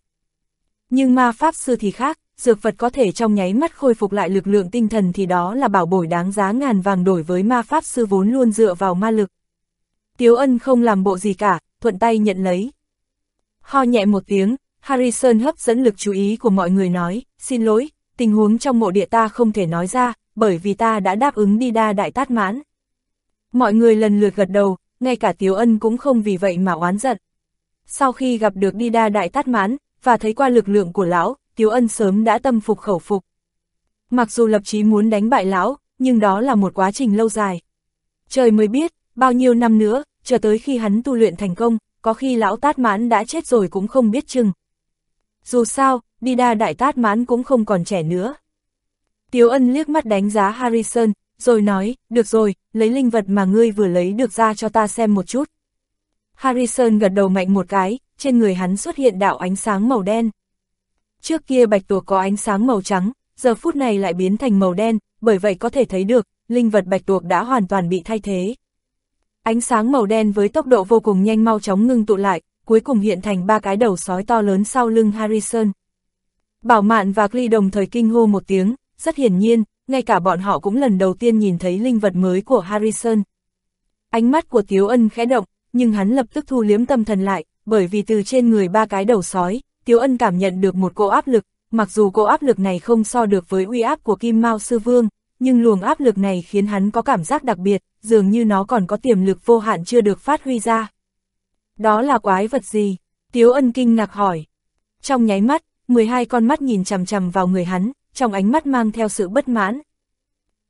Nhưng ma pháp sư thì khác, dược vật có thể trong nháy mắt khôi phục lại lực lượng tinh thần thì đó là bảo bối đáng giá ngàn vàng đổi với ma pháp sư vốn luôn dựa vào ma lực. Tiếu ân không làm bộ gì cả, thuận tay nhận lấy. Ho nhẹ một tiếng, Harrison hấp dẫn lực chú ý của mọi người nói, xin lỗi, tình huống trong mộ địa ta không thể nói ra, bởi vì ta đã đáp ứng đi đa đại tát mãn. Mọi người lần lượt gật đầu, ngay cả Tiếu Ân cũng không vì vậy mà oán giận. Sau khi gặp được đi đa đại tát mãn, và thấy qua lực lượng của lão, Tiếu Ân sớm đã tâm phục khẩu phục. Mặc dù lập chí muốn đánh bại lão, nhưng đó là một quá trình lâu dài. Trời mới biết, bao nhiêu năm nữa, chờ tới khi hắn tu luyện thành công, có khi lão tát mãn đã chết rồi cũng không biết chừng. Dù sao, đi đa đại tát mãn cũng không còn trẻ nữa. Tiếu ân liếc mắt đánh giá Harrison, rồi nói, được rồi, lấy linh vật mà ngươi vừa lấy được ra cho ta xem một chút. Harrison gật đầu mạnh một cái, trên người hắn xuất hiện đạo ánh sáng màu đen. Trước kia bạch tuộc có ánh sáng màu trắng, giờ phút này lại biến thành màu đen, bởi vậy có thể thấy được, linh vật bạch tuộc đã hoàn toàn bị thay thế. Ánh sáng màu đen với tốc độ vô cùng nhanh mau chóng ngưng tụ lại, cuối cùng hiện thành ba cái đầu sói to lớn sau lưng Harrison. Bảo Mạn và Glee đồng thời kinh hô một tiếng, rất hiển nhiên, ngay cả bọn họ cũng lần đầu tiên nhìn thấy linh vật mới của Harrison. Ánh mắt của Tiếu Ân khẽ động, nhưng hắn lập tức thu liếm tâm thần lại, bởi vì từ trên người ba cái đầu sói, Tiếu Ân cảm nhận được một cô áp lực, mặc dù cô áp lực này không so được với uy áp của Kim Mao Sư Vương, nhưng luồng áp lực này khiến hắn có cảm giác đặc biệt, dường như nó còn có tiềm lực vô hạn chưa được phát huy ra. Đó là quái vật gì? Tiếu ân kinh ngạc hỏi. Trong nháy mắt, 12 con mắt nhìn chằm chằm vào người hắn, trong ánh mắt mang theo sự bất mãn.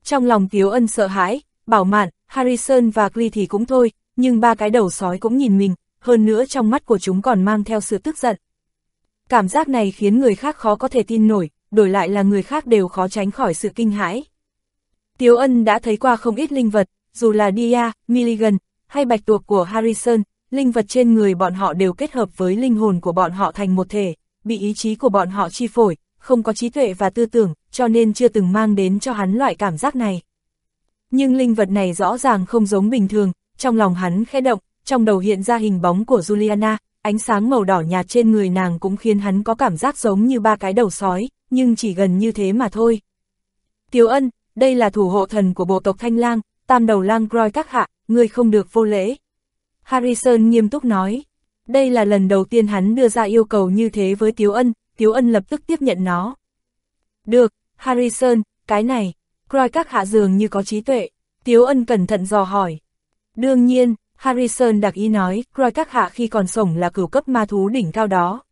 Trong lòng Tiếu ân sợ hãi, bảo mạn, Harrison và Glee thì cũng thôi, nhưng ba cái đầu sói cũng nhìn mình, hơn nữa trong mắt của chúng còn mang theo sự tức giận. Cảm giác này khiến người khác khó có thể tin nổi, đổi lại là người khác đều khó tránh khỏi sự kinh hãi. Tiếu Ân đã thấy qua không ít linh vật, dù là Dia, Milligan, hay bạch tuộc của Harrison, linh vật trên người bọn họ đều kết hợp với linh hồn của bọn họ thành một thể, bị ý chí của bọn họ chi phổi, không có trí tuệ và tư tưởng, cho nên chưa từng mang đến cho hắn loại cảm giác này. Nhưng linh vật này rõ ràng không giống bình thường, trong lòng hắn khẽ động, trong đầu hiện ra hình bóng của Juliana, ánh sáng màu đỏ nhạt trên người nàng cũng khiến hắn có cảm giác giống như ba cái đầu sói, nhưng chỉ gần như thế mà thôi. Tiếu ân, đây là thủ hộ thần của bộ tộc Thanh Lang, tam đầu lang Croy các hạ, người không được vô lễ. Harrison nghiêm túc nói, đây là lần đầu tiên hắn đưa ra yêu cầu như thế với Tiếu ân, Tiếu ân lập tức tiếp nhận nó. Được, Harrison, cái này, Croy các hạ dường như có trí tuệ, Tiếu ân cẩn thận dò hỏi. Đương nhiên, Harrison đặc ý nói, Croy các hạ khi còn sống là cửu cấp ma thú đỉnh cao đó.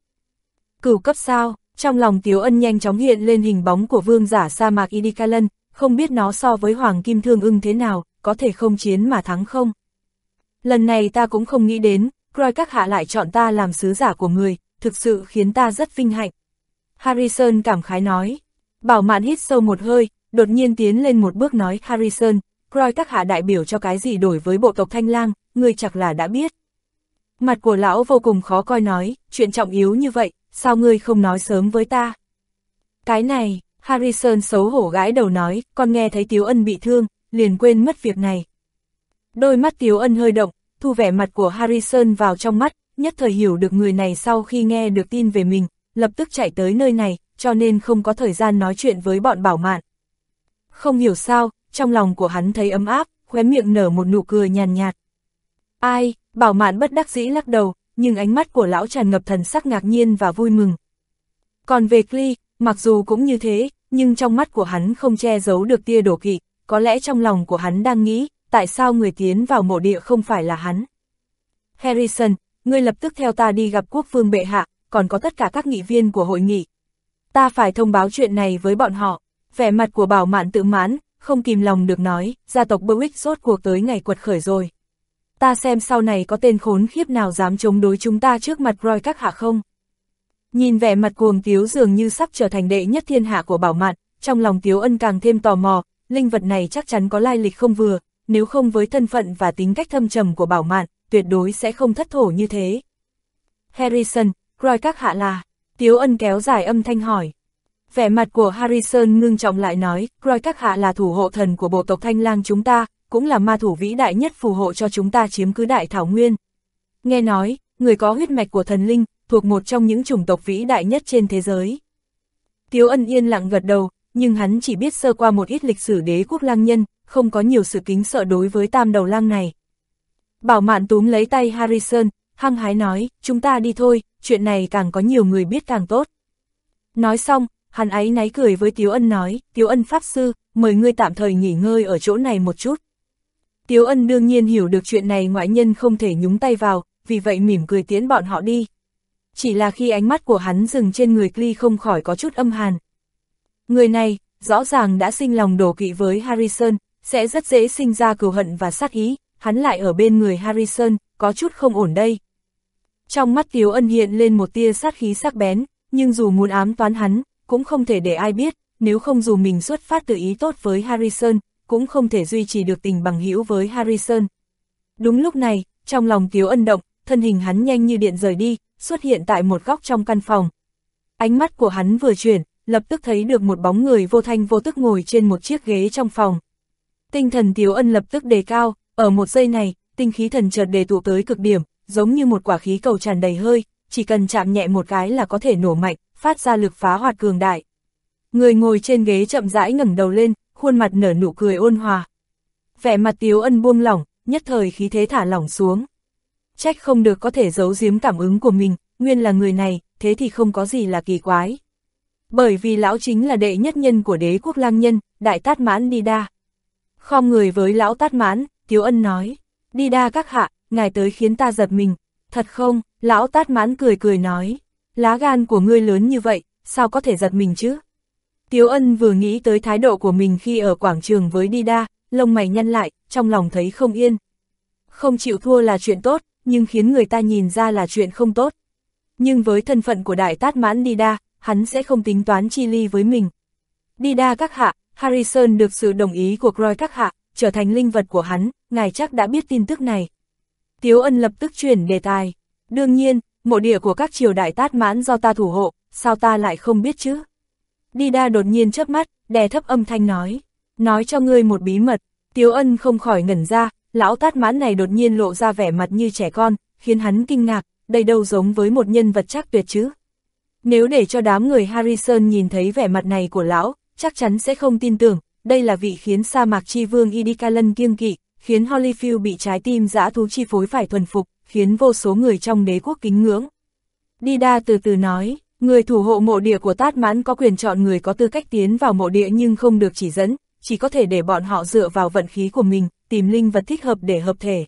Cửu cấp sao? Trong lòng Tiếu Ân nhanh chóng hiện lên hình bóng của vương giả sa mạc Idikalan, không biết nó so với Hoàng Kim Thương ưng thế nào, có thể không chiến mà thắng không? Lần này ta cũng không nghĩ đến, Croy các hạ lại chọn ta làm sứ giả của người, thực sự khiến ta rất vinh hạnh. Harrison cảm khái nói. Bảo mạn hít sâu một hơi, đột nhiên tiến lên một bước nói Harrison, Croy các hạ đại biểu cho cái gì đổi với bộ tộc Thanh Lang, người chắc là đã biết. Mặt của lão vô cùng khó coi nói, chuyện trọng yếu như vậy, sao ngươi không nói sớm với ta? Cái này, Harrison xấu hổ gãi đầu nói, con nghe thấy Tiếu Ân bị thương, liền quên mất việc này. Đôi mắt Tiếu Ân hơi động, thu vẻ mặt của Harrison vào trong mắt, nhất thời hiểu được người này sau khi nghe được tin về mình, lập tức chạy tới nơi này, cho nên không có thời gian nói chuyện với bọn bảo mạn. Không hiểu sao, trong lòng của hắn thấy ấm áp, khóe miệng nở một nụ cười nhàn nhạt. Ai, bảo mạn bất đắc dĩ lắc đầu, nhưng ánh mắt của lão tràn ngập thần sắc ngạc nhiên và vui mừng. Còn về Klee, mặc dù cũng như thế, nhưng trong mắt của hắn không che giấu được tia đổ kỵ, có lẽ trong lòng của hắn đang nghĩ, tại sao người tiến vào mộ địa không phải là hắn. Harrison, ngươi lập tức theo ta đi gặp quốc vương bệ hạ, còn có tất cả các nghị viên của hội nghị. Ta phải thông báo chuyện này với bọn họ. Vẻ mặt của bảo mạn tự mãn, không kìm lòng được nói, gia tộc Berwick rốt cuộc tới ngày quật khởi rồi. Ta xem sau này có tên khốn khiếp nào dám chống đối chúng ta trước mặt Roy các hạ không? Nhìn vẻ mặt cuồng tiếu dường như sắp trở thành đệ nhất thiên hạ của bảo mạn, trong lòng tiếu ân càng thêm tò mò, linh vật này chắc chắn có lai lịch không vừa, nếu không với thân phận và tính cách thâm trầm của bảo mạn, tuyệt đối sẽ không thất thổ như thế. Harrison, Roy các hạ là, tiếu ân kéo dài âm thanh hỏi. Vẻ mặt của Harrison ngưng trọng lại nói, Roy các hạ là thủ hộ thần của bộ tộc Thanh Lang chúng ta, cũng là ma thủ vĩ đại nhất phù hộ cho chúng ta chiếm cứ đại thảo nguyên. Nghe nói, người có huyết mạch của thần linh, thuộc một trong những chủng tộc vĩ đại nhất trên thế giới. Tiếu ân yên lặng gật đầu, nhưng hắn chỉ biết sơ qua một ít lịch sử đế quốc lang nhân, không có nhiều sự kính sợ đối với tam đầu lang này. Bảo mạn túm lấy tay Harrison, hăng hái nói, chúng ta đi thôi, chuyện này càng có nhiều người biết càng tốt. Nói xong, hắn ấy náy cười với Tiếu Ân nói, Tiếu Ân Pháp Sư, mời ngươi tạm thời nghỉ ngơi ở chỗ này một chút. Tiếu Ân đương nhiên hiểu được chuyện này ngoại nhân không thể nhúng tay vào, vì vậy mỉm cười tiến bọn họ đi. Chỉ là khi ánh mắt của hắn dừng trên người Clee không khỏi có chút âm hàn. Người này, rõ ràng đã sinh lòng đổ kỵ với Harrison, sẽ rất dễ sinh ra cừu hận và sát ý, hắn lại ở bên người Harrison, có chút không ổn đây. Trong mắt Tiếu Ân hiện lên một tia sát khí sắc bén, nhưng dù muốn ám toán hắn, cũng không thể để ai biết, nếu không dù mình xuất phát từ ý tốt với Harrison, cũng không thể duy trì được tình bằng hữu với Harrison. Đúng lúc này, trong lòng Tiếu Ân động, thân hình hắn nhanh như điện rời đi, xuất hiện tại một góc trong căn phòng. Ánh mắt của hắn vừa chuyển, lập tức thấy được một bóng người vô thanh vô tức ngồi trên một chiếc ghế trong phòng. Tinh thần Tiếu Ân lập tức đề cao, ở một giây này, tinh khí thần chợt đề tụ tới cực điểm, giống như một quả khí cầu tràn đầy hơi, chỉ cần chạm nhẹ một cái là có thể nổ mạnh, phát ra lực phá hoạt cường đại. Người ngồi trên ghế chậm rãi ngẩng đầu lên, khuôn mặt nở nụ cười ôn hòa. Vẻ mặt Tiếu Ân buông lỏng, nhất thời khí thế thả lỏng xuống. Trách không được có thể giấu giếm cảm ứng của mình, nguyên là người này, thế thì không có gì là kỳ quái. Bởi vì lão chính là đệ nhất nhân của đế quốc lang nhân, đại tát mãn đi đa. Khom người với lão tát mãn, Tiếu Ân nói, đi đa các hạ, ngài tới khiến ta giật mình. Thật không, lão tát mãn cười cười nói, lá gan của ngươi lớn như vậy, sao có thể giật mình chứ? Tiếu ân vừa nghĩ tới thái độ của mình khi ở quảng trường với Đi Đa, lông mày nhăn lại, trong lòng thấy không yên. Không chịu thua là chuyện tốt, nhưng khiến người ta nhìn ra là chuyện không tốt. Nhưng với thân phận của đại tát mãn đa, hắn sẽ không tính toán chi ly với mình. đi đa các hạ, Harrison được sự đồng ý của Croy các hạ, trở thành linh vật của hắn, ngài chắc đã biết tin tức này. Tiếu ân lập tức chuyển đề tài. Đương nhiên, mộ địa của các triều đại tát mãn do ta thủ hộ, sao ta lại không biết chứ? Dida đột nhiên chớp mắt, đè thấp âm thanh nói. Nói cho ngươi một bí mật, Tiếu ân không khỏi ngẩn ra, lão tát mãn này đột nhiên lộ ra vẻ mặt như trẻ con, khiến hắn kinh ngạc, đây đâu giống với một nhân vật chắc tuyệt chứ. Nếu để cho đám người Harrison nhìn thấy vẻ mặt này của lão, chắc chắn sẽ không tin tưởng, đây là vị khiến sa mạc chi vương Idikalan kiêng kỵ, khiến Holyfield bị trái tim dã thú chi phối phải thuần phục, khiến vô số người trong đế quốc kính ngưỡng. Dida từ từ nói, người thủ hộ mộ địa của Tát Mãn có quyền chọn người có tư cách tiến vào mộ địa nhưng không được chỉ dẫn, chỉ có thể để bọn họ dựa vào vận khí của mình, tìm linh vật thích hợp để hợp thể.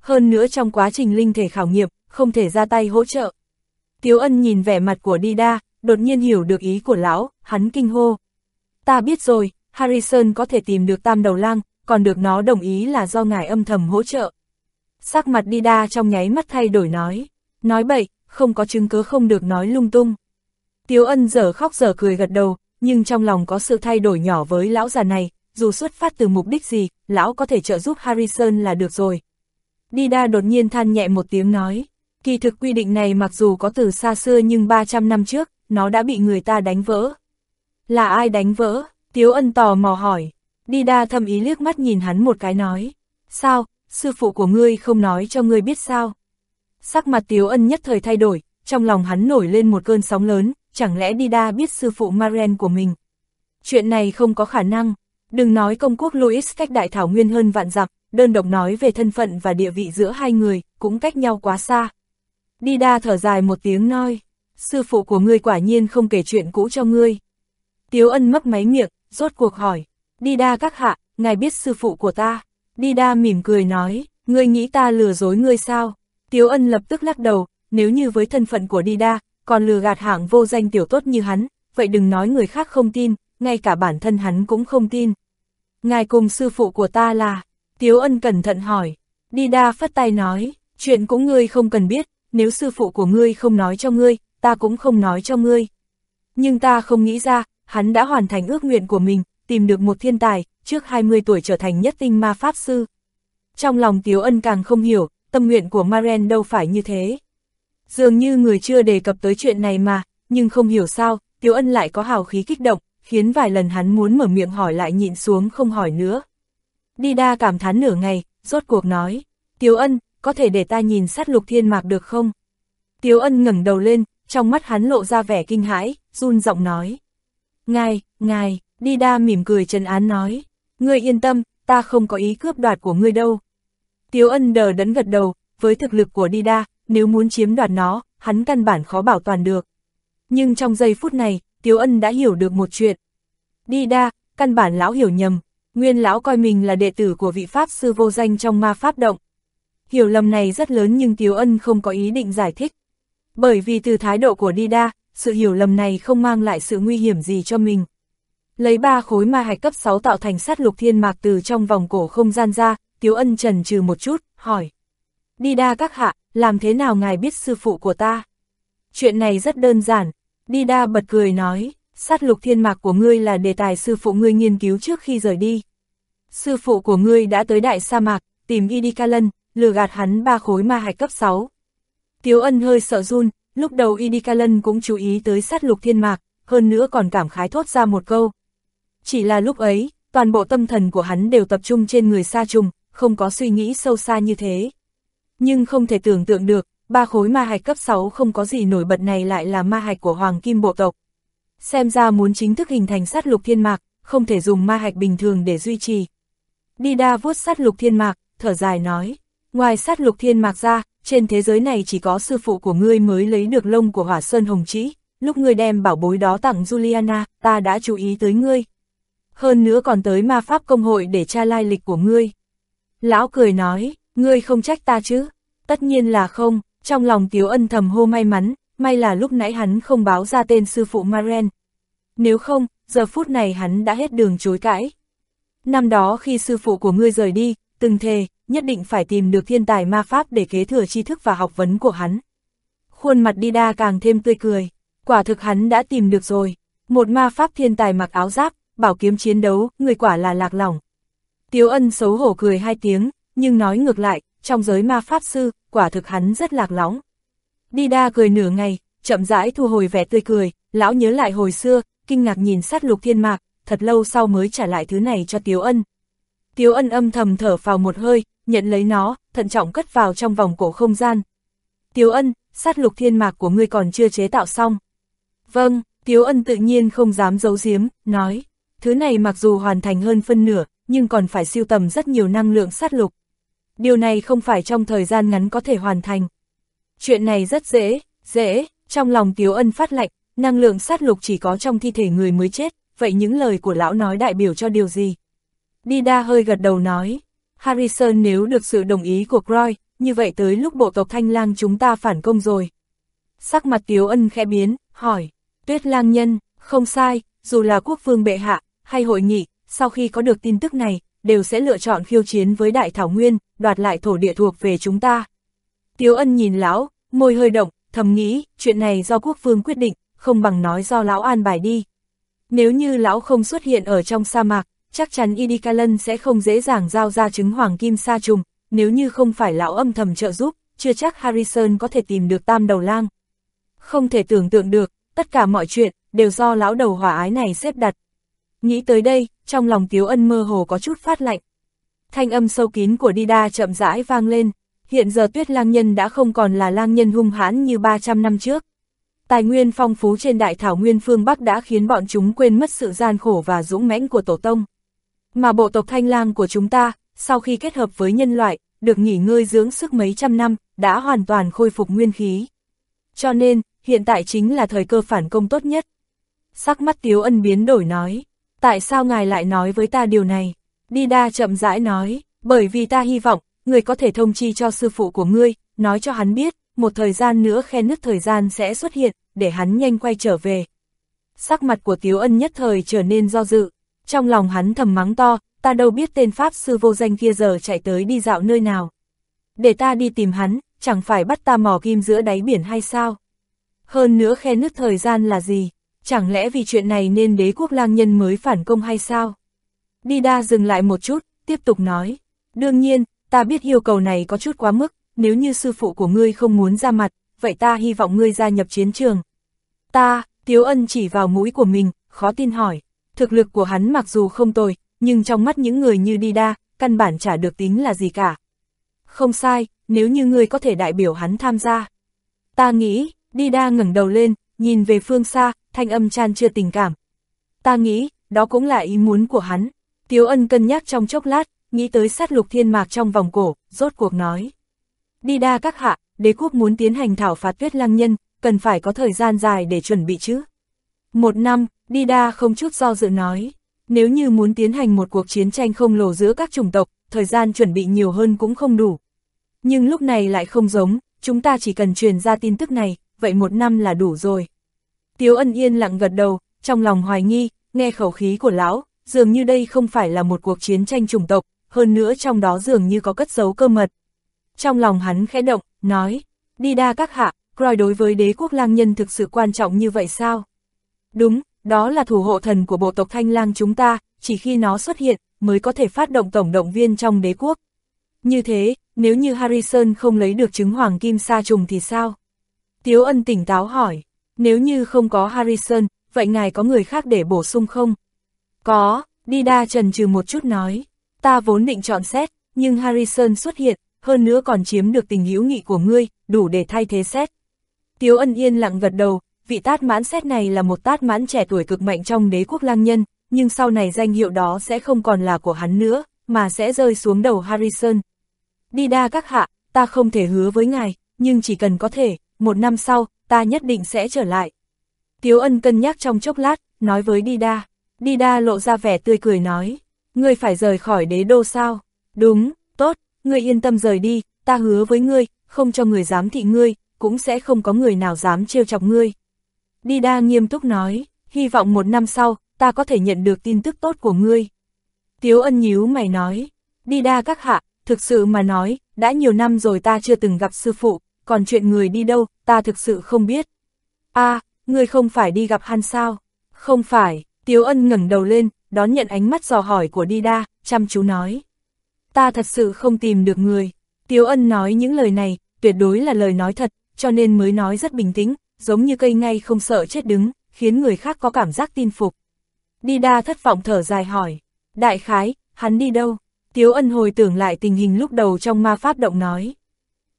Hơn nữa trong quá trình linh thể khảo nghiệm, không thể ra tay hỗ trợ. Tiếu ân nhìn vẻ mặt của Dida, đột nhiên hiểu được ý của lão, hắn kinh hô. Ta biết rồi, Harrison có thể tìm được tam đầu lang, còn được nó đồng ý là do ngài âm thầm hỗ trợ. Sắc mặt Dida trong nháy mắt thay đổi nói. Nói bậy, không có chứng cứ không được nói lung tung. Tiếu ân giờ khóc giờ cười gật đầu, nhưng trong lòng có sự thay đổi nhỏ với lão già này, dù xuất phát từ mục đích gì, lão có thể trợ giúp Harrison là được rồi. Dida đột nhiên than nhẹ một tiếng nói, kỳ thực quy định này mặc dù có từ xa xưa nhưng 300 năm trước, nó đã bị người ta đánh vỡ. Là ai đánh vỡ? Tiếu ân tò mò hỏi. Đi Đa thầm ý liếc mắt nhìn hắn một cái nói. Sao, sư phụ của ngươi không nói cho ngươi biết sao? Sắc mặt Tiếu ân nhất thời thay đổi, trong lòng hắn nổi lên một cơn sóng lớn, chẳng lẽ Đi Đa biết sư phụ Maren của mình? Chuyện này không có khả năng, đừng nói công quốc Louis cách đại thảo nguyên hơn vạn dặm, đơn độc nói về thân phận và địa vị giữa hai người, cũng cách nhau quá xa. Đi Đa thở dài một tiếng nói, sư phụ của ngươi quả nhiên không kể chuyện cũ cho ngươi. Tiếu ân mấp máy miệng, rốt cuộc hỏi, Dida các hạ, ngài biết sư phụ của ta. Dida mỉm cười nói, ngươi nghĩ ta lừa dối ngươi sao? Tiếu ân lập tức lắc đầu, nếu như với thân phận của Dida, còn lừa gạt hạng vô danh tiểu tốt như hắn, vậy đừng nói người khác không tin, ngay cả bản thân hắn cũng không tin. Ngài cùng sư phụ của ta là, Tiếu ân cẩn thận hỏi, Dida phất tay nói, chuyện cũng ngươi không cần biết, nếu sư phụ của ngươi không nói cho ngươi, ta cũng không nói cho ngươi. Nhưng ta không nghĩ ra, hắn đã hoàn thành ước nguyện của mình, tìm được một thiên tài, trước 20 tuổi trở thành nhất tinh ma pháp sư. Trong lòng Tiếu Ân càng không hiểu, tâm nguyện của Maren đâu phải như thế. Dường như người chưa đề cập tới chuyện này mà, nhưng không hiểu sao, Tiếu Ân lại có hào khí kích động, khiến vài lần hắn muốn mở miệng hỏi lại nhịn xuống không hỏi nữa. Đi đa cảm thán nửa ngày, rốt cuộc nói, Tiếu Ân, có thể để ta nhìn sát lục thiên mạc được không? Tiếu Ân ngẩng đầu lên, trong mắt hắn lộ ra vẻ kinh hãi, run giọng nói. Ngài, ngài, Đi đa mỉm cười trần án nói, ngươi yên tâm, ta không có ý cướp đoạt của ngươi đâu. Tiếu ân đờ đẫn gật đầu, với thực lực của Đi đa, nếu muốn chiếm đoạt nó, hắn căn bản khó bảo toàn được. Nhưng trong giây phút này, Tiếu ân đã hiểu được một chuyện. Đi đa, căn bản lão hiểu nhầm, nguyên lão coi mình là đệ tử của vị Pháp sư vô danh trong ma Pháp động. Hiểu lầm này rất lớn nhưng Tiếu ân không có ý định giải thích. Bởi vì từ thái độ của Đi đa, sự hiểu lầm này không mang lại sự nguy hiểm gì cho mình. Lấy ba khối ma hạch cấp 6 tạo thành sát lục thiên mạc từ trong vòng cổ không gian ra, Tiếu Ân trần trừ một chút, hỏi. Đi đa các hạ, làm thế nào ngài biết sư phụ của ta? Chuyện này rất đơn giản, Đi đa bật cười nói, sát lục thiên mạc của ngươi là đề tài sư phụ ngươi nghiên cứu trước khi rời đi. Sư phụ của ngươi đã tới đại sa mạc, tìm Idikalan, lừa gạt hắn ba khối ma hạch cấp 6. Tiếu ân hơi sợ run, lúc đầu Inikalan cũng chú ý tới sát lục thiên mạc, hơn nữa còn cảm khái thốt ra một câu, chỉ là lúc ấy, toàn bộ tâm thần của hắn đều tập trung trên người sa trùng, không có suy nghĩ sâu xa như thế. Nhưng không thể tưởng tượng được, ba khối ma hạch cấp 6 không có gì nổi bật này lại là ma hạch của Hoàng Kim Bộ tộc. Xem ra muốn chính thức hình thành sát lục thiên mạc, không thể dùng ma hạch bình thường để duy trì. Đi đa vuốt sát lục thiên mạc, thở dài nói, ngoài sát lục thiên mạc ra, trên thế giới này chỉ có sư phụ của ngươi mới lấy được lông của hỏa sơn hồng trĩ, lúc ngươi đem bảo bối đó tặng Juliana, ta đã chú ý tới ngươi hơn nữa còn tới ma pháp công hội để tra lai lịch của ngươi. Lão cười nói, ngươi không trách ta chứ? Tất nhiên là không, trong lòng Tiếu Ân thầm hô may mắn, may là lúc nãy hắn không báo ra tên sư phụ Maren. Nếu không, giờ phút này hắn đã hết đường chối cãi. Năm đó khi sư phụ của ngươi rời đi, từng thề, nhất định phải tìm được thiên tài ma pháp để kế thừa tri thức và học vấn của hắn. Khuôn mặt đi đa càng thêm tươi cười, quả thực hắn đã tìm được rồi, một ma pháp thiên tài mặc áo giáp, bảo kiếm chiến đấu, người quả là lạc lòng. Tiếu ân xấu hổ cười hai tiếng, nhưng nói ngược lại, trong giới ma pháp sư, quả thực hắn rất lạc lõng. Đi đa cười nửa ngày, chậm rãi thu hồi vẻ tươi cười, lão nhớ lại hồi xưa, kinh ngạc nhìn sát lục thiên mạc, thật lâu sau mới trả lại thứ này cho Tiếu ân. Tiếu ân âm thầm thở vào một hơi, nhận lấy nó, thận trọng cất vào trong vòng cổ không gian. Tiếu ân, sát lục thiên mạc của ngươi còn chưa chế tạo xong. Vâng, Tiếu ân tự nhiên không dám giấu giếm, nói, thứ này mặc dù hoàn thành hơn phân nửa, nhưng còn phải siêu tầm rất nhiều năng lượng sát lục. Điều này không phải trong thời gian ngắn có thể hoàn thành. Chuyện này rất dễ, dễ, trong lòng Tiếu ân phát lạnh, năng lượng sát lục chỉ có trong thi thể người mới chết, vậy những lời của lão nói đại biểu cho điều gì? Nida hơi gật đầu nói, Harrison nếu được sự đồng ý của Croy, như vậy tới lúc bộ tộc Thanh Lang chúng ta phản công rồi. Sắc mặt Tiếu Ân khẽ biến, hỏi, Tuyết Lang Nhân, không sai, dù là quốc vương bệ hạ, hay hội nghị, sau khi có được tin tức này, đều sẽ lựa chọn khiêu chiến với Đại Thảo Nguyên, đoạt lại thổ địa thuộc về chúng ta. Tiếu Ân nhìn lão, môi hơi động, thầm nghĩ, chuyện này do quốc vương quyết định, không bằng nói do lão an bài đi. Nếu như lão không xuất hiện ở trong sa mạc, chắc chắn Inikalan sẽ không dễ dàng giao ra trứng hoàng kim sa trùng, nếu như không phải lão âm thầm trợ giúp, chưa chắc Harrison có thể tìm được tam đầu lang. Không thể tưởng tượng được, tất cả mọi chuyện, đều do lão đầu hỏa ái này xếp đặt. Nghĩ tới đây, trong lòng Tiếu Ân mơ hồ có chút phát lạnh. Thanh âm sâu kín của Dida chậm rãi vang lên, hiện giờ tuyết lang nhân đã không còn là lang nhân hung hãn như 300 năm trước. Tài nguyên phong phú trên đại thảo nguyên phương Bắc đã khiến bọn chúng quên mất sự gian khổ và dũng mãnh của tổ tông. Mà bộ tộc thanh lang của chúng ta, sau khi kết hợp với nhân loại, được nghỉ ngơi dưỡng sức mấy trăm năm, đã hoàn toàn khôi phục nguyên khí. Cho nên, hiện tại chính là thời cơ phản công tốt nhất. Sắc mắt Tiếu Ân biến đổi nói, tại sao ngài lại nói với ta điều này? Đi đa chậm rãi nói, bởi vì ta hy vọng, người có thể thông chi cho sư phụ của ngươi, nói cho hắn biết, một thời gian nữa khe nứt thời gian sẽ xuất hiện, để hắn nhanh quay trở về. Sắc mặt của Tiếu Ân nhất thời trở nên do dự, trong lòng hắn thầm mắng to, ta đâu biết tên Pháp sư vô danh kia giờ chạy tới đi dạo nơi nào. Để ta đi tìm hắn, chẳng phải bắt ta mò kim giữa đáy biển hay sao? Hơn nữa khe nứt thời gian là gì? Chẳng lẽ vì chuyện này nên đế quốc lang nhân mới phản công hay sao? Đi đa dừng lại một chút, tiếp tục nói. Đương nhiên, ta biết yêu cầu này có chút quá mức, nếu như sư phụ của ngươi không muốn ra mặt, vậy ta hy vọng ngươi gia nhập chiến trường. Ta, Tiếu Ân chỉ vào mũi của mình, khó tin hỏi. Thực lực của hắn mặc dù không tồi, nhưng trong mắt những người như đi đa, căn bản chả được tính là gì cả. Không sai, nếu như ngươi có thể đại biểu hắn tham gia. Ta nghĩ, đi đa ngẩng đầu lên, nhìn về phương xa, thanh âm chan chưa tình cảm. Ta nghĩ, đó cũng là ý muốn của hắn. Tiếu ân cân nhắc trong chốc lát, nghĩ tới sát lục thiên mạc trong vòng cổ, rốt cuộc nói. Đi đa các hạ, đế quốc muốn tiến hành thảo phạt tuyết lăng nhân, cần phải có thời gian dài để chuẩn bị chứ. Một năm, Nida không chút do dự nói. Nếu như muốn tiến hành một cuộc chiến tranh không lồ giữa các chủng tộc, thời gian chuẩn bị nhiều hơn cũng không đủ. Nhưng lúc này lại không giống, chúng ta chỉ cần truyền ra tin tức này, vậy một năm là đủ rồi. Tiếu ân yên lặng gật đầu, trong lòng hoài nghi, nghe khẩu khí của lão, dường như đây không phải là một cuộc chiến tranh chủng tộc, hơn nữa trong đó dường như có cất giấu cơ mật. Trong lòng hắn khẽ động, nói, đi đa các hạ, Croy đối với đế quốc lang nhân thực sự quan trọng như vậy sao? Đúng, đó là thủ hộ thần của bộ tộc Thanh Lang chúng ta, chỉ khi nó xuất hiện, mới có thể phát động tổng động viên trong đế quốc. Như thế, nếu như Harrison không lấy được trứng hoàng kim sa trùng thì sao? Tiếu ân tỉnh táo hỏi, nếu như không có Harrison, vậy ngài có người khác để bổ sung không? Có, Dida trần trừ một chút nói, ta vốn định chọn xét, nhưng Harrison xuất hiện, hơn nữa còn chiếm được tình hữu nghị của ngươi, đủ để thay thế xét. Tiếu ân yên lặng gật đầu, vị tát mãn xét này là một tát mãn trẻ tuổi cực mạnh trong đế quốc lang nhân, nhưng sau này danh hiệu đó sẽ không còn là của hắn nữa, mà sẽ rơi xuống đầu Harrison. Đi đa các hạ, ta không thể hứa với ngài, nhưng chỉ cần có thể, một năm sau, ta nhất định sẽ trở lại. Tiếu ân cân nhắc trong chốc lát, nói với Dida. Dida lộ ra vẻ tươi cười nói, ngươi phải rời khỏi đế đô sao? Đúng, tốt, ngươi yên tâm rời đi, ta hứa với ngươi, không cho người dám thị ngươi, cũng sẽ không có người nào dám trêu chọc ngươi. Nida nghiêm túc nói, hy vọng một năm sau, ta có thể nhận được tin tức tốt của ngươi. Tiếu ân nhíu mày nói, Nida các hạ, thực sự mà nói, đã nhiều năm rồi ta chưa từng gặp sư phụ, còn chuyện người đi đâu, ta thực sự không biết. a à, ngươi không phải đi gặp hắn sao? Không phải, Tiếu Ân ngẩng đầu lên, đón nhận ánh mắt dò hỏi của Đi Đa, chăm chú nói. Ta thật sự không tìm được người. Tiếu Ân nói những lời này, tuyệt đối là lời nói thật, cho nên mới nói rất bình tĩnh, giống như cây ngay không sợ chết đứng, khiến người khác có cảm giác tin phục. Đi đa thất vọng thở dài hỏi, đại khái, hắn đi đâu? Tiếu ân hồi tưởng lại tình hình lúc đầu trong ma pháp động nói.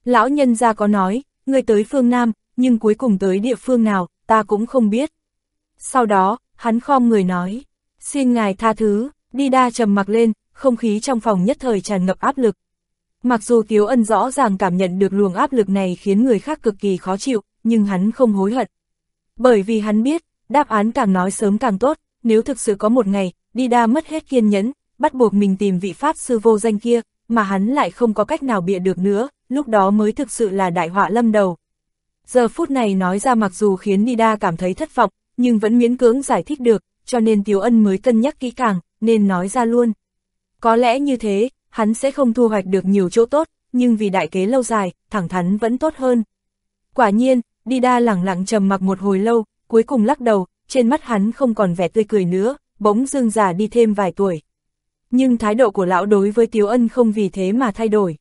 Lão nhân gia có nói, người tới phương Nam, nhưng cuối cùng tới địa phương nào, ta cũng không biết. Sau đó, hắn khom người nói, xin ngài tha thứ, đi đa trầm mặc lên, không khí trong phòng nhất thời tràn ngập áp lực. Mặc dù Tiếu Ân rõ ràng cảm nhận được luồng áp lực này khiến người khác cực kỳ khó chịu, nhưng hắn không hối hận. Bởi vì hắn biết, đáp án càng nói sớm càng tốt, nếu thực sự có một ngày, đi đa mất hết kiên nhẫn, bắt buộc mình tìm vị pháp sư vô danh kia, mà hắn lại không có cách nào bịa được nữa, lúc đó mới thực sự là đại họa lâm đầu. Giờ phút này nói ra mặc dù khiến Nida cảm thấy thất vọng, nhưng vẫn miễn cưỡng giải thích được, cho nên Tiếu Ân mới cân nhắc kỹ càng, nên nói ra luôn. Có lẽ như thế, hắn sẽ không thu hoạch được nhiều chỗ tốt, nhưng vì đại kế lâu dài, thẳng thắn vẫn tốt hơn. Quả nhiên, Dida lẳng lặng trầm mặc một hồi lâu, cuối cùng lắc đầu, trên mắt hắn không còn vẻ tươi cười nữa, bỗng dưng già đi thêm vài tuổi. Nhưng thái độ của lão đối với Tiếu Ân không vì thế mà thay đổi.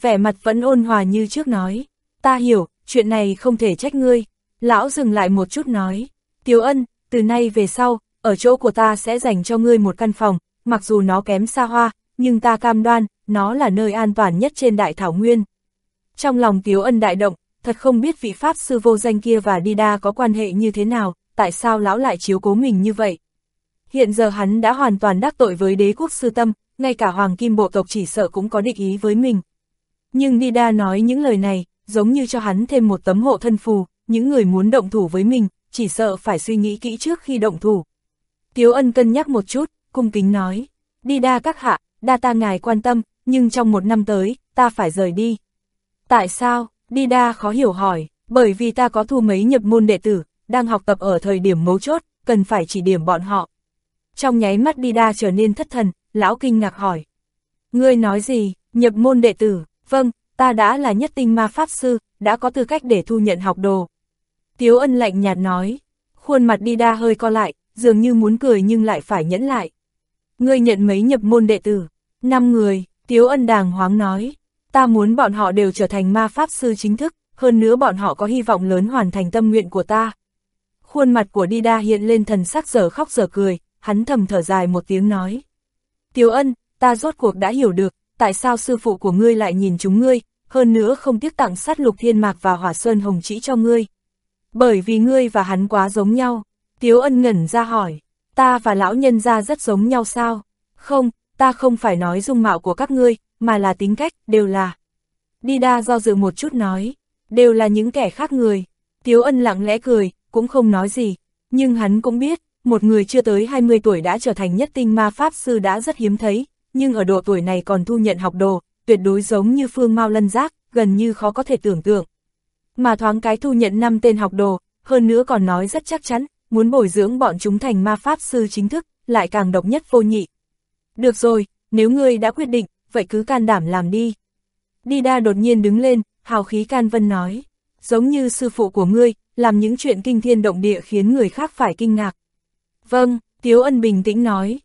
Vẻ mặt vẫn ôn hòa như trước nói, ta hiểu, chuyện này không thể trách ngươi. Lão dừng lại một chút nói, Tiếu Ân, từ nay về sau, ở chỗ của ta sẽ dành cho ngươi một căn phòng, mặc dù nó kém xa hoa, nhưng ta cam đoan, nó là nơi an toàn nhất trên đại thảo nguyên. Trong lòng Tiếu Ân đại động, thật không biết vị Pháp sư vô danh kia và Dida có quan hệ như thế nào, tại sao lão lại chiếu cố mình như vậy. Hiện giờ hắn đã hoàn toàn đắc tội với đế quốc sư tâm, ngay cả hoàng kim bộ tộc chỉ sợ cũng có địch ý với mình. Nhưng Dida nói những lời này, giống như cho hắn thêm một tấm hộ thân phù, những người muốn động thủ với mình, chỉ sợ phải suy nghĩ kỹ trước khi động thủ. Tiếu ân cân nhắc một chút, cung kính nói, Dida các hạ, đa ta ngài quan tâm, nhưng trong một năm tới, ta phải rời đi. Tại sao? Nina khó hiểu hỏi, bởi vì ta có thu mấy nhập môn đệ tử, đang học tập ở thời điểm mấu chốt, cần phải chỉ điểm bọn họ. Trong nháy mắt Nina trở nên thất thần, lão kinh ngạc hỏi. Ngươi nói gì, nhập môn đệ tử, vâng, ta đã là nhất tinh ma pháp sư, đã có tư cách để thu nhận học đồ. Tiếu ân lạnh nhạt nói, khuôn mặt Nina hơi co lại, dường như muốn cười nhưng lại phải nhẫn lại. Ngươi nhận mấy nhập môn đệ tử, năm người, Tiếu ân đàng hoáng nói, ta muốn bọn họ đều trở thành ma pháp sư chính thức, hơn nữa bọn họ có hy vọng lớn hoàn thành tâm nguyện của ta. Khuôn mặt của Dida hiện lên thần sắc giờ khóc giờ cười, hắn thầm thở dài một tiếng nói. Tiếu ân, ta rốt cuộc đã hiểu được, tại sao sư phụ của ngươi lại nhìn chúng ngươi, hơn nữa không tiếc tặng sát lục thiên mạc và hỏa sơn hồng chỉ cho ngươi. Bởi vì ngươi và hắn quá giống nhau. Tiếu ân ngẩn ra hỏi, ta và lão nhân gia rất giống nhau sao? Không, ta không phải nói dung mạo của các ngươi, mà là tính cách, đều là. Dida do dự một chút nói, đều là những kẻ khác người. Tiếu ân lặng lẽ cười, cũng không nói gì. Nhưng hắn cũng biết, một người chưa tới 20 tuổi đã trở thành nhất tinh ma pháp sư đã rất hiếm thấy, nhưng ở độ tuổi này còn thu nhận học đồ, tuyệt đối giống như phương mau lân giác, gần như khó có thể tưởng tượng. Mà thoáng cái thu nhận 5 tên học đồ, hơn nữa còn nói rất chắc chắn, muốn bồi dưỡng bọn chúng thành ma pháp sư chính thức, lại càng độc nhất vô nhị. Được rồi, nếu ngươi đã quyết định, vậy cứ can đảm làm đi. Đa đột nhiên đứng lên, hào khí can vân nói, giống như sư phụ của ngươi, làm những chuyện kinh thiên động địa khiến người khác phải kinh ngạc. Vâng, Tiếu Ân bình tĩnh nói,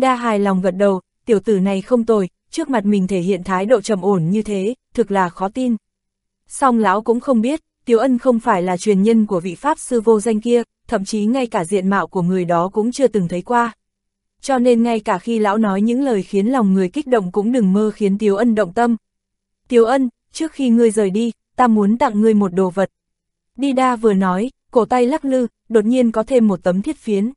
Đa hài lòng gật đầu, tiểu tử này không tồi, trước mặt mình thể hiện thái độ trầm ổn như thế, thực là khó tin. Song lão cũng không biết, Tiếu Ân không phải là truyền nhân của vị Pháp sư vô danh kia, thậm chí ngay cả diện mạo của người đó cũng chưa từng thấy qua. Cho nên ngay cả khi lão nói những lời khiến lòng người kích động cũng đừng mơ khiến Tiếu Ân động tâm. Tiếu Ân, trước khi ngươi rời đi, ta muốn tặng ngươi một đồ vật. Đi đa vừa nói, cổ tay lắc lư, đột nhiên có thêm một tấm thiết phiến.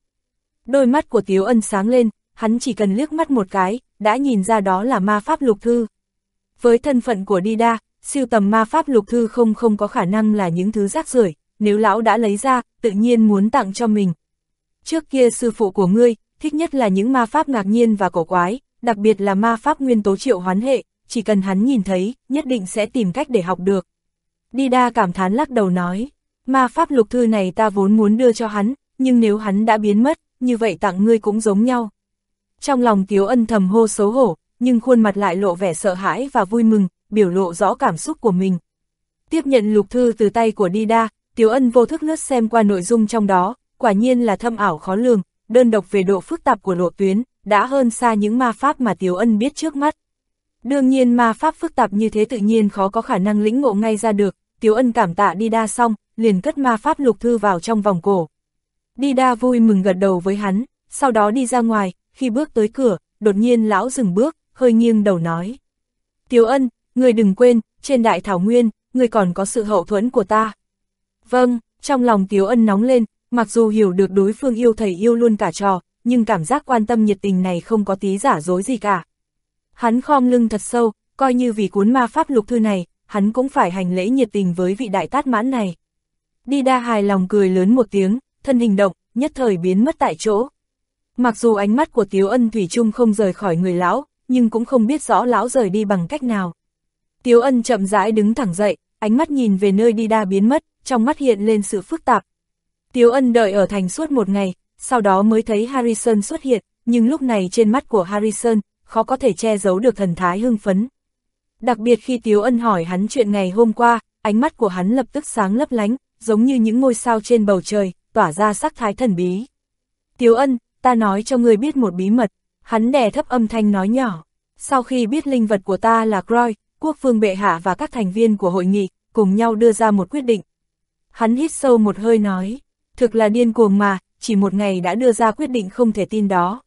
Đôi mắt của Tiếu Ân sáng lên, hắn chỉ cần liếc mắt một cái, đã nhìn ra đó là ma pháp lục thư. Với thân phận của Đi đa, siêu tầm ma pháp lục thư không không có khả năng là những thứ rác rưởi nếu lão đã lấy ra, tự nhiên muốn tặng cho mình. Trước kia sư phụ của ngươi, thích nhất là những ma pháp ngạc nhiên và cổ quái, đặc biệt là ma pháp nguyên tố triệu hoán hệ, chỉ cần hắn nhìn thấy, nhất định sẽ tìm cách để học được. Đi đa cảm thán lắc đầu nói, ma pháp lục thư này ta vốn muốn đưa cho hắn, nhưng nếu hắn đã biến mất, như vậy tặng ngươi cũng giống nhau. Trong lòng Tiếu Ân thầm hô xấu hổ, nhưng khuôn mặt lại lộ vẻ sợ hãi và vui mừng, biểu lộ rõ cảm xúc của mình. Tiếp nhận lục thư từ tay của Dida, Tiếu Ân vô thức lướt xem qua nội dung trong đó, quả nhiên là thâm ảo khó lường, đơn độc về độ phức tạp của lộ tuyến, đã hơn xa những ma pháp mà Tiếu Ân biết trước mắt. Đương nhiên ma pháp phức tạp như thế tự nhiên khó có khả năng lĩnh ngộ ngay ra được, Tiếu Ân cảm tạ đi đa xong, liền cất ma pháp lục thư vào trong vòng cổ. Đi đa vui mừng gật đầu với hắn, sau đó đi ra ngoài, khi bước tới cửa, đột nhiên lão dừng bước, hơi nghiêng đầu nói. Tiếu Ân, người đừng quên, trên đại thảo nguyên, người còn có sự hậu thuẫn của ta. Vâng, trong lòng Tiếu Ân nóng lên, mặc dù hiểu được đối phương yêu thầy yêu luôn cả trò, nhưng cảm giác quan tâm nhiệt tình này không có tí giả dối gì cả. Hắn khom lưng thật sâu, coi như vì cuốn ma pháp lục thư này, hắn cũng phải hành lễ nhiệt tình với vị đại tát mãn này. Đi đa hài lòng cười lớn một tiếng, thân hình động, nhất thời biến mất tại chỗ. Mặc dù ánh mắt của Tiếu Ân Thủy chung không rời khỏi người lão, nhưng cũng không biết rõ lão rời đi bằng cách nào. Tiếu Ân chậm rãi đứng thẳng dậy, ánh mắt nhìn về nơi đi đa biến mất, trong mắt hiện lên sự phức tạp. Tiếu Ân đợi ở thành suốt một ngày, sau đó mới thấy Harrison xuất hiện, nhưng lúc này trên mắt của Harrison, khó có thể che giấu được thần thái hưng phấn. Đặc biệt khi Tiếu Ân hỏi hắn chuyện ngày hôm qua, ánh mắt của hắn lập tức sáng lấp lánh, giống như những ngôi sao trên bầu trời, tỏa ra sắc thái thần bí. Tiếu Ân, ta nói cho người biết một bí mật, hắn đè thấp âm thanh nói nhỏ. Sau khi biết linh vật của ta là Croy, quốc phương bệ hạ và các thành viên của hội nghị, cùng nhau đưa ra một quyết định. Hắn hít sâu một hơi nói, thực là điên cuồng mà, chỉ một ngày đã đưa ra quyết định không thể tin đó.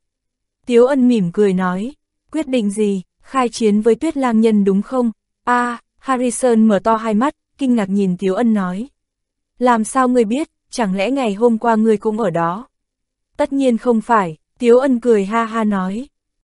Tiếu ân mỉm cười nói, quyết định gì, khai chiến với tuyết lang nhân đúng không? a Harrison mở to hai mắt, kinh ngạc nhìn Tiếu ân nói. Làm sao ngươi biết, chẳng lẽ ngày hôm qua ngươi cũng ở đó? Tất nhiên không phải, Tiếu ân cười ha ha nói,